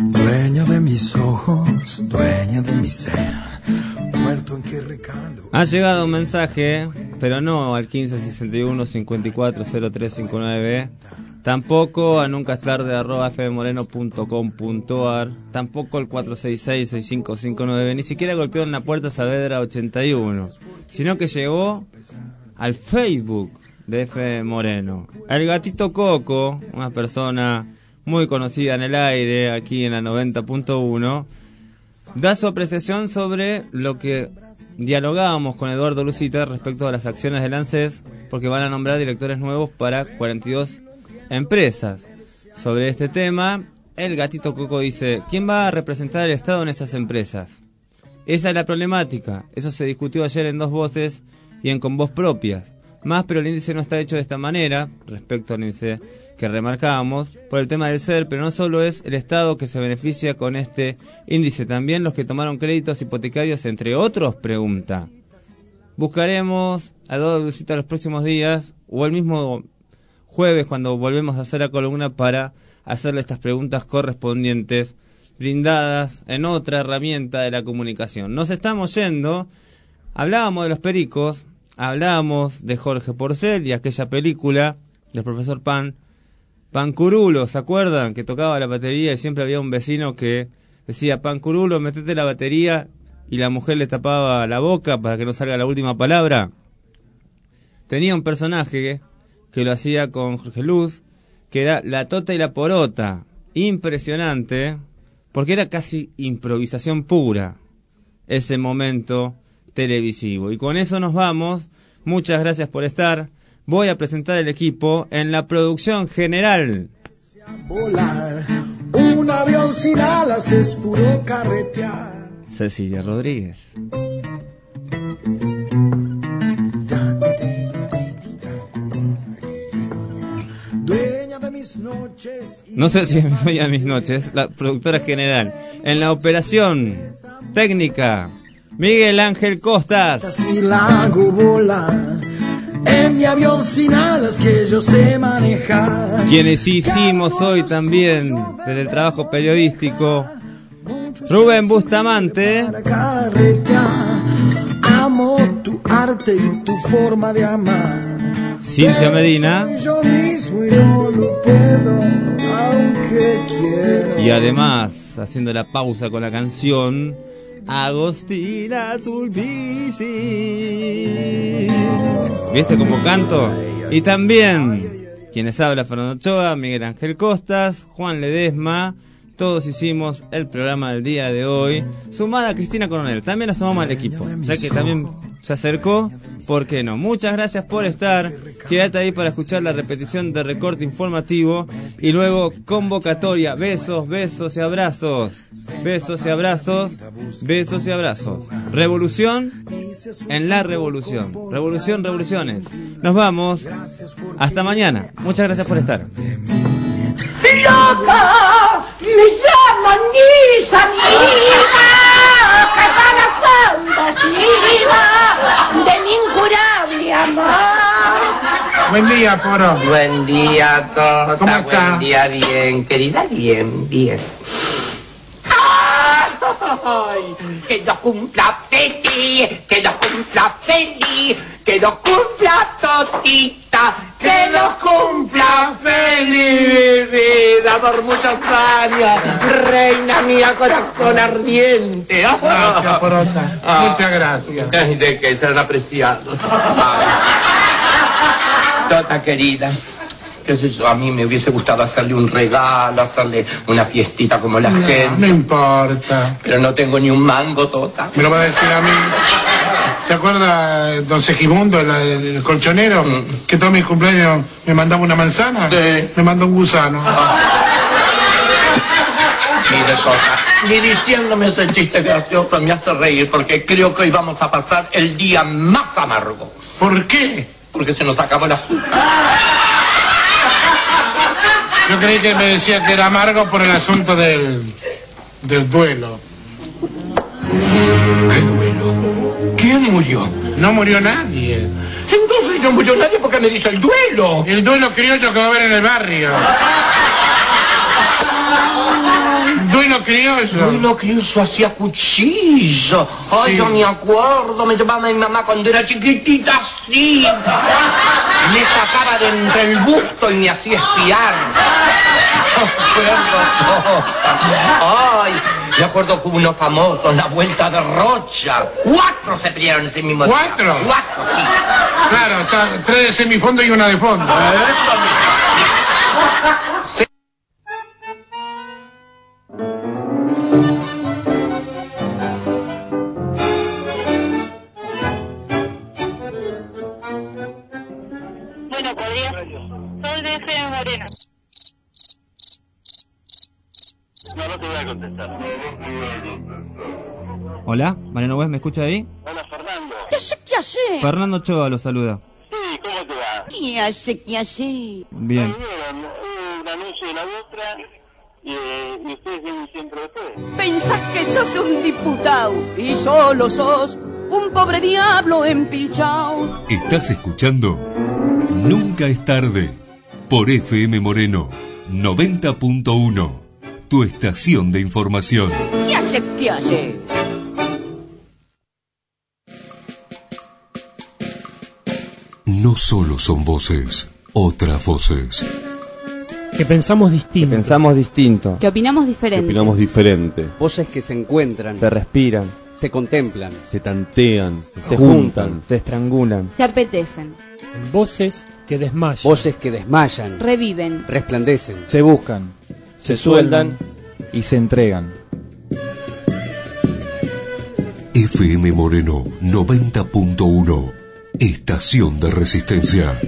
Dueña de mis ojos, dueña de mi ser, muerto en que recalo.
Ha llegado un mensaje, pero no al 1561 540359, tampoco a nunca es tarde arroba fbmoreno.com.ar, tampoco al 466-6559, ni siquiera golpeó en la puerta Saavedra 81, sino que llegó al Facebook de F. Moreno. El gatito Coco, una persona muy conocida en el aire, aquí en la 90.1, da su apreciación sobre lo que dialogábamos con Eduardo Lucita respecto a las acciones del ANSES, porque van a nombrar directores nuevos para 42 empresas. Sobre este tema, el gatito Coco dice, ¿quién va a representar al Estado en esas empresas? Esa es la problemática. Eso se discutió ayer en dos voces y en con voz propias. Más, pero el índice no está hecho de esta manera, respecto al índice que remarcábamos, por el tema del ser, pero no solo es el Estado que se beneficia con este índice, también los que tomaron créditos hipotecarios, entre otros, pregunta. Buscaremos a Eduardo Lucita los próximos días, o el mismo jueves cuando volvemos a hacer la columna para hacerle estas preguntas correspondientes brindadas en otra herramienta de la comunicación. Nos estamos yendo, hablábamos de los pericos, hablábamos de Jorge Porcel y aquella película del profesor Pan, Pancurulo, ¿se acuerdan? Que tocaba la batería y siempre había un vecino que decía, Pancurulo, metete la batería y la mujer le tapaba la boca para que no salga la última palabra. Tenía un personaje que lo hacía con Jorge Luz, que era la tota y la porota. Impresionante, porque era casi improvisación pura ese momento televisivo. Y con eso nos vamos. Muchas gracias por estar. Voy a presentar el equipo en la producción general.
Volar, un avión sin alas es puro carretear.
Cecilia Rodríguez. No sé si me voy a mis noches, la productora general. En la operación técnica, Miguel Ángel Costas.
Y la hago volar en mi avión sin alas que yo sé manejar.
Quienes hicimos hoy también desde el trabajo periodístico, Rubén Bustamante.
Amo tu arte y tu forma de amar.
Cintia Medina
Yo mismo y no lo puedo, aunque quiero.
y además haciendo la pausa con la canción Agostina Sulpici. ¿Viste cómo canto? Y también quienes habla Fernando Ochoa, Miguel Ángel Costas, Juan Ledesma. Todos hicimos el programa del día de hoy. Sumada a Cristina Coronel. También la sumamos al equipo. Ya que también se acercó. ¿Por qué no? Muchas gracias por estar. Quédate ahí para escuchar la repetición de recorte informativo. Y luego convocatoria. Besos, besos y abrazos. Besos y abrazos. Besos y abrazos. Revolución en la revolución. Revolución, revoluciones. Nos vamos. Hasta mañana. Muchas gracias por estar.
¡Loca! ¡Me llaman Nisa Niva! ¡Cabana Santa Shiva! ¡De mi incurable amor!
Buen día, Poro.
Buen día, Tota.
¿Cómo está?
Buen día, bien, querida, bien, bien. Ay, que lo cumpla feliz, que lo cumpla feliz, que lo cumpla totita, que lo cumpla feliz, vida por muchos años, reina mía, corazón ardiente.
Gracias, Porota.
Ah.
Muchas gracias.
De que serán apreciados. Ay. Tota querida, qué sé yo, a mí me hubiese gustado hacerle un regalo, hacerle una fiestita como la
No,
gente.
no importa.
Pero no tengo ni un mango, Tota.
Me lo va a decir a mí. ¿Se acuerda don Segimundo, el, el colchonero, que todos mis cumpleaños me mandaba una manzana? Me mandó un gusano.
Mire, Tota, ni diciéndome ese chiste gracioso me hace reír porque creo que hoy vamos a pasar el día más amargo.
¿Por qué?
Porque se nos acabó el azúcar.
Yo creí que me decía que era amargo por el asunto del, del duelo.
¿Qué duelo? ¿Quién murió?
No murió nadie.
Entonces no murió nadie porque me dice el duelo.
El duelo criollo que va a haber en el barrio. Duelo criollo.
Duelo criollo hacía cuchillo. Ay,
Sí.
yo me acuerdo, me llevaba mi mamá cuando era chiquitita así. Me sacaba de entre el busto y me hacía espiar. Ay, me acuerdo que hubo unos famosos, la vuelta de Rocha. Cuatro se pelearon ese mismo día.
¿Cuatro?
Cuatro, sí.
Claro, tres de semifondo y una de fondo.
Bueno,
voy a contestar.
Hola, Mariano West, ¿me escucha ahí?
Hola, Fernando.
¿Qué hace? ¿Qué hace?
Fernando Ochoa lo saluda.
Sí, ¿cómo te va?
¿Qué hace? ¿Qué hace?
Bien.
Vieron, hubo un anuncio de la otra y, y ustedes vienen siempre después.
Pensás que sos un diputado y solo sos un pobre diablo empilchao.
Estás escuchando Nunca es tarde por FM Moreno 90.1, tu estación de información.
¿Qué hace? ¿Qué hace?
No solo son voces, otras voces.
Que pensamos distinto.
Pensamos distinto.
Que opinamos diferente.
diferente.
Voces que se encuentran,
Se respiran,
se contemplan,
Se tantean,
se juntan, se estrangulan.
Se apetecen.
Voces que desmayan.
voces que desmayan,
Reviven.
resplandecen.
Se buscan, se sueldan y se entregan.
FM Moreno 90.1, estación de resistencia.